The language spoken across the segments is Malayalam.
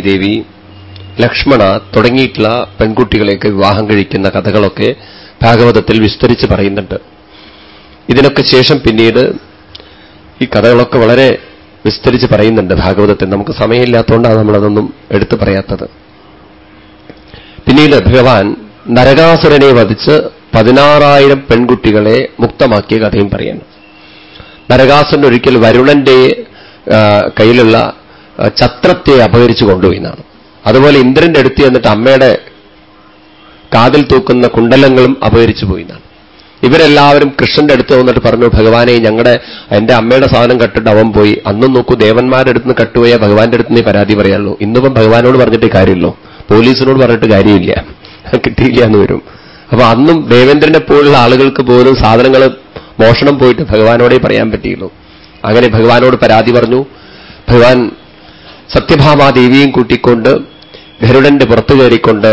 ദേവി ലക്ഷ്മണ തുടങ്ങിയിട്ടുള്ള പെൺകുട്ടികളെയൊക്കെ വിവാഹം കഴിക്കുന്ന കഥകളൊക്കെ ഭാഗവതത്തിൽ വിസ്തരിച്ച് പറയുന്നുണ്ട്. ഇതിനൊക്കെ ശേഷം പിന്നീട് ഈ കഥകളൊക്കെ വളരെ വിസ്തരിച്ച് പറയുന്നുണ്ട് ഭാഗവതത്തിൽ. നമുക്ക് സമയമില്ലാത്തതുകൊണ്ടാണ് നമ്മളതൊന്നും എടുത്തു പറയാത്തത്. പിന്നീട് ഭഗവാൻ നരകാസുരനെ വധിച്ച് പതിനാറായിരം പെൺകുട്ടികളെ മുക്തമാക്കിയ കഥയും പറയുന്നു. നരകാസുരൻ ഒരിക്കൽ വരുണന്റെ കയ്യിലുള്ള ചത്രത്തെ അപഹരിച്ചു കൊണ്ടുപോയി എന്നാണ്. അതുപോലെ ഇന്ദ്രന്റെ അടുത്ത് ചെന്നിട്ട് അമ്മയുടെ കാതിൽ തൂക്കുന്ന കുണ്ടലങ്ങളും അപഹരിച്ചു പോയി എന്നാണ്. ഇവരെല്ലാവരും കൃഷ്ണന്റെ അടുത്ത് വന്നിട്ട് പറഞ്ഞു ഭഗവാനെ ഞങ്ങളുടെ എന്റെ അമ്മയുടെ സാധനം കട്ടിട്ട് അവൻ പോയി. അന്നും നോക്കൂ ദേവന്മാരുടെ അടുത്ത് നിന്ന് കട്ടുപോയാൽ ഭഗവാന്റെ അടുത്ത് നീ പരാതി പറയാനുള്ളൂ. ഇന്നിപ്പം ഭഗവാനോട് പറഞ്ഞിട്ട് കാര്യമില്ലോ. പോലീസിനോട് പറഞ്ഞിട്ട് കാര്യമില്ല. കിട്ടിയില്ല എന്ന് വരും. അപ്പൊ അന്നും ദേവേന്ദ്രനെ പോലുള്ള ആളുകൾക്ക് പോലും സാധനങ്ങൾ മോഷണം പോയിട്ട് ഭഗവാനോടെ പറയാൻ പറ്റിയുള്ളൂ. അങ്ങനെ ഭഗവാനോട് പരാതി പറഞ്ഞു. ഭഗവാൻ സത്യഭാമാദേവിയും കൂട്ടിക്കൊണ്ട് ഗരുഡന്റെ പുറത്തു കയറിക്കൊണ്ട്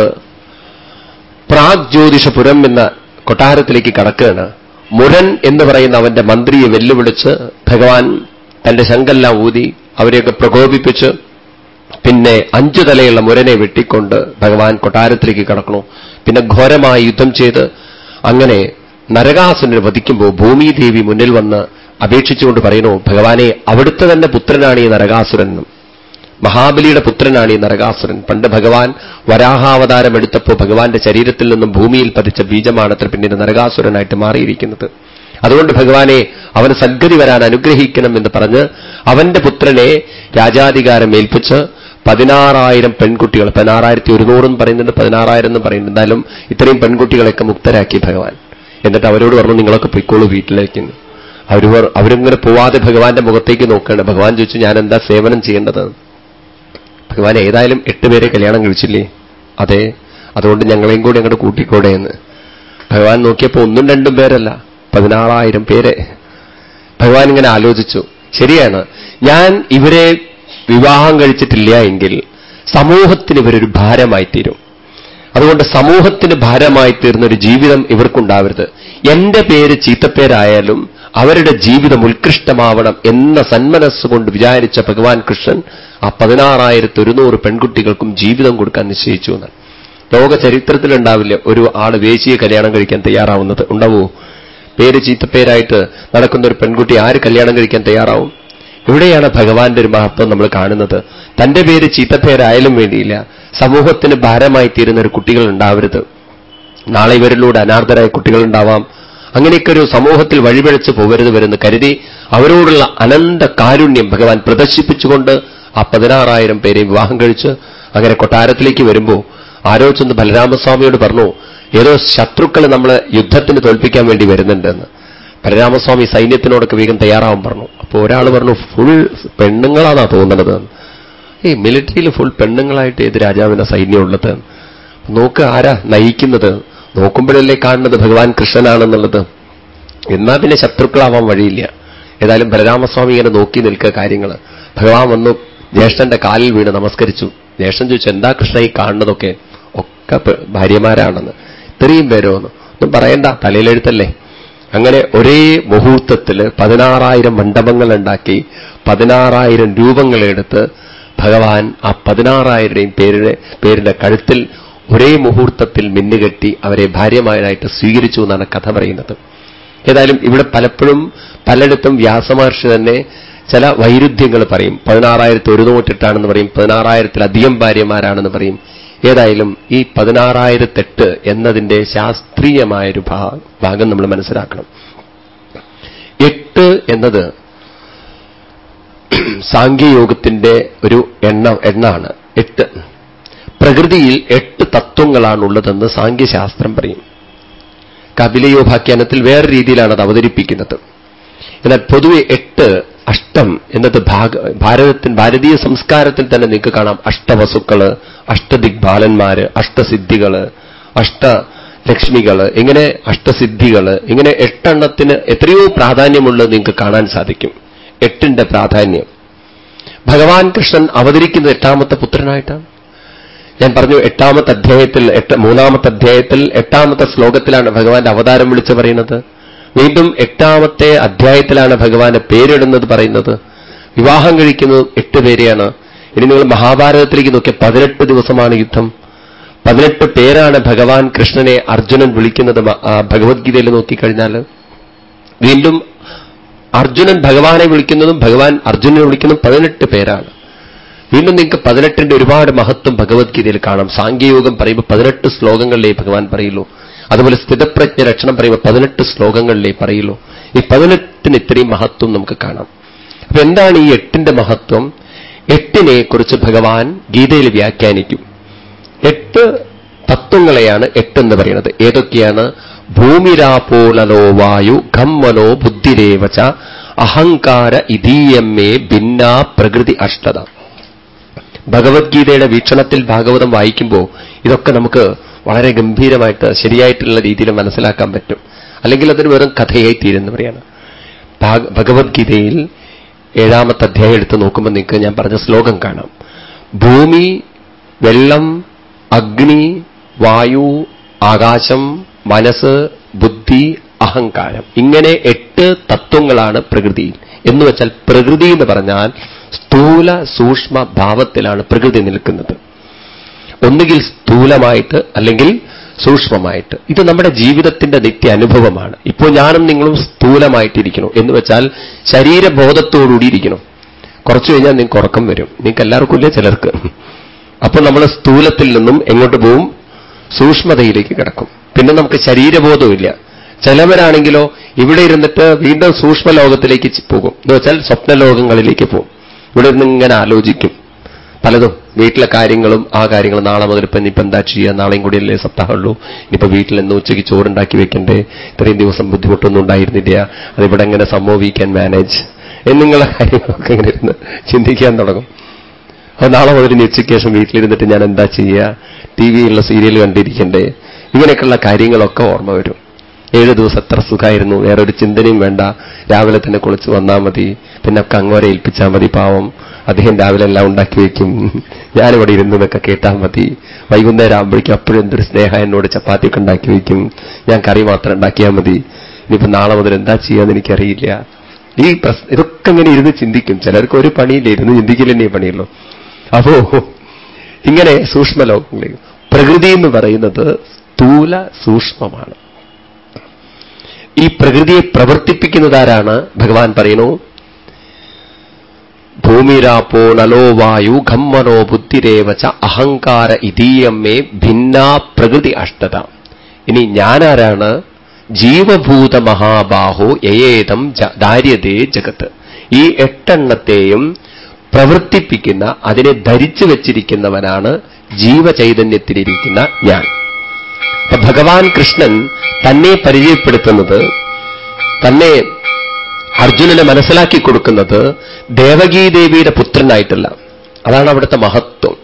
പ്രാഗ് ജ്യോതിഷപുരം എന്ന കൊട്ടാരത്തിലേക്ക് കടക്കുകയാണ്. മുരൻ എന്ന് പറയുന്ന അവന്റെ മന്ത്രിയെ വെല്ലുവിളിച്ച് ഭഗവാൻ തന്റെ ശങ്കെല്ലാം ഊതി അവരെയൊക്കെ പ്രകോപിപ്പിച്ച് പിന്നെ അഞ്ചു തലയുള്ള മുരനെ വെട്ടിക്കൊണ്ട് ഭഗവാൻ കൊട്ടാരത്തിലേക്ക് കടക്കണു പിന്നെ ഘോരമായി യുദ്ധം ചെയ്ത് അങ്ങനെ നരകാസുരനെ വധിക്കുമ്പോൾ ഭൂമിദേവി മുന്നിൽ വന്ന് അപേക്ഷിച്ചുകൊണ്ട് പറയുന്നു ഭഗവാനെ അവിടുത്തെ തന്നെ പുത്രനാണ് ഈ നരകാസുരനും മഹാബലിയുടെ പുത്രനാണ് ഈ നരകാസുരൻ. പണ്ട് ഭഗവാൻ വരാഹാവതാരം എടുത്തപ്പോൾ ഭഗവാന്റെ ശരീരത്തിൽ നിന്നും ഭൂമിയിൽ പതിച്ച ബീജമാണത്ര പിന്നീട് നരകാസുരനായിട്ട് മാറിയിരിക്കുന്നത്. അതുകൊണ്ട് ഭഗവാനെ അവന് സദ്ഗതി വരാൻ അനുഗ്രഹിക്കണം എന്ന് പറഞ്ഞ് അവന്റെ പുത്രനെ രാജാധികാരം ഏൽപ്പിച്ച് പതിനാറായിരം പെൺകുട്ടികൾ പതിനാറായിരത്തി ഒരുന്നൂറും പറയുന്നുണ്ട് പതിനാറായിരം എന്ന് പറയുന്നുണ്ട്. എന്നാലും ഇത്രയും പെൺകുട്ടികളെയൊക്കെ മുക്തരാക്കി ഭഗവാൻ. എന്നിട്ട് അവരോട് പറഞ്ഞു നിങ്ങളൊക്കെ പൊയ്ക്കോളൂ വീട്ടിലേക്ക്. അവർ അവരിങ്ങനെ പോവാതെ ഭഗവാന്റെ മുഖത്തേക്ക് നോക്കുകയാണ്. ഭഗവാൻ ചോദിച്ചു ഞാൻ എന്താ സേവനം ചെയ്യേണ്ടത്? ഭഗവാൻ ഏതായാലും എട്ട് പേരെ കല്യാണം കഴിച്ചില്ലേ? അതെ. അതുകൊണ്ട് ഞങ്ങളെയും കൂടി അങ്ങോട്ട് കൂട്ടിക്കോടെ എന്ന്. ഭഗവാൻ നോക്കിയപ്പോൾ ഒന്നും രണ്ടും പേരല്ല. പതിനാറായിരം പേരെ. ഭഗവാൻ ഇങ്ങനെ ആലോചിച്ചു. ശരിയാണ്. ഞാൻ ഇവരെ വിവാഹം കഴിച്ചിട്ടില്ല എങ്കിൽ സമൂഹത്തിന് ഇവരൊരു ഭാരമായി തീരും. അതുകൊണ്ട് സമൂഹത്തിന് ഭാരമായി തീർന്നൊരു ജീവിതം ഇവർക്കുണ്ടാവരുത്. എന്റെ പേര് ചീത്തപ്പേരായാലും അവരുടെ ജീവിതം ഉത്കൃഷ്ടമാവണം എന്ന സന്മനസ്സുകൊണ്ട് വിചാരിച്ച ഭഗവാൻ കൃഷ്ണൻ ആ പതിനാറായിരത്തി ഒരുന്നൂറ് പെൺകുട്ടികൾക്കും ജീവിതം കൊടുക്കാൻ നിശ്ചയിച്ചു എന്നാണ്. ലോക ചരിത്രത്തിലുണ്ടാവില്ല ഒരു ആൾ വേശിയെ കല്യാണം കഴിക്കാൻ തയ്യാറാവുന്നത്. ഉണ്ടാവൂ? പേര് ചീത്തപ്പേരായിട്ട് നടക്കുന്ന ഒരു പെൺകുട്ടി ആര് കല്യാണം കഴിക്കാൻ തയ്യാറാവും? ഇവിടെയാണ് ഭഗവാന്റെ ഒരു മഹത്വം നമ്മൾ കാണുന്നത്. തന്റെ പേര് ചീത്തപ്പേരായാലും വേണ്ടിയില്ല. സമൂഹത്തിന് ഭാരമായി തീരുന്ന ഒരു കുട്ടികൾ ഉണ്ടാവരുത്. നാളെ ഇവരിലൂടെ അനാർദ്ധരായ കുട്ടികൾ ഉണ്ടാവാം. അങ്ങനെയൊക്കെ ഒരു സമൂഹത്തിൽ വഴിപഴച്ച് പോകരുത് വരുന്ന കരുതി അവരോടുള്ള അനന്ത കാരുണ്യം ഭഗവാൻ പ്രദർശിപ്പിച്ചുകൊണ്ട് ആ പതിനാറായിരം പേരെ വിവാഹം കഴിച്ച് അങ്ങനെ കൊട്ടാരത്തിലേക്ക് വരുമ്പോൾ ആരോ ചെന്ന് ബലരാമസ്വാമിയോട് പറഞ്ഞു ഏതോ ശത്രുക്കൾ നമ്മൾ യുദ്ധത്തിന് തോൽപ്പിക്കാൻ വേണ്ടി വരുന്നുണ്ടെന്ന്. ബലരാമസ്വാമി സൈന്യത്തിനോടൊക്കെ വേഗം തയ്യാറാവാൻ പറഞ്ഞു. അപ്പോൾ ഒരാൾ പറഞ്ഞു ഫുൾ പെണ്ണുങ്ങളാണ് തോന്നുന്നത് ഈ മിലിറ്ററിയിൽ ഫുൾ പെണ്ണുങ്ങളായിട്ട് ഏത് രാജാവിന്റെ സൈന്യമുള്ളത്? നോക്ക് ആരാ നയിക്കുന്നത്. നോക്കുമ്പോഴല്ലേ കാണുന്നത് ഭഗവാൻ കൃഷ്ണനാണെന്നുള്ളത്? എന്നാ പിന്നെ ശത്രുക്കളാവാൻ വഴിയില്ല. ഏതായാലും ബലരാമസ്വാമി ഇങ്ങനെ നോക്കി നിൽക്കുക കാര്യങ്ങൾ ഭഗവാൻ വന്നു ജ്യേഷ്ഠന്റെ കാലിൽ വീണ് നമസ്കരിച്ചു. ജ്യേഷ്ഠൻ ചോദിച്ചു എന്താ കൃഷ്ണ ഈ കാണുന്നതൊക്കെ? ഒക്കെ ഭാര്യമാരാണെന്ന്. ഇത്രയും പേരോ? ഒന്നും പറയണ്ട തലയിലെഴുത്തല്ലേ? അങ്ങനെ ഒരേ മുഹൂർത്തത്തിൽ പതിനാറായിരം മണ്ഡപങ്ങൾ ഉണ്ടാക്കി പതിനാറായിരം രൂപങ്ങളെടുത്ത് ഭഗവാൻ ആ പതിനാറായിരുടെയും പേരുടെ പേരിന്റെ കഴുത്തിൽ ഒരേ മുഹൂർത്തത്തിൽ മിന്നുകെട്ടി അവരെ ഭാര്യമാരായിട്ട് സ്വീകരിച്ചു എന്നാണ് കഥ പറയുന്നത്. ഏതായാലും ഇവിടെ പലപ്പോഴും പലയിടത്തും വ്യാസമഹർഷി തന്നെ ചില വൈരുദ്ധ്യങ്ങൾ പറയും. പതിനാറായിരത്തി ഒരു നൂറ്റിട്ടാണെന്ന് പറയും. പതിനാറായിരത്തിലധികം ഭാര്യമാരാണെന്ന് പറയും. ഏതായാലും ഈ പതിനാറായിരത്തെട്ട് എന്നതിന്റെ ശാസ്ത്രീയമായൊരു ഭാഗം നമ്മൾ മനസ്സിലാക്കണം. എട്ട് എന്നത് സാങ്കേയോഗത്തിന്റെ ഒരു എണ്ണ എണ്ണാണ്. എട്ട് പ്രകൃതിയിൽ എട്ട് തത്വങ്ങളാണുള്ളതെന്ന് സാങ്കേശാസ്ത്രം പറയും. കപിലയോഭാഖ്യാനത്തിൽ വേറെ രീതിയിലാണ് അത് അവതരിപ്പിക്കുന്നത്. എന്നാൽ പൊതുവെ എട്ട് അഷ്ടം എന്നത് ഭാഗ ഭാരതത്തിൽ ഭാരതീയ സംസ്കാരത്തിൽ തന്നെ നിങ്ങൾക്ക് കാണാം. അഷ്ടവസുക്കൾ അഷ്ടദിഗ്ബാലന്മാര് അഷ്ടസിദ്ധികൾ അഷ്ടലക്ഷ്മികൾ ഇങ്ങനെ അഷ്ടസിദ്ധികൾ ഇങ്ങനെ എട്ടെണ്ണത്തിന് എത്രയോ പ്രാധാന്യമുള്ളത് നിങ്ങൾക്ക് കാണാൻ സാധിക്കും. എട്ടിന്റെ പ്രാധാന്യം. ഭഗവാൻ കൃഷ്ണൻ അവതരിക്കുന്നത് എട്ടാമത്തെ പുത്രനായിട്ടാണ്. ഞാൻ പറഞ്ഞു എട്ടാമത്തെ അധ്യായത്തിൽ എട്ട് മൂന്നാമത്തെ അധ്യായത്തിൽ എട്ടാമത്തെ ശ്ലോകത്തിലാണ് ഭഗവാന്റെ അവതാരം വിളിച്ചു പറയുന്നത്. വീണ്ടും എട്ടാമത്തെ അധ്യായത്തിലാണ് ഭഗവാന്റെ പേരിടുന്നത് പറയുന്നത്. വിവാഹം കഴിക്കുന്നത് എട്ട് പേരെയാണ്. ഇനി നിങ്ങൾ മഹാഭാരതത്തിലേക്ക് നോക്കിയ പതിനെട്ട് ദിവസമാണ് യുദ്ധം. പതിനെട്ട് പേരാണ് ഭഗവാൻ കൃഷ്ണനെ അർജുനൻ വിളിക്കുന്നത് ഭഗവത്ഗീതയിൽ നോക്കിക്കഴിഞ്ഞാൽ. വീണ്ടും അർജുനൻ ഭഗവാനെ വിളിക്കുന്നതും ഭഗവാൻ അർജുനനെ വിളിക്കുന്നതും പതിനെട്ട് പേരാണ്. വീണ്ടും നിങ്ങൾക്ക് പതിനെട്ടിന്റെ ഒരുപാട് മഹത്വം ഭഗവത്ഗീതയിൽ കാണാം. സാങ്കേയോഗം പറയുമ്പോൾ പതിനെട്ട് ശ്ലോകങ്ങളിലേ ഭഗവാൻ പറയുള്ളൂ. അതുപോലെ സ്ഥിതപ്രജ്ഞ രക്ഷണം പറയുമ്പോൾ പതിനെട്ട് ശ്ലോകങ്ങളിലേ പറയുള്ളൂ. ഈ പതിനെട്ടിന് ഇത്രയും മഹത്വം നമുക്ക് കാണാം. അപ്പൊ എന്താണ് ഈ എട്ടിന്റെ മഹത്വം? എട്ടിനെ കുറിച്ച് ഭഗവാൻ ഗീതയിൽ വ്യാഖ്യാനിക്കും. എട്ട് തത്വങ്ങളെയാണ് എട്ടെന്ന് പറയുന്നത്. ഏതൊക്കെയാണ്? ഭൂമിരാപോലോ വായു ഖമ്മനോ ബുദ്ധിരേവച അഹങ്കാര ഇതീയമ്മേ ഭിന്ന പ്രകൃതി അഷ്ടത. ഭഗവത്ഗീതയുടെ വീക്ഷണത്തിൽ ഭാഗവതം വായിക്കുമ്പോൾ ഇതൊക്കെ നമുക്ക് വളരെ ഗംഭീരമായിട്ട് ശരിയായിട്ടുള്ള രീതിയിൽ മനസ്സിലാക്കാൻ പറ്റും. അല്ലെങ്കിൽ അതൊരു വെറും കഥയായി തീരുന്നവരെയാണ് ഭഗവത്ഗീതയിൽ ഏഴാമത്തെ അധ്യായം എടുത്ത് നോക്കുമ്പോൾ നിങ്ങൾക്ക് ഞാൻ പറഞ്ഞ ശ്ലോകം കാണാം. ഭൂമി വെള്ളം അഗ്നി വായു ആകാശം മനസ്സ് ബുദ്ധി അഹങ്കാരം. ഇങ്ങനെ എട്ട് തത്വങ്ങളാണ് പ്രകൃതിയിൽ. എന്ന് വെച്ചാൽ പ്രകൃതി എന്ന് പറഞ്ഞാൽ സ്ഥൂല സൂക്ഷ്മ ഭാവത്തിലാണ് പ്രകൃതി നിൽക്കുന്നത്. ഒന്നുകിൽ സ്ഥൂലമായിട്ട് അല്ലെങ്കിൽ സൂക്ഷ്മമായിട്ട്. ഇത് നമ്മുടെ ജീവിതത്തിന്റെ നിത്യ അനുഭവമാണ് ഇപ്പോൾ ഞാനും നിങ്ങളും സ്ഥൂലമായിട്ടിരിക്കണം എന്ന് വെച്ചാൽ ശരീരബോധത്തോടുകൂടി ഇരിക്കണം. കുറച്ചു കഴിഞ്ഞാൽ നിങ്ങൾക്ക് ഉറക്കം വരും. നിങ്ങൾക്ക് എല്ലാവർക്കും ഇല്ലേ ചിലർക്ക്? അപ്പോൾ നമ്മൾ സ്ഥൂലത്തിൽ നിന്നും എങ്ങോട്ട് പോവും? സൂക്ഷ്മതയിലേക്ക് കിടക്കും. പിന്നെ നമുക്ക് ശരീരബോധമില്ല ചിലവരാണെങ്കിലോ ഇവിടെ ഇരുന്നിട്ട് വീണ്ടും സൂക്ഷ്മ ലോകത്തിലേക്ക് പോകും. എന്ന് വെച്ചാൽ സ്വപ്നലോകങ്ങളിലേക്ക് പോകും. ഇവിടെ നിന്ന് ഇങ്ങനെ ആലോചിക്കും. പലതും. വീട്ടിലെ കാര്യങ്ങളും ആ കാര്യങ്ങളും നാളെ മുതൽ ഇപ്പം ഇനിയിപ്പോൾ എന്താ ചെയ്യുക? നാളെയും കൂടി അല്ലേ സപ്താഹമുള്ളൂ. ഇനിയിപ്പോൾ വീട്ടിൽ നിന്ന് ഉച്ചയ്ക്ക് ചോറുണ്ടാക്കി വെക്കണ്ടേ? ഇത്രയും ദിവസം ബുദ്ധിമുട്ടൊന്നും ഉണ്ടായിരുന്നില്ല. അതിവിടെ എങ്ങനെ സംഭവം വി ക്യാൻ മാനേജ് എന്നിങ്ങനെയുള്ള കാര്യങ്ങളൊക്കെ ഇങ്ങനെ ഇരുന്ന് ചിന്തിക്കാൻ തുടങ്ങും. അപ്പോൾ നാളെ മുതൽ ഇനി ഉച്ചയ്ക്ക് ശേഷം വീട്ടിലിരുന്നിട്ട് ഞാൻ എന്താ ചെയ്യുക? ടി വിയിലുള്ള സീരിയൽ കണ്ടിരിക്കണ്ടേ? ഇങ്ങനെയൊക്കെയുള്ള കാര്യങ്ങളൊക്കെ ഓർമ്മ വരും. ഏഴ് ദിവസം എത്ര സുഖമായിരുന്നു വേറൊരു ചിന്തനയും വേണ്ട. രാവിലെ തന്നെ കുളിച്ച് വന്നാൽ മതി. പിന്നെ ഒക്കെ അങ്ങോരെ ഏൽപ്പിച്ചാൽ മതി പാവം. അദ്ദേഹം രാവിലെ എല്ലാം ഉണ്ടാക്കി വയ്ക്കും ഞാനിവിടെ ഇരുന്നതൊക്കെ കേട്ടാൽ മതി. വൈകുന്നേരം ആകുമ്പോഴേക്കും അപ്പോഴും എന്തൊരു സ്നേഹ എന്നോട് ചപ്പാത്തിയൊക്കെ ഉണ്ടാക്കി വയ്ക്കും ഞാൻ കറി മാത്രം ഉണ്ടാക്കിയാൽ മതി. ഇനിയിപ്പോൾ നാളെ മുതൽ എന്താ ചെയ്യാന്ന് എനിക്കറിയില്ല. ഈ പ്രശ്ന ഇതൊക്കെ ഇങ്ങനെ ഇരുന്ന് ചിന്തിക്കും. ചിലർക്ക് ഒരു പണിയില്ല. ഇരുന്ന് ചിന്തിക്കില്ലെന്നേ പണിയുള്ളൂ. അപ്പോ ഇങ്ങനെ സൂക്ഷ്മലോകങ്ങളിൽ പ്രകൃതി എന്ന് പറയുന്നത് സ്ഥൂല സൂക്ഷ്മമാണ്. ഈ പ്രകൃതിയെ പ്രവർത്തിപ്പിക്കുന്നതാരാണ്? ഭഗവാൻ പറയുന്നു ഭൂമിരാപ്പോ നലോ വായു ഖമ്മനോ ബുദ്ധിരേവച്ച അഹങ്കാര ഇതീയമ്മേ ഭിന്നാ പ്രകൃതി അഷ്ടത. ഇനി ഞാനാരാണ്? ജീവഭൂത മഹാബാഹോ യയേതം ദാര്യതേ ജഗത്ത് ഈ എട്ടെണ്ണത്തെയും പ്രവർത്തിപ്പിക്കുന്ന അതിനെ ധരിച്ചു വച്ചിരിക്കുന്നവനാണ് ജീവചൈതന്യത്തിലിരിക്കുന്ന ഞാൻ. അപ്പൊ ഭഗവാൻ കൃഷ്ണൻ തന്നെ പരിചയപ്പെടുത്തുന്നത് തന്നെ അർജുനനെ മനസ്സിലാക്കി കൊടുക്കുന്നത് ദേവകീദേവിയുടെ പുത്രനായിട്ടല്ല. അതാണ് അവിടുത്തെ മഹത്വം.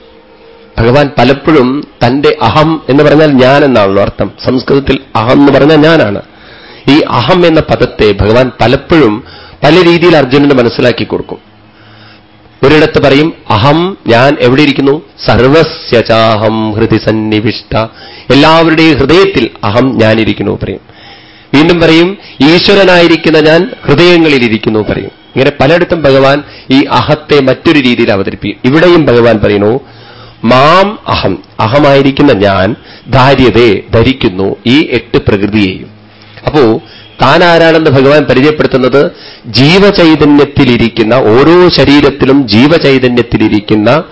ഭഗവാൻ പലപ്പോഴും തന്റെ അഹം എന്ന് പറഞ്ഞാൽ ഞാൻ എന്നാണല്ലോ അർത്ഥം. സംസ്കൃതത്തിൽ അഹം എന്ന് പറഞ്ഞാൽ ഞാനാണ്. ഈ അഹം എന്ന പദത്തെ ഭഗവാൻ പലപ്പോഴും പല രീതിയിൽ അർജുനന് മനസ്സിലാക്കി കൊടുക്കും. ഒരിടത്ത് പറയും അഹം ഞാൻ എവിടെ ഇരിക്കുന്നു? സർവസ്യചാഹം ഹൃദി സന്നിവിഷ്ട. എല്ലാവരുടെയും ഹൃദയത്തിൽ അഹം ഞാനിരിക്കുന്നു പറയും. വീണ്ടും പറയും ഈശ്വരനായിരിക്കുന്ന ഞാൻ ഹൃദയങ്ങളിൽ ഇരിക്കുന്നു പറയും. ഇങ്ങനെ പലയിടത്തും ഭഗവാൻ ഈ അഹത്തെ മറ്റൊരു രീതിയിൽ അവതരിപ്പിക്കും ഇവിടെയും ഭഗവാൻ പറയുന്നു മാം അഹം അഹമായിരിക്കുന്ന ഞാൻ ധാര്യതയെ ധരിക്കുന്നു ഈ എട്ട് പ്രകൃതിയെയും. അപ്പോ താൻ ആരാണെന്ന് ഭഗവാൻ പരിചയപ്പെടുത്തുന്നത് ജീവചൈതന്യത്തിലിരിക്കുന്ന ഓരോ ശരീരത്തിലും ജീവചൈതന്യത്തിലിരിക്കുന്ന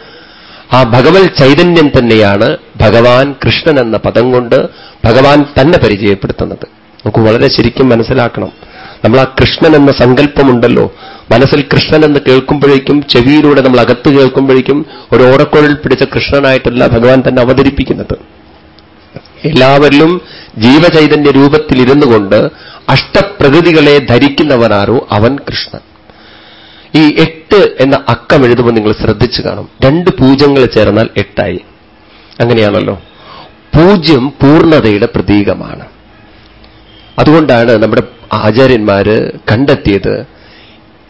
ആ ഭഗവത് ചൈതന്യം തന്നെയാണ് ഭഗവാൻ കൃഷ്ണൻ എന്ന പദം കൊണ്ട് ഭഗവാൻ തന്നെ പരിചയപ്പെടുത്തുന്നത്. നമുക്ക് വളരെ ശരിക്കും മനസ്സിലാക്കണം. നമ്മൾ ആ കൃഷ്ണൻ എന്ന സങ്കല്പമുണ്ടല്ലോ. മനസ്സിൽ കൃഷ്ണൻ എന്ന് കേൾക്കുമ്പോഴേക്കും ചെവിയിലൂടെ നമ്മൾ അകത്ത് കേൾക്കുമ്പോഴേക്കും ഒരു ഓടക്കുഴൽ പിടിച്ച കൃഷ്ണനായിട്ടല്ല ഭഗവാൻ തന്നെ അവതരിപ്പിക്കുന്നത്. എല്ലാവരിലും ജീവചൈതന്യ രൂപത്തിലിരുന്നു കൊണ്ട് അഷ്ടപ്രകൃതികളെ ധരിക്കുന്നവനാരോ അവൻ കൃഷ്ണൻ. ഈ എട്ട് എന്ന അക്കം എഴുതുമ്പോൾ നിങ്ങൾ ശ്രദ്ധിച്ചു കാണും. രണ്ട് പൂജ്യങ്ങൾ ചേർന്നാൽ എട്ടായി. അങ്ങനെയാണല്ലോ. പൂജ്യം പൂർണതയുടെ പ്രതീകമാണ്. അതുകൊണ്ടാണ് നമ്മുടെ ആചാര്യന്മാര് കണ്ടെത്തിയത്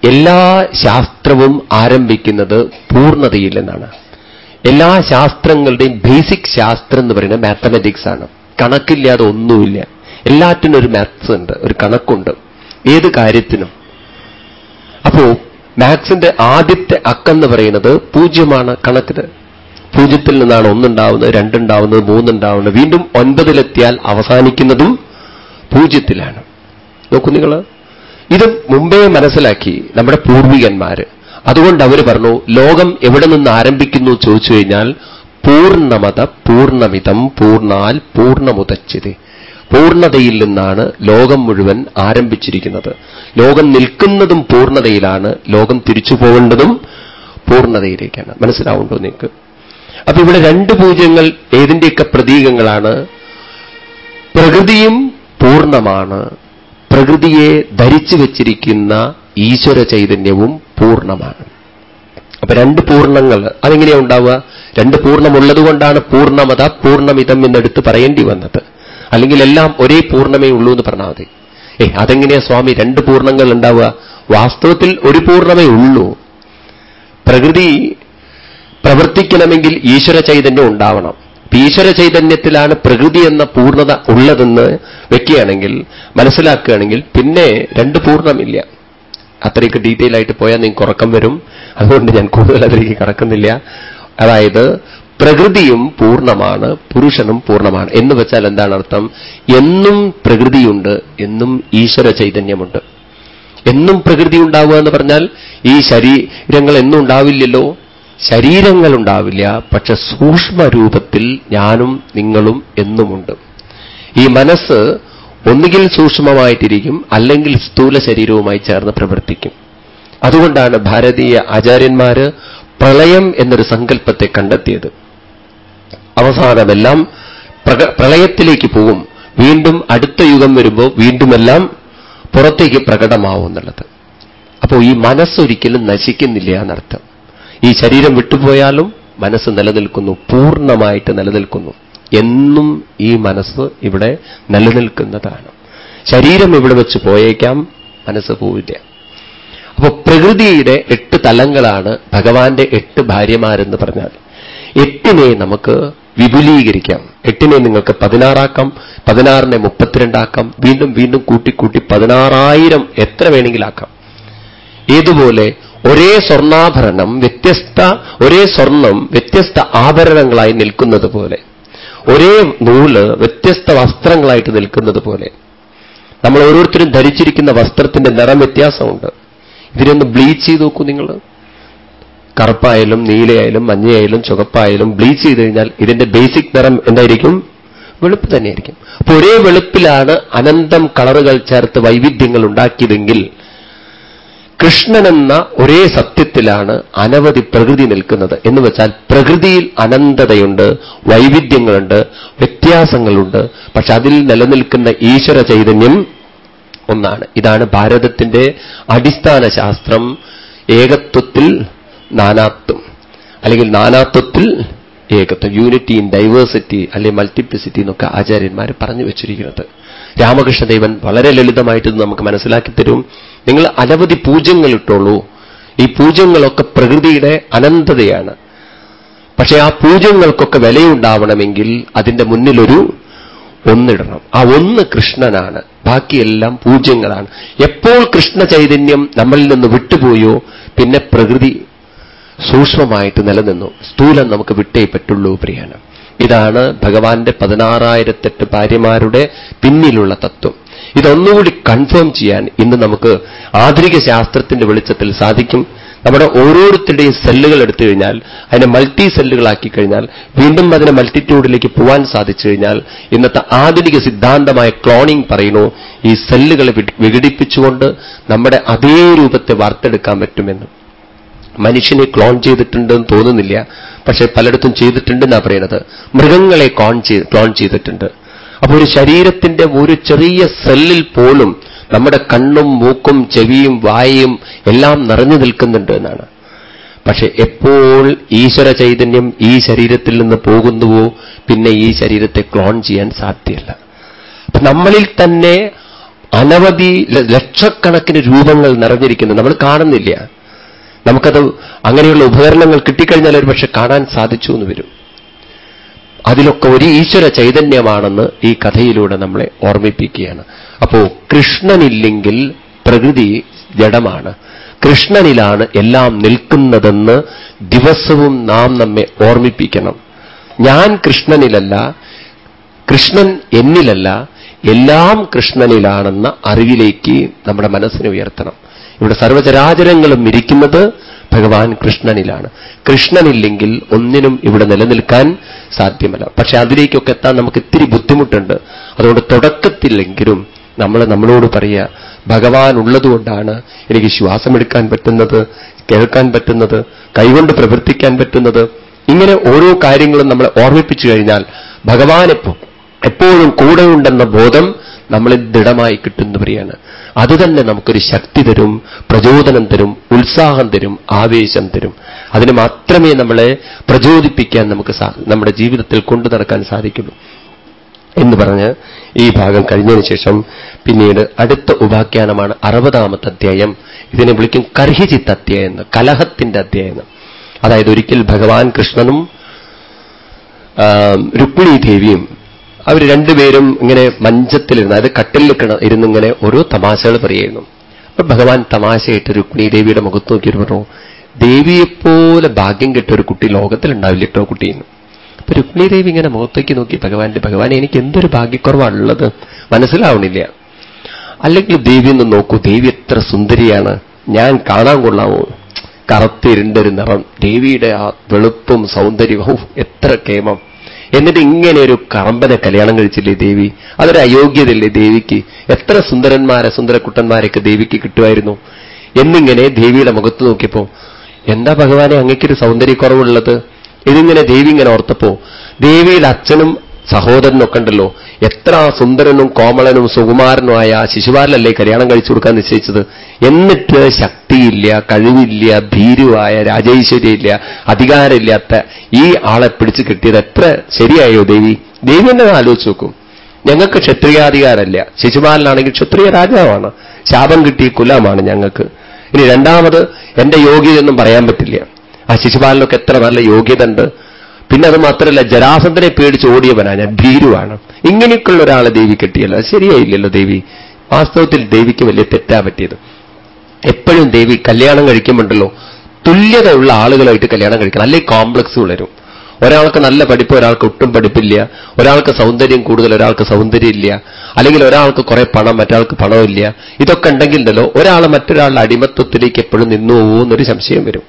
എല്ലാ ശാസ്ത്രവും ആരംഭിക്കുന്നത് പൂർണതയിൽ നിന്നാണ്. എല്ലാ ശാസ്ത്രങ്ങളുടെയും ബേസിക് ശാസ്ത്രം എന്ന് പറയുന്നത് മാത്തമാറ്റിക്സ് ആണ്. കണക്കില്ലാതെ ഒന്നുമില്ല. എല്ലാറ്റിനും ഒരു മാത്സ് ഉണ്ട് ഒരു കണക്കുണ്ട്. ഏത് കാര്യത്തിനും. അപ്പോ മാത്സിന്റെ ആദ്യത്തെ അക്കെന്ന് പറയുന്നത് പൂജ്യമാണ് കണക്കിന്. പൂജ്യത്തിൽ നിന്നാണ് ഒന്നുണ്ടാവുന്നത് രണ്ടുണ്ടാവുന്നത് മൂന്നുണ്ടാവുന്നത്. വീണ്ടും ഒൻപതിലെത്തിയാൽ അവസാനിക്കുന്നതും പൂജ്യത്തിലാണ്. നോക്കൂ നിങ്ങൾ ഇത് മുമ്പേ മനസ്സിലാക്കി നമ്മുടെ പൂർവികന്മാര്. അതുകൊണ്ട് അവർ പറഞ്ഞു ലോകം എവിടെ നിന്ന് ആരംഭിക്കുന്നു? ചോദിച്ചു കഴിഞ്ഞാൽ പൂർണമത പൂർണമിതം പൂർണാൽ പൂർണമുതച്ചിത് പൂർണതയിൽ നിന്നാണ് ലോകം മുഴുവൻ ആരംഭിച്ചിരിക്കുന്നത്. ലോകം നിൽക്കുന്നതും പൂർണതയിലാണ് ലോകം തിരിച്ചു പോകേണ്ടതും പൂർണതയിലേക്കാണ്. മനസ്സിലാവുണ്ടോ നിങ്ങൾക്ക്? അപ്പൊ ഇവിടെ രണ്ട് പൂജ്യങ്ങൾ ഏതിന്റെയൊക്കെ പ്രതീകങ്ങളാണ്? പ്രകൃതിയും പൂർണമാണ്. പ്രകൃതിയെ ധരിച്ചു വച്ചിരിക്കുന്ന ഈശ്വര ചൈതന്യവും പൂർണമാണ് അപ്പൊ രണ്ട് പൂർണങ്ങൾ അതെങ്ങനെയാ ഉണ്ടാവുക? രണ്ട് പൂർണമുള്ളതുകൊണ്ടാണ് പൂർണമത പൂർണമിതം എന്നെടുത്ത് പറയേണ്ടി വന്നത്. അല്ലെങ്കിൽ എല്ലാം ഒരേ പൂർണമേ ഉള്ളൂ എന്ന് പറഞ്ഞാൽ മതി. ഏ അതെങ്ങനെയാ സ്വാമി രണ്ട് പൂർണങ്ങൾ ഉണ്ടാവുക? വാസ്തവത്തിൽ ഒരു പൂർണമേ ഉള്ളൂ. പ്രകൃതി പ്രവർത്തിക്കണമെങ്കിൽ ഈശ്വര ചൈതന്യം ഉണ്ടാവണം. ഈശ്വര ചൈതന്യത്തിലാണ് പ്രകൃതി എന്ന പൂർണത ഉള്ളതെന്ന് വെക്കുകയാണെങ്കിൽ മനസ്സിലാക്കുകയാണെങ്കിൽ പിന്നെ രണ്ട് പൂർണമില്ല. അത്രയ്ക്ക് ഡീറ്റെയിൽ ആയിട്ട് പോയാൽ നിങ്ങൾക്ക് ഉറക്കം വരും. അതുകൊണ്ട് ഞാൻ കൂടുതൽ അതിലേക്ക് കടക്കുന്നില്ല. അതായത് പ്രകൃതിയും പൂർണമാണ് പുരുഷനും പൂർണമാണ്. എന്ന് വെച്ചാൽ എന്താണ് അർത്ഥം? എന്നും പ്രകൃതിയുണ്ട് എന്നും ഈശ്വര ചൈതന്യമുണ്ട്. എന്നും പ്രകൃതി ഉണ്ടാവുക എന്ന് പറഞ്ഞാൽ ഈ ശരീരങ്ങൾ എന്നും ഉണ്ടാവില്ലല്ലോ. ശരീരങ്ങൾ ഉണ്ടാവില്ല പക്ഷെ സൂക്ഷ്മരൂപത്തിൽ ഞാനും നിങ്ങളും എന്നുമുണ്ട്. ഈ മനസ്സ് ഒന്നുകിൽ സൂക്ഷ്മമായിട്ടിരിക്കും അല്ലെങ്കിൽ സ്ഥൂല ശരീരവുമായി ചേർന്ന് പ്രവർത്തിക്കും. അതുകൊണ്ടാണ് ഭാരതീയ ആചാര്യന്മാര് പ്രളയം എന്നൊരു സങ്കല്പത്തെ കണ്ടെത്തിയത്. അവസാനമെല്ലാം പ്രളയത്തിലേക്ക് പോകും. വീണ്ടും അടുത്ത യുഗം വരുമ്പോൾ വീണ്ടുമെല്ലാം പുറത്തേക്ക് പ്രകടമാവും എന്നുള്ളത്. അപ്പോൾ ഈ മനസ്സൊരിക്കലും നശിക്കുന്നില്ല എന്നർത്ഥം. ഈ ശരീരം വിട്ടുപോയാലും മനസ്സ് നിലനിൽക്കുന്നു പൂർണമായിട്ട് നിലനിൽക്കുന്നു. എന്നും ഈ മനസ്സ് ഇവിടെ നിലനിൽക്കുന്നതാണ്. ശരീരം ഇവിടെ വെച്ച് പോയേക്കാം മനസ്സ് പോവില്ല. അപ്പൊ പ്രകൃതിയുടെ എട്ട് തലങ്ങളാണ് ഭഗവാന്റെ എട്ട് ഭാര്യമാരെന്ന് പറഞ്ഞാൽ എട്ടിനെ നമുക്ക് വിപുലീകരിക്കാം. എട്ടിനെ നിങ്ങൾക്ക് പതിനാറാക്കാം പതിനാറിനെ മുപ്പത്തിരണ്ടാക്കാം വീണ്ടും വീണ്ടും കൂട്ടിക്കൂട്ടി പതിനാറായിരം എത്ര വേണമെങ്കിലാക്കാം. ഏതുപോലെ ഒരേ സ്വർണാഭരണം വ്യത്യസ്ത ഒരേ സ്വർണം വ്യത്യസ്ത ആഭരണങ്ങളായി നിൽക്കുന്നത് പോലെ ഒരേ നൂൽ വ്യത്യസ്ത വസ്ത്രങ്ങളായിട്ട് നിൽക്കുന്നത് പോലെ. നമ്മൾ ഓരോരുത്തരും ധരിച്ചിരിക്കുന്ന വസ്ത്രത്തിന്റെ നിറം വ്യത്യാസമുണ്ട്. ഇതിനൊന്ന് ബ്ലീച്ച് ചെയ്ത് നോക്കൂ നിങ്ങൾ. കറുപ്പായാലും നീലയായാലും മഞ്ഞയായാലും ചുവപ്പായാലും ബ്ലീച്ച് ചെയ്ത് കഴിഞ്ഞാൽ ഇതിന്റെ ബേസിക് നിറം എന്തായിരിക്കും? വെളുപ്പ് തന്നെയായിരിക്കും. അപ്പൊ ഒരേ വെളുപ്പിലാണ് അനന്തം കളറുകൾ ചേർത്ത് വൈവിധ്യങ്ങൾ ഉണ്ടാക്കിയതെങ്കിൽ കൃഷ്ണനെന്ന ഒരേ സത്യത്തിലാണ് അനവധി പ്രകൃതി നിൽക്കുന്നത്. എന്ന് വെച്ചാൽ പ്രകൃതിയിൽ അനന്തതയുണ്ട് വൈവിധ്യങ്ങളുണ്ട് വ്യത്യാസങ്ങളുണ്ട്. പക്ഷെ അതിൽ നിലനിൽക്കുന്ന ഈശ്വര ചൈതന്യം ഒന്നാണ്. ഇതാണ് ഭാരതത്തിന്റെ അടിസ്ഥാന ശാസ്ത്രം. ഏകത്വത്തിൽ നാനാത്വം. അല്ലെങ്കിൽ നാനാത്വത്തിൽ ഏകത്വം. യൂണിറ്റി ഇൻ ഡൈവേഴ്സിറ്റി അല്ലെങ്കിൽ മൾട്ടിപ്ലിസിറ്റി എന്നൊക്കെ ആചാര്യന്മാർ പറഞ്ഞു വെച്ചിരിക്കുന്നത്. രാമകൃഷ്ണദേവൻ വളരെ ലളിതമായിട്ട് നമുക്ക് മനസ്സിലാക്കി തരും. നിങ്ങൾ അനവധി പൂജ്യങ്ങൾ ഇട്ടോളൂ ഈ പൂജ്യങ്ങളൊക്കെ പ്രകൃതിയുടെ അനന്തതയാണ്. പക്ഷേ ആ പൂജ്യങ്ങൾക്കൊക്കെ വിലയുണ്ടാവണമെങ്കിൽ അതിന്റെ മുന്നിലൊരു ഒന്നിടണം. ആ ഒന്ന് കൃഷ്ണനാണ്. ബാക്കിയെല്ലാം പൂജ്യങ്ങളാണ്. എപ്പോൾ കൃഷ്ണ ചൈതന്യം നമ്മളിൽ നിന്ന് വിട്ടുപോയോ പിന്നെ പ്രകൃതി സൂക്ഷ്മമായിട്ട് നിലനിന്നു. സ്ഥൂലം നമുക്ക് വിട്ടേ പറ്റുള്ളൂ പ്രിയാണ് ഇതാണ് ഭഗവാന്റെ പതിനാറായിരത്തെട്ട് ഭാര്യമാരുടെ പിന്നിലുള്ള തത്വം. ഇതൊന്നുകൂടി കൺഫേം ചെയ്യാൻ ഇന്ന് നമുക്ക് ആധുനിക ശാസ്ത്രത്തിന്റെ വെളിച്ചത്തിൽ സാധിക്കും. നമ്മുടെ ഓരോരുത്തരുടെയും സെല്ലുകൾ എടുത്തു കഴിഞ്ഞാൽ അതിനെ മൾട്ടി സെല്ലുകളാക്കി കഴിഞ്ഞാൽ വീണ്ടും അതിനെ മൾട്ടിറ്റ്യൂഡിലേക്ക് പോവാൻ സാധിച്ചു കഴിഞ്ഞാൽ ഇന്നത്തെ ആധുനിക സിദ്ധാന്തമായ ക്ലോണിംഗ് പറയുന്നു ഈ സെല്ലുകളെ വിഘടിപ്പിച്ചുകൊണ്ട് നമ്മുടെ അതേ രൂപത്തെ വാർത്തെടുക്കാൻ പറ്റുമെന്ന്. മനുഷ്യനെ ക്ലോൺ ചെയ്തിട്ടുണ്ടെന്ന് തോന്നുന്നില്ല പക്ഷെ പലയിടത്തും ചെയ്തിട്ടുണ്ടെന്നാണ് പറയുന്നത്. മൃഗങ്ങളെ ക്ലോൺ ചെയ്തിട്ടുണ്ട്. അപ്പോൾ ഒരു ശരീരത്തിന്റെ ഒരു ചെറിയ സെല്ലിൽ പോലും നമ്മുടെ കണ്ണും മൂക്കും ചെവിയും വായയും എല്ലാം നിറഞ്ഞു നിൽക്കുന്നുണ്ട് എന്നാണ്. പക്ഷെ എപ്പോൾ ഈശ്വര ചൈതന്യം ഈ ശരീരത്തിൽ നിന്ന് പോകുന്നുവോ പിന്നെ ഈ ശരീരത്തെ ക്ലോൺ ചെയ്യാൻ സാധ്യമല്ല അപ്പൊ നമ്മളിൽ തന്നെ അനവധി ലക്ഷക്കണക്കിന് രൂപങ്ങൾ നിറഞ്ഞിരിക്കുന്നു. നമ്മൾ കാണുന്നില്ല. നമുക്കത് അങ്ങനെയുള്ള ഉപകരണങ്ങൾ കിട്ടിക്കഴിഞ്ഞാൽ ഒരു പക്ഷെ കാണാൻ സാധിച്ചു എന്ന് വരും. അതിലൊക്കെ ഒരു ഈശ്വര ചൈതന്യമാണെന്ന് ഈ കഥയിലൂടെ നമ്മളെ ഓർമ്മിപ്പിക്കുകയാണ്. അപ്പോ കൃഷ്ണനില്ലെങ്കിൽ പ്രകൃതി ജഡമാണ്. കൃഷ്ണനിലാണ് എല്ലാം നിൽക്കുന്നതെന്ന് ദിവസവും നാം നമ്മെ ഓർമ്മിപ്പിക്കണം. ഞാൻ കൃഷ്ണനിലല്ല കൃഷ്ണൻ എന്നിലല്ല എല്ലാം കൃഷ്ണനിലാണെന്ന അറിവിലേക്ക് നമ്മുടെ മനസ്സിനെ ഉയർത്തണം. ഇവിടെ സർവചരാചരങ്ങളും ഇരിക്കുന്നത് ഭഗവാൻ കൃഷ്ണനിലാണ്. കൃഷ്ണനില്ലെങ്കിൽ ഒന്നിനും ഇവിടെ നിലനിൽക്കാൻ സാധ്യമല്ല. പക്ഷെ അതിലേക്കൊക്കെ എത്താൻ നമുക്ക് ഇത്തിരി ബുദ്ധിമുട്ടുണ്ട്. അതുകൊണ്ട് തുടക്കത്തില്ലെങ്കിലും നമ്മൾ നമ്മളോട് പറയുക ഭഗവാൻ ഉള്ളതുകൊണ്ടാണ് എനിക്ക് ശ്വാസമെടുക്കാൻ പറ്റുന്നത് കേൾക്കാൻ പറ്റുന്നത് കൈകൊണ്ട് പ്രവർത്തിക്കാൻ പറ്റുന്നത്. ഇങ്ങനെ ഓരോ കാര്യങ്ങളും നമ്മളെ ഓർമ്മിപ്പിച്ചു കഴിഞ്ഞാൽ ഭഗവാൻ എപ്പോ എപ്പോഴും കൂടെയുണ്ടെന്ന ബോധം നമ്മളിൽ ദൃഢമായി കിട്ടുന്നവരെയാണ്. അതുതന്നെ നമുക്കൊരു ശക്തി തരും പ്രചോദനം തരും ഉത്സാഹം തരും ആവേശം തരും. അതിന് മാത്രമേ നമ്മളെ പ്രചോദിപ്പിക്കാൻ നമുക്ക് നമ്മുടെ ജീവിതത്തിൽ കൊണ്ടു നടക്കാൻ സാധിക്കുള്ളൂ. എന്ന് പറഞ്ഞ് ഈ ഭാഗം കഴിഞ്ഞതിന് ശേഷം പിന്നീട് അടുത്ത ഉപാഖ്യാനമാണ് അറുപതാമത്തെ അധ്യായം. ഇതിനെ വിളിക്കും കർഹിജിത്ത് അധ്യായം എന്ന് കലഹത്തിന്റെ അധ്യായം അതായത് ഒരിക്കൽ ഭഗവാൻ കൃഷ്ണനും രുക്മിണി ദേവിയും അവർ രണ്ടുപേരും ഇങ്ങനെ മഞ്ചത്തിലിരുന്ന് അതായത് കട്ടിലിൽ ഇരുന്നിങ്ങനെ ഓരോ തമാശകൾ പറയുന്നു അപ്പൊ ഭഗവാൻ തമാശയായിട്ട് രുക്മിണി ദേവിയുടെ മുഖത്ത് നോക്കി പറഞ്ഞു ദേവിയെപ്പോലെ ഭാഗ്യം കിട്ടൊരു കുട്ടി ലോകത്തിലുണ്ടാവില്ല കേട്ടോ കുട്ടിയെന്ന് അപ്പൊ രുക്മിണി ദേവി ഇങ്ങനെ മുഖത്തേക്ക് നോക്കി ഭഗവാന്റെ ഭഗവാൻ എനിക്ക് എന്തൊരു ഭാഗ്യക്കുറവാണുള്ളത്? മനസ്സിലാവണില്ല. അല്ലെങ്കിൽ ദേവി ഒന്ന് നോക്കൂ ദേവി എത്ര സുന്ദരിയാണ്. ഞാൻ കാണാൻ കൊള്ളാമോ കറുത്തിരുണ്ടൊരു നിറം. ദേവിയുടെ ആ വെളുപ്പും സൗന്ദര്യവും എത്ര കേമം. എന്നിട്ട് ഇങ്ങനെ ഒരു കറമ്പനെ കല്യാണം കഴിച്ചില്ലേ ദേവി? അതൊരു അയോഗ്യതല്ലേ ദേവിക്ക്? എത്ര സുന്ദരന്മാരെ സുന്ദരക്കുട്ടന്മാരെയൊക്കെ ദേവിക്ക് കിട്ടുമായിരുന്നു? എന്നിങ്ങനെ ദേവിയുടെ മുഖത്ത് നോക്കിയപ്പോ എന്താ ഭഗവാനെ അങ്ങക്കൊരു സൗന്ദര്യക്കുറവുള്ളത്? ഇതിങ്ങനെ ദേവി ഇങ്ങനെ ഓർത്തപ്പോ ദേവിയുടെ അച്ഛനും സഹോദരനൊക്കെ ഉണ്ടല്ലോ. എത്ര സുന്ദരനും കോമളനും സുകുമാരനുമായ ശിശുപാലല്ലേ കല്യാണം കഴിച്ചു കൊടുക്കാൻ നിശ്ചയിച്ചത്? എന്നിട്ട് ശക്തിയില്ല കഴിവില്ല ഭീരുവായ രാജൈശ്വര്യമില്ല അധികാരമില്ലാത്ത ഈ ആളെ പിടിച്ചു കിട്ടിയത് എത്ര ശരിയായോ ദേവി? ദേവി എന്നെ ആലോചിച്ച് നോക്കും. ഞങ്ങൾക്ക് ക്ഷത്രിയാധികാരമല്ല. ശിശുപാലനാണെങ്കിൽ ക്ഷത്രിയ രാജാവാണ്. ശാപം കിട്ടിയ കുലമാണ് ഞങ്ങൾക്ക്. ഇനി രണ്ടാമത് എന്റെ യോഗ്യതയൊന്നും പറയാൻ പറ്റില്ല. ആ ശിശുപാലനൊക്കെ എത്ര നല്ല യോഗ്യത ഉണ്ട് പിന്നെ അത് മാത്രമല്ല ജരാസന്ധനെ പേടിച്ച് ഓടിയവനാ ഞാൻ ഭീരുവാണ്. ഇങ്ങനെയൊക്കെയുള്ള ഒരാളെ ദേവി കിട്ടിയല്ല. ശരിയായില്ലല്ലോ ദേവി. വാസ്തവത്തിൽ ദേവിക്ക് വലിയ തെറ്റാ പറ്റിയത്. എപ്പോഴും ദേവി കല്യാണം കഴിക്കുമ്പോണ്ടല്ലോ തുല്യതയുള്ള ആളുകളായിട്ട് കല്യാണം കഴിക്കണം. അല്ലെങ്കിൽ കോംപ്ലക്സ് വളരും. ഒരാൾക്ക് നല്ല പഠിപ്പ് ഒരാൾക്ക് ഒട്ടും പഠിപ്പില്ല. ഒരാൾക്ക് സൗന്ദര്യം കൂടുതൽ ഒരാൾക്ക് സൗന്ദര്യം ഇല്ല അല്ലെങ്കിൽ ഒരാൾക്ക് കുറെ പണം മറ്റാൾക്ക് പണമില്ല ഇതൊക്കെ ഉണ്ടെങ്കിലല്ലോ ഒരാൾ മറ്റൊരാളുടെ അടിമത്വത്തിലേക്ക് എപ്പോഴും നിന്നു എന്നൊരു സംശയം വരും.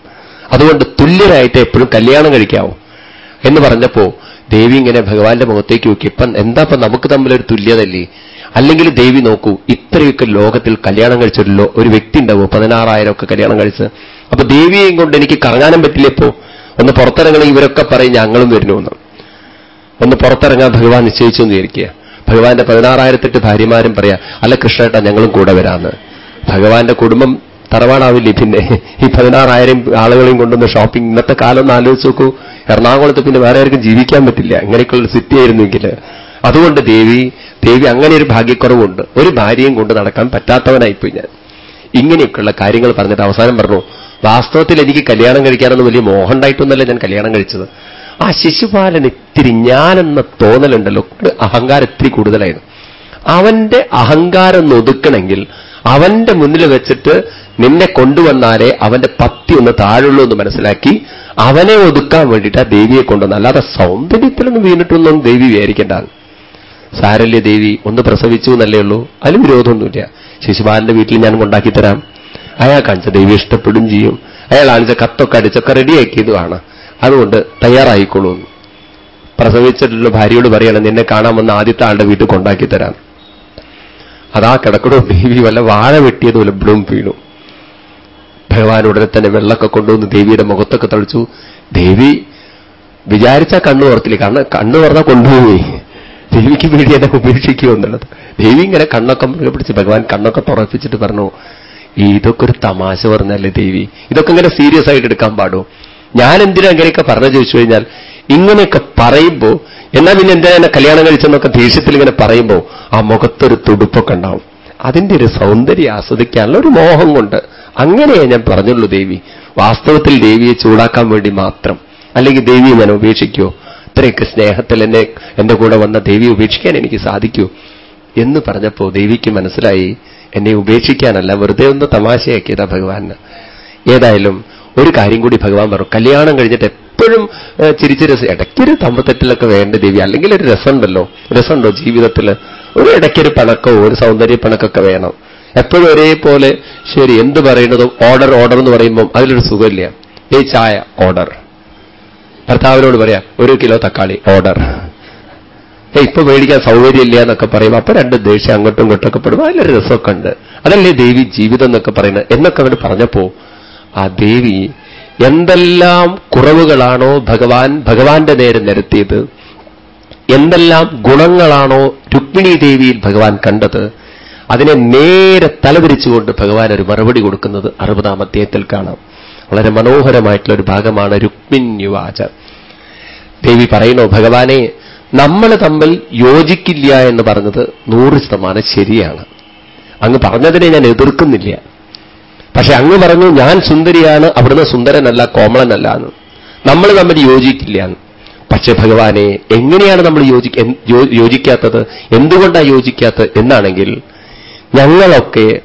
അതുകൊണ്ട് തുല്യരായിട്ട് എപ്പോഴും കല്യാണം കഴിക്കാവൂ. എന്ന് പറഞ്ഞപ്പോ ദേവി ഇങ്ങനെ ഭഗവാന്റെ മുഖത്തേക്ക് നോക്കി ഇപ്പം എന്താ ഇപ്പം നമുക്ക് തമ്മിലൊരു തുല്യതല്ലേ? അല്ലെങ്കിൽ ദേവി നോക്കൂ ഇത്രയൊക്കെ ലോകത്തിൽ കല്യാണം കഴിച്ചിട്ടുള്ളോ ഒരു വ്യക്തി ഉണ്ടാവോ? പതിനാറായിരം ഒക്കെ കല്യാണം കഴിച്ച്. അപ്പൊ ദേവിയെയും കൊണ്ട് എനിക്ക് കറങ്ങാനും പറ്റില്ല ഇപ്പോ. ഒന്ന് പുറത്തിറങ്ങണം ഇവരൊക്കെ പറയും ഞങ്ങളും വരുന്നുവെന്ന്. ഒന്ന് പുറത്തിറങ്ങാൻ ഭഗവാൻ നിശ്ചയിച്ചു എന്ന് വിചാരിക്കുക. ഭഗവാന്റെ പതിനാറായിരത്തെട്ട് ഭാര്യമാരും പറയാ അല്ല കൃഷ്ണേട്ട ഞങ്ങളും കൂടെ വരാമെന്ന് ഭഗവാന്റെ കുടുംബം തറവാടാവില്ലേ? പിന്നെ ഈ പതിനാറായിരം ആളുകളെയും കൊണ്ടുവന്ന് ഷോപ്പിംഗ് ഇന്നത്തെ കാലം ഒന്ന് ആലോചിച്ച് നോക്കൂ. എറണാകുളത്ത് പിന്നെ വേറെ ആർക്കും ജീവിക്കാൻ പറ്റില്ല. അങ്ങനെയൊക്കെയുള്ള സിറ്റി ആയിരുന്നെങ്കിൽ. അതുകൊണ്ട് ദേവി ദേവി അങ്ങനെ ഒരു ഭാഗ്യക്കുറവുണ്ട്. ഒരു ഭാര്യയും കൊണ്ട് നടക്കാൻ പറ്റാത്തവനായിപ്പോയി ഞാൻ. ഇങ്ങനെയൊക്കെയുള്ള കാര്യങ്ങൾ പറഞ്ഞിട്ട് അവസാനം പറഞ്ഞു വാസ്തവത്തിൽ എനിക്ക് കല്യാണം കഴിക്കാനൊന്നും വലിയ മോഹം ഉണ്ടായിട്ടൊന്നല്ല ഞാൻ കല്യാണം കഴിച്ചത്. ആ ശിശുപാലൻ ഇത്തിരി ഞാനെന്ന തോന്നലുണ്ടല്ലോ. അഹങ്കാരം ഇത്തിരി കൂടുതലായിരുന്നു. അവന്റെ അഹങ്കാരം ഒതുക്കണമെങ്കിൽ അവന്റെ മുന്നിൽ വെച്ചിട്ട് നിന്നെ കൊണ്ടുവന്നാലേ അവന്റെ പത്തി ഒന്ന് താഴുള്ളൂ എന്ന് മനസ്സിലാക്കി അവനെ ഒതുക്കാൻ വേണ്ടിയിട്ട് ആ ദേവിയെ കൊണ്ടുവന്ന. അല്ലാതെ സൗന്ദര്യത്തിലൊന്നും വീണിട്ടൊന്നും ദേവി വിചാരിക്കേണ്ട. സാരല്യ ദേവി ഒന്ന് പ്രസവിച്ചു എന്നല്ലേ ഉള്ളൂ. അതിന് വിരോധമൊന്നുമില്ല. ശിശുപാലന്റെ വീട്ടിൽ ഞാൻ കൊണ്ടാക്കി തരാം. അയാൾ കാണിച്ച ദേവി ഇഷ്ടപ്പെടും ചെയ്യും. അയാൾ കാണിച്ച കത്തൊക്കെ അടിച്ചൊക്കെ റെഡിയാക്കിയതുമാണ് അതുകൊണ്ട് തയ്യാറായിക്കോളൂ പ്രസവിച്ചിട്ടുള്ള ഭാര്യയോട് പറയണം നിന്നെ കാണാൻ വന്ന ആദ്യത്തെ ആളുടെ വീട്ടിൽ കൊണ്ടാക്കി തരാം. അതാ കിടക്കണോ. ദേവി വല്ല വാഴ വെട്ടിയതുപോലെ ബ്ലൂം വീണു. ഭഗവാൻ ഉടനെ തന്നെ വെള്ളമൊക്കെ കൊണ്ടുവന്ന് ദേവിയുടെ മുഖത്തൊക്കെ തളിച്ചു. ദേവി വിചാരിച്ച കണ്ണു ഓർത്തില്ല കണ്ണ് കണ്ണു പറഞ്ഞാൽ കൊണ്ടുപോയി ദേവിക്ക് വേണ്ടി എന്നെ ഉപേക്ഷിക്കുമോ എന്നുള്ളത് ദേവി ഇങ്ങനെ കണ്ണൊക്കെ പിടിച്ച് ഭഗവാൻ കണ്ണൊക്കെ തുറപ്പിച്ചിട്ട് പറഞ്ഞു ഇതൊക്കെ ഒരു തമാശ പറഞ്ഞല്ലേ ദേവി? ഇതൊക്കെ ഇങ്ങനെ സീരിയസ് ആയിട്ട് എടുക്കാൻ പാടോ? ഞാൻ എന്തിനാ ഇങ്ങനെയൊക്കെ പറഞ്ഞു ചോദിച്ചു കഴിഞ്ഞാൽ ഇങ്ങനെയൊക്കെ പറയുമ്പോൾ എന്നാ പിന്നെ എന്തിനാ എന്നെ കല്യാണം കഴിച്ചെന്നൊക്കെ ദേഷ്യത്തിൽ ഇങ്ങനെ പറയുമ്പോൾ ആ മുഖത്തൊരു തുടുപ്പൊക്കെ ഉണ്ടാവും. അതിന്റെ ഒരു സൗന്ദര്യം ആസ്വദിക്കാനുള്ള ഒരു മോഹം കൊണ്ട് അങ്ങനെയേ ഞാൻ പറഞ്ഞുള്ളൂ ദേവി. വാസ്തവത്തിൽ ദേവിയെ ചൂടാക്കാൻ വേണ്ടി മാത്രം. അല്ലെങ്കിൽ ദേവിയെ ഞാൻ ഉപേക്ഷിക്കൂ? ഇത്രയൊക്കെ സ്നേഹത്തിൽ എന്നെ എന്റെ കൂടെ വന്ന ദേവിയെ ഉപേക്ഷിക്കാൻ എനിക്ക് സാധിക്കൂ? എന്ന് പറഞ്ഞപ്പോ ദേവിക്ക് മനസ്സിലായി എന്നെ ഉപേക്ഷിക്കാനല്ല വെറുതെ ഒന്ന് തമാശയാക്കിയതാ ഭഗവാന്. ഏതായാലും ഒരു കാര്യം കൂടി ഭഗവാൻ പറഞ്ഞു. കല്യാണം കഴിഞ്ഞിട്ട് എപ്പോഴും ചിരിച്ച് രസം ഇടയ്ക്കൊരു തമ്പത്തെട്ടിലൊക്കെ വേണ്ട ദേവി. അല്ലെങ്കിൽ ഒരു രസമുണ്ടല്ലോ. രസമുണ്ടോ ജീവിതത്തിൽ ഒരു ഇടയ്ക്കൊരു പണക്കോ ഒരു സൗന്ദര്യ പണക്കൊക്കെ വേണം. എപ്പോഴും ഒരേപോലെ ശരി എന്ത് പറയുന്നതും ഓർഡർ ഓർഡർ എന്ന് പറയുമ്പം അതിലൊരു സുഖമില്ല. ഏ ചായ ഓർഡർ ഭർത്താവിനോട് പറയാ ഒരു കിലോ തക്കാളി ഓർഡർ ഇപ്പൊ മേടിക്കാൻ സൗകര്യമില്ല എന്നൊക്കെ പറയുമ്പോൾ അപ്പൊ രണ്ട് ദേഷ്യം അങ്ങോട്ടും ഇങ്ങോട്ടൊക്കെ പെടുമ്പോൾ അതിലൊരു രസമൊക്കെ ഉണ്ട്. അതല്ലേ ദേവി ജീവിതം എന്നൊക്കെ പറയുന്നത്? എന്നൊക്കെ അവർ പറഞ്ഞപ്പോ ആ ദേവി എന്തെല്ലാം കുറവുകളാണോ ഭഗവാൻ ഭഗവാന്റെ നേരെ നിരത്തിയത്? എന്തെല്ലാം ഗുണങ്ങളാണോ രുക്മിണി ദേവിയിൽ ഭഗവാൻ കണ്ടത്? അതിനെ നേരെ തലതിരിച്ചുകൊണ്ട് ഭഗവാൻ ഒരു മറുപടി കൊടുക്കുന്നത് അറുപതാം അധ്യായത്തിൽ കാണാം. വളരെ മനോഹരമായിട്ടുള്ള ഒരു ഭാഗമാണ് രുക്മിന്യുവാച ദേവി പറയുന്നു ഭഗവാനെ നമ്മൾ തമ്മിൽ യോജിക്കില്ല എന്ന് പറഞ്ഞത് നൂറ് ശതമാനം ശരിയാണ്. അങ്ങ് പറഞ്ഞതിനെ ഞാൻ എതിർക്കുന്നില്ല. പക്ഷെ അങ്ങ് പറഞ്ഞു ഞാൻ സുന്ദരിയാണ് അവിടുന്ന് സുന്ദരനല്ല കോമളനല്ല എന്ന്. നമ്മൾ തമ്മിൽ യോജിക്കില്ല എന്ന്. പക്ഷെ ഭഗവാനെ എങ്ങനെയാണ് നമ്മൾ യോജിക്ക യോജിക്കാത്തത്? എന്തുകൊണ്ടാണ് യോജിക്കാത്തത്? എന്നാണെങ്കിൽ ഞങ്ങളൊക്കെ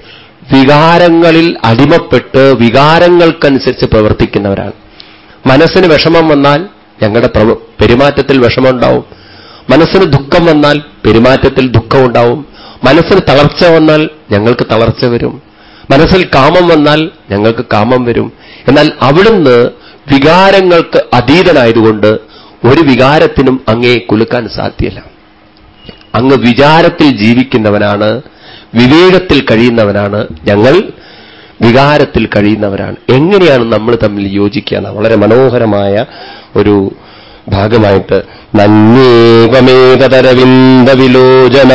വികാരങ്ങളിൽ അടിമപ്പെട്ട് വികാരങ്ങൾക്കനുസരിച്ച് പ്രവർത്തിക്കുന്നവരാണ്. മനസ്സിന് വിഷമം വന്നാൽ ഞങ്ങളുടെ പെരുമാറ്റത്തിൽ വിഷമമുണ്ടാവും. മനസ്സിന് ദുഃഖം വന്നാൽ പെരുമാറ്റത്തിൽ ദുഃഖമുണ്ടാവും. മനസ്സിന് തളർച്ച വന്നാൽ ഞങ്ങൾക്ക് തളർച്ച വരും. മനസ്സിൽ കാമം വന്നാൽ ഞങ്ങൾക്ക് കാമം വരും. എന്നാൽ അവിടുന്ന് വികാരങ്ങൾക്ക് അതീതനായതുകൊണ്ട് ഒരു വികാരത്തിനും അങ്ങേ കുലുക്കാൻ സാധ്യല്ല. അങ്ങ് വിചാരത്തിൽ ജീവിക്കുന്നവനാണ് വിവേകത്തിൽ കഴിയുന്നവനാണ് ഞങ്ങൾ വികാരത്തിൽ കഴിയുന്നവരാണ്. എങ്ങനെയാണ് നമ്മൾ തമ്മിൽ യോജിക്കുക വളരെ മനോഹരമായ ഒരു ഭാഗമായിട്ട്. നന്യേകമേകതരവിന്ദവിലോചന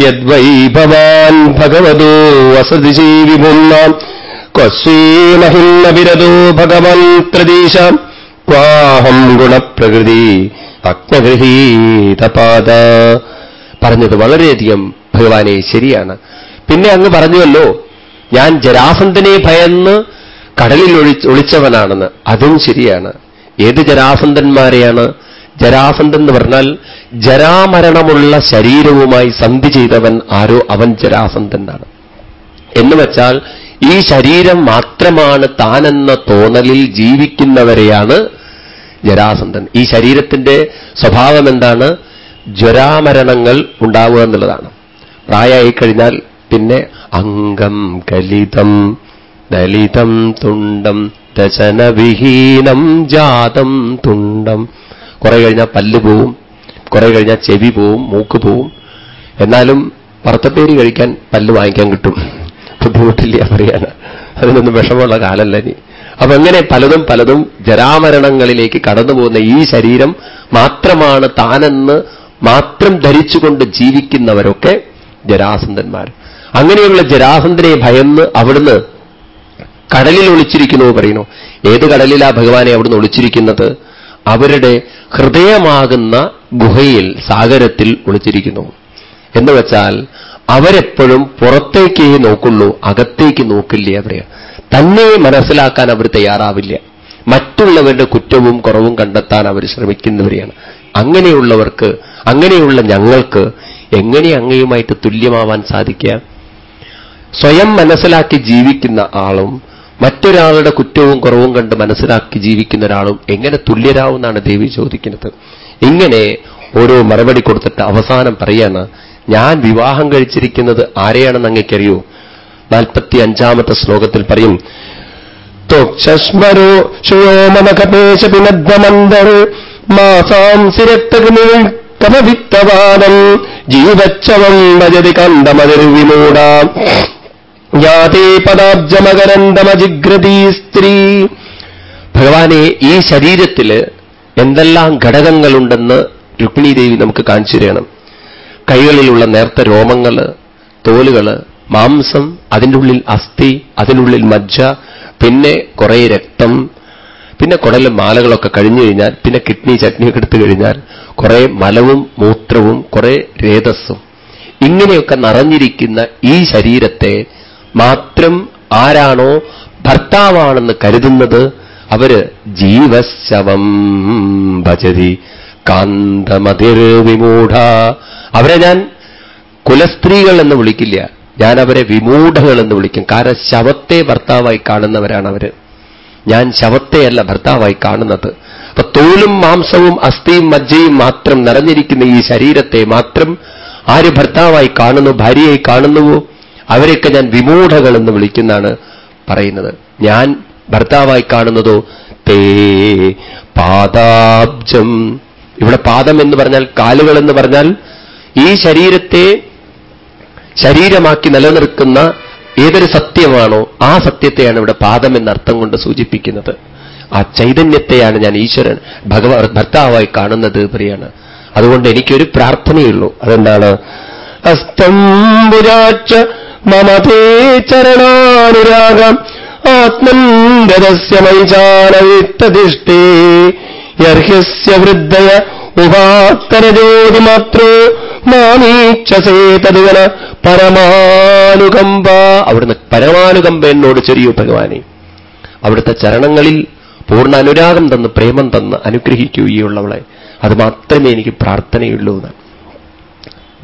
യദ്വൈ ഭവാൻ ഭഗവതോ വസതി വിഭുന്നാം ക്വസ്വീമഹിന്നവിരതോ ഭഗവൻ പ്രതീശ ക്വാഹം ഗുണപ്രകൃതി അഗ്നഗൃഹീതപാത പറഞ്ഞത് വളരെയധികം ഭഗവാനെ ശരിയാണ്. പിന്നെ അങ്ങ് പറഞ്ഞുവല്ലോ ഞാൻ ജരാസന്ധനെ ഭയന്ന് കടലിൽ ഒളിച്ചവനാണെന്ന്. അതും ശരിയാണ്. ഏത് ജരാസന്ധന്മാരെയാണ്? ജരാസന്ധൻ എന്ന് പറഞ്ഞാൽ ജരാമരണമുള്ള ശരീരവുമായി സന്ധി ചെയ്തവൻ ആരോ? അവൻ ജരാസന്ധനാണ് എന്ന് വെച്ചാൽ ഈ ശരീരം മാത്രമാണ് താനെന്ന തോന്നലിൽ ജീവിക്കുന്നവരെയാണ് ജരാസന്ധൻ. ഈ ശരീരത്തിന്റെ സ്വഭാവം എന്താണ്? ജ്വരാമരണങ്ങൾ ഉണ്ടാവുക എന്നുള്ളതാണ്. പ്രായമായി കഴിഞ്ഞാൽ പിന്നെ അംഗം കലിതം ദലിതം തുണ്ടം ദശനവിഹീനം ജാതം തുണ്ടം. കുറെ കഴിഞ്ഞാൽ പല്ല് പോവും കുറെ കഴിഞ്ഞാൽ ചെവി പോവും മൂക്ക് പോവും. എന്നാലും വറുത്തപ്പേരി കഴിക്കാൻ പല്ല് വാങ്ങിക്കാൻ കിട്ടും. ബുദ്ധിമുട്ടില്ല പറയാണ്. അതിനൊന്നും വിഷമമുള്ള കാലല്ല ഇനി. അപ്പൊ എങ്ങനെ പലതും പലതും ജരാമരണങ്ങളിലേക്ക് കടന്നു പോകുന്ന ഈ ശരീരം മാത്രമാണ് താനെന്ന് മാത്രം ധരിച്ചുകൊണ്ട് ജീവിക്കുന്നവരൊക്കെ ജരാസന്ധന്മാർ. അങ്ങനെയുള്ള ജരാസന്ധനെ ഭയന്ന് അവിടുന്ന് കടലിൽ ഒളിച്ചിരിക്കുന്നു പറയുന്നു. ഏത് കടലിലാ ഭഗവാനെ അവിടുന്ന് ഒളിച്ചിരിക്കുന്നത്? അവരുടെ ഹൃദയമാകുന്ന ഗുഹയിൽ സാഗരത്തിൽ ഒളിച്ചിരിക്കുന്നു. എന്ന് വെച്ചാൽ അവരെപ്പോഴും പുറത്തേക്കേ നോക്കുള്ളൂ അകത്തേക്ക് നോക്കില്ല അവരെ. തന്നെ മനസ്സിലാക്കാൻ അവർ തയ്യാറാവില്ല. മറ്റുള്ളവരുടെ കുറ്റവും കുറവും കണ്ടെത്താൻ അവർ ശ്രമിക്കുന്നവരെയാണ്. അങ്ങനെയുള്ളവർക്ക് അങ്ങനെയുള്ള ഞങ്ങൾക്ക് എങ്ങനെ അങ്ങയുമായിട്ട് തുല്യമാവാൻ സാധിക്കുക? സ്വയം മനസ്സിലാക്കി ജീവിക്കുന്ന ആളും മറ്റൊരാളുടെ കുറ്റവും കുറവും കണ്ട് മനസ്സിലാക്കി ജീവിക്കുന്ന ഒരാളും എങ്ങനെ തുല്യരാവുന്നാണ് ദേവി ചോദിക്കുന്നത്. ഇങ്ങനെ ഓരോ മറുപടി കൊടുത്തിട്ട് അവസാനം പറയാണ് ഞാൻ വിവാഹം കഴിച്ചിരിക്കുന്നത് ആരെയാണെന്ന് അങ്ങേക്കറിയോ? നാൽപ്പത്തി അഞ്ചാമത്തെ ശ്ലോകത്തിൽ പറയും ത്വക്ഷസ്മരോ ശുയോമനകപേശ പിനദ്വമന്തർ മാസാംസി കമവിത്തവാനം ജീവച്ചവം ഭജതി കണ്ടമതിർവിമൂട. പദാബ്ജമകരന്തമ പദാബ്ജമകരന്തമജിഗ്രതീ സ്ത്രീ. ഭഗവാനെ ഈ ശരീരത്തിൽ എന്തെല്ലാം ഘടകങ്ങളുണ്ടെന്ന് രുക്മിണി ദേവി നമുക്ക് കാണിച്ചു തരണം. കൈകളിലുള്ള നേർത്ത രോമങ്ങൾ തോലുകൾ മാംസം അതിന്റെ ഉള്ളിൽ അസ്ഥി അതിനുള്ളിൽ മജ്ജ പിന്നെ കുറേ രക്തം പിന്നെ കുടലും മാലകളൊക്കെ കഴിഞ്ഞു കഴിഞ്ഞാൽ പിന്നെ കിഡ്നി ചട്നിയൊക്കെ എടുത്തു കഴിഞ്ഞാൽ കുറേ മലവും മൂത്രവും കുറേ രേതസ്സും. ഇങ്ങനെയൊക്കെ നിറഞ്ഞിരിക്കുന്ന ഈ ശരീരത്തെ മാത്രം ആരാണോ ഭർത്താവാണെന്ന് കരുതുന്നത് അവർ ജീവശവം ഭജതി കാന്തമതിർ വിമൂഢ. അവരെ ഞാൻ കുലസ്ത്രീകൾ എന്ന് വിളിക്കില്ല. ഞാൻ അവരെ വിമൂഢകൾ എന്ന് വിളിക്കും. കാരണം ശവത്തെ ഭർത്താവായി കാണുന്നവരാണ് അവർ. ഞാൻ ശവത്തെയല്ല ഭർത്താവായി കാണുന്നത്. അപ്പൊ തോലും മാംസവും അസ്ഥിയും മജ്ജയും മാത്രം നിറഞ്ഞിരിക്കുന്ന ഈ ശരീരത്തെ മാത്രം ആര് ഭർത്താവായി കാണുന്നു ഭാര്യയായി കാണുന്നുവോ? അവരെയൊക്കെ ഞാൻ വിമൂഢകൾ എന്ന് വിളിക്കുന്നതാണ് പറയുന്നത്. ഞാൻ ഭർത്താവായി കാണുന്നതോ? തേ പാദാബ്ജം. ഇവിടെ പാദം എന്ന് പറഞ്ഞാൽ കാലുകൾ എന്ന് പറഞ്ഞാൽ ഈ ശരീരത്തെ ശരീരമാക്കി നിലനിർത്തുന്ന ഏതൊരു സത്യമാണോ ആ സത്യത്തെയാണ് ഇവിടെ പാദം എന്ന അർത്ഥം കൊണ്ട് സൂചിപ്പിക്കുന്നത്. ആ ചൈതന്യത്തെയാണ് ഞാൻ ഈശ്വരൻ ഭഗവ ഭർത്താവായി കാണുന്നത് പറയാണ് അതുകൊണ്ട് എനിക്കൊരു പ്രാർത്ഥനയുള്ളൂ. അതെന്താണ്? അസ്തംബുരാച്ച മമതേ ചരണാനുരാഗം ആത്മൻഗതസ്യ യർഹ്യസ്യ വൃദ്ധയ ഉപാത്തരജ്യോതി തതുവന പരമാനുകമ്പ. അവിടുന്ന് പരമാനുകമ്പ എന്നോട് ചെറിയു ഭഗവാനെ അവിടുത്തെ ചരണങ്ങളിൽ പൂർണ അനുരാഗം തന്ന് പ്രേമം തന്ന് അനുഗ്രഹിക്കുകയുള്ളവളെ. അത് മാത്രമേ എനിക്ക് പ്രാർത്ഥനയുള്ളൂ എന്ന്.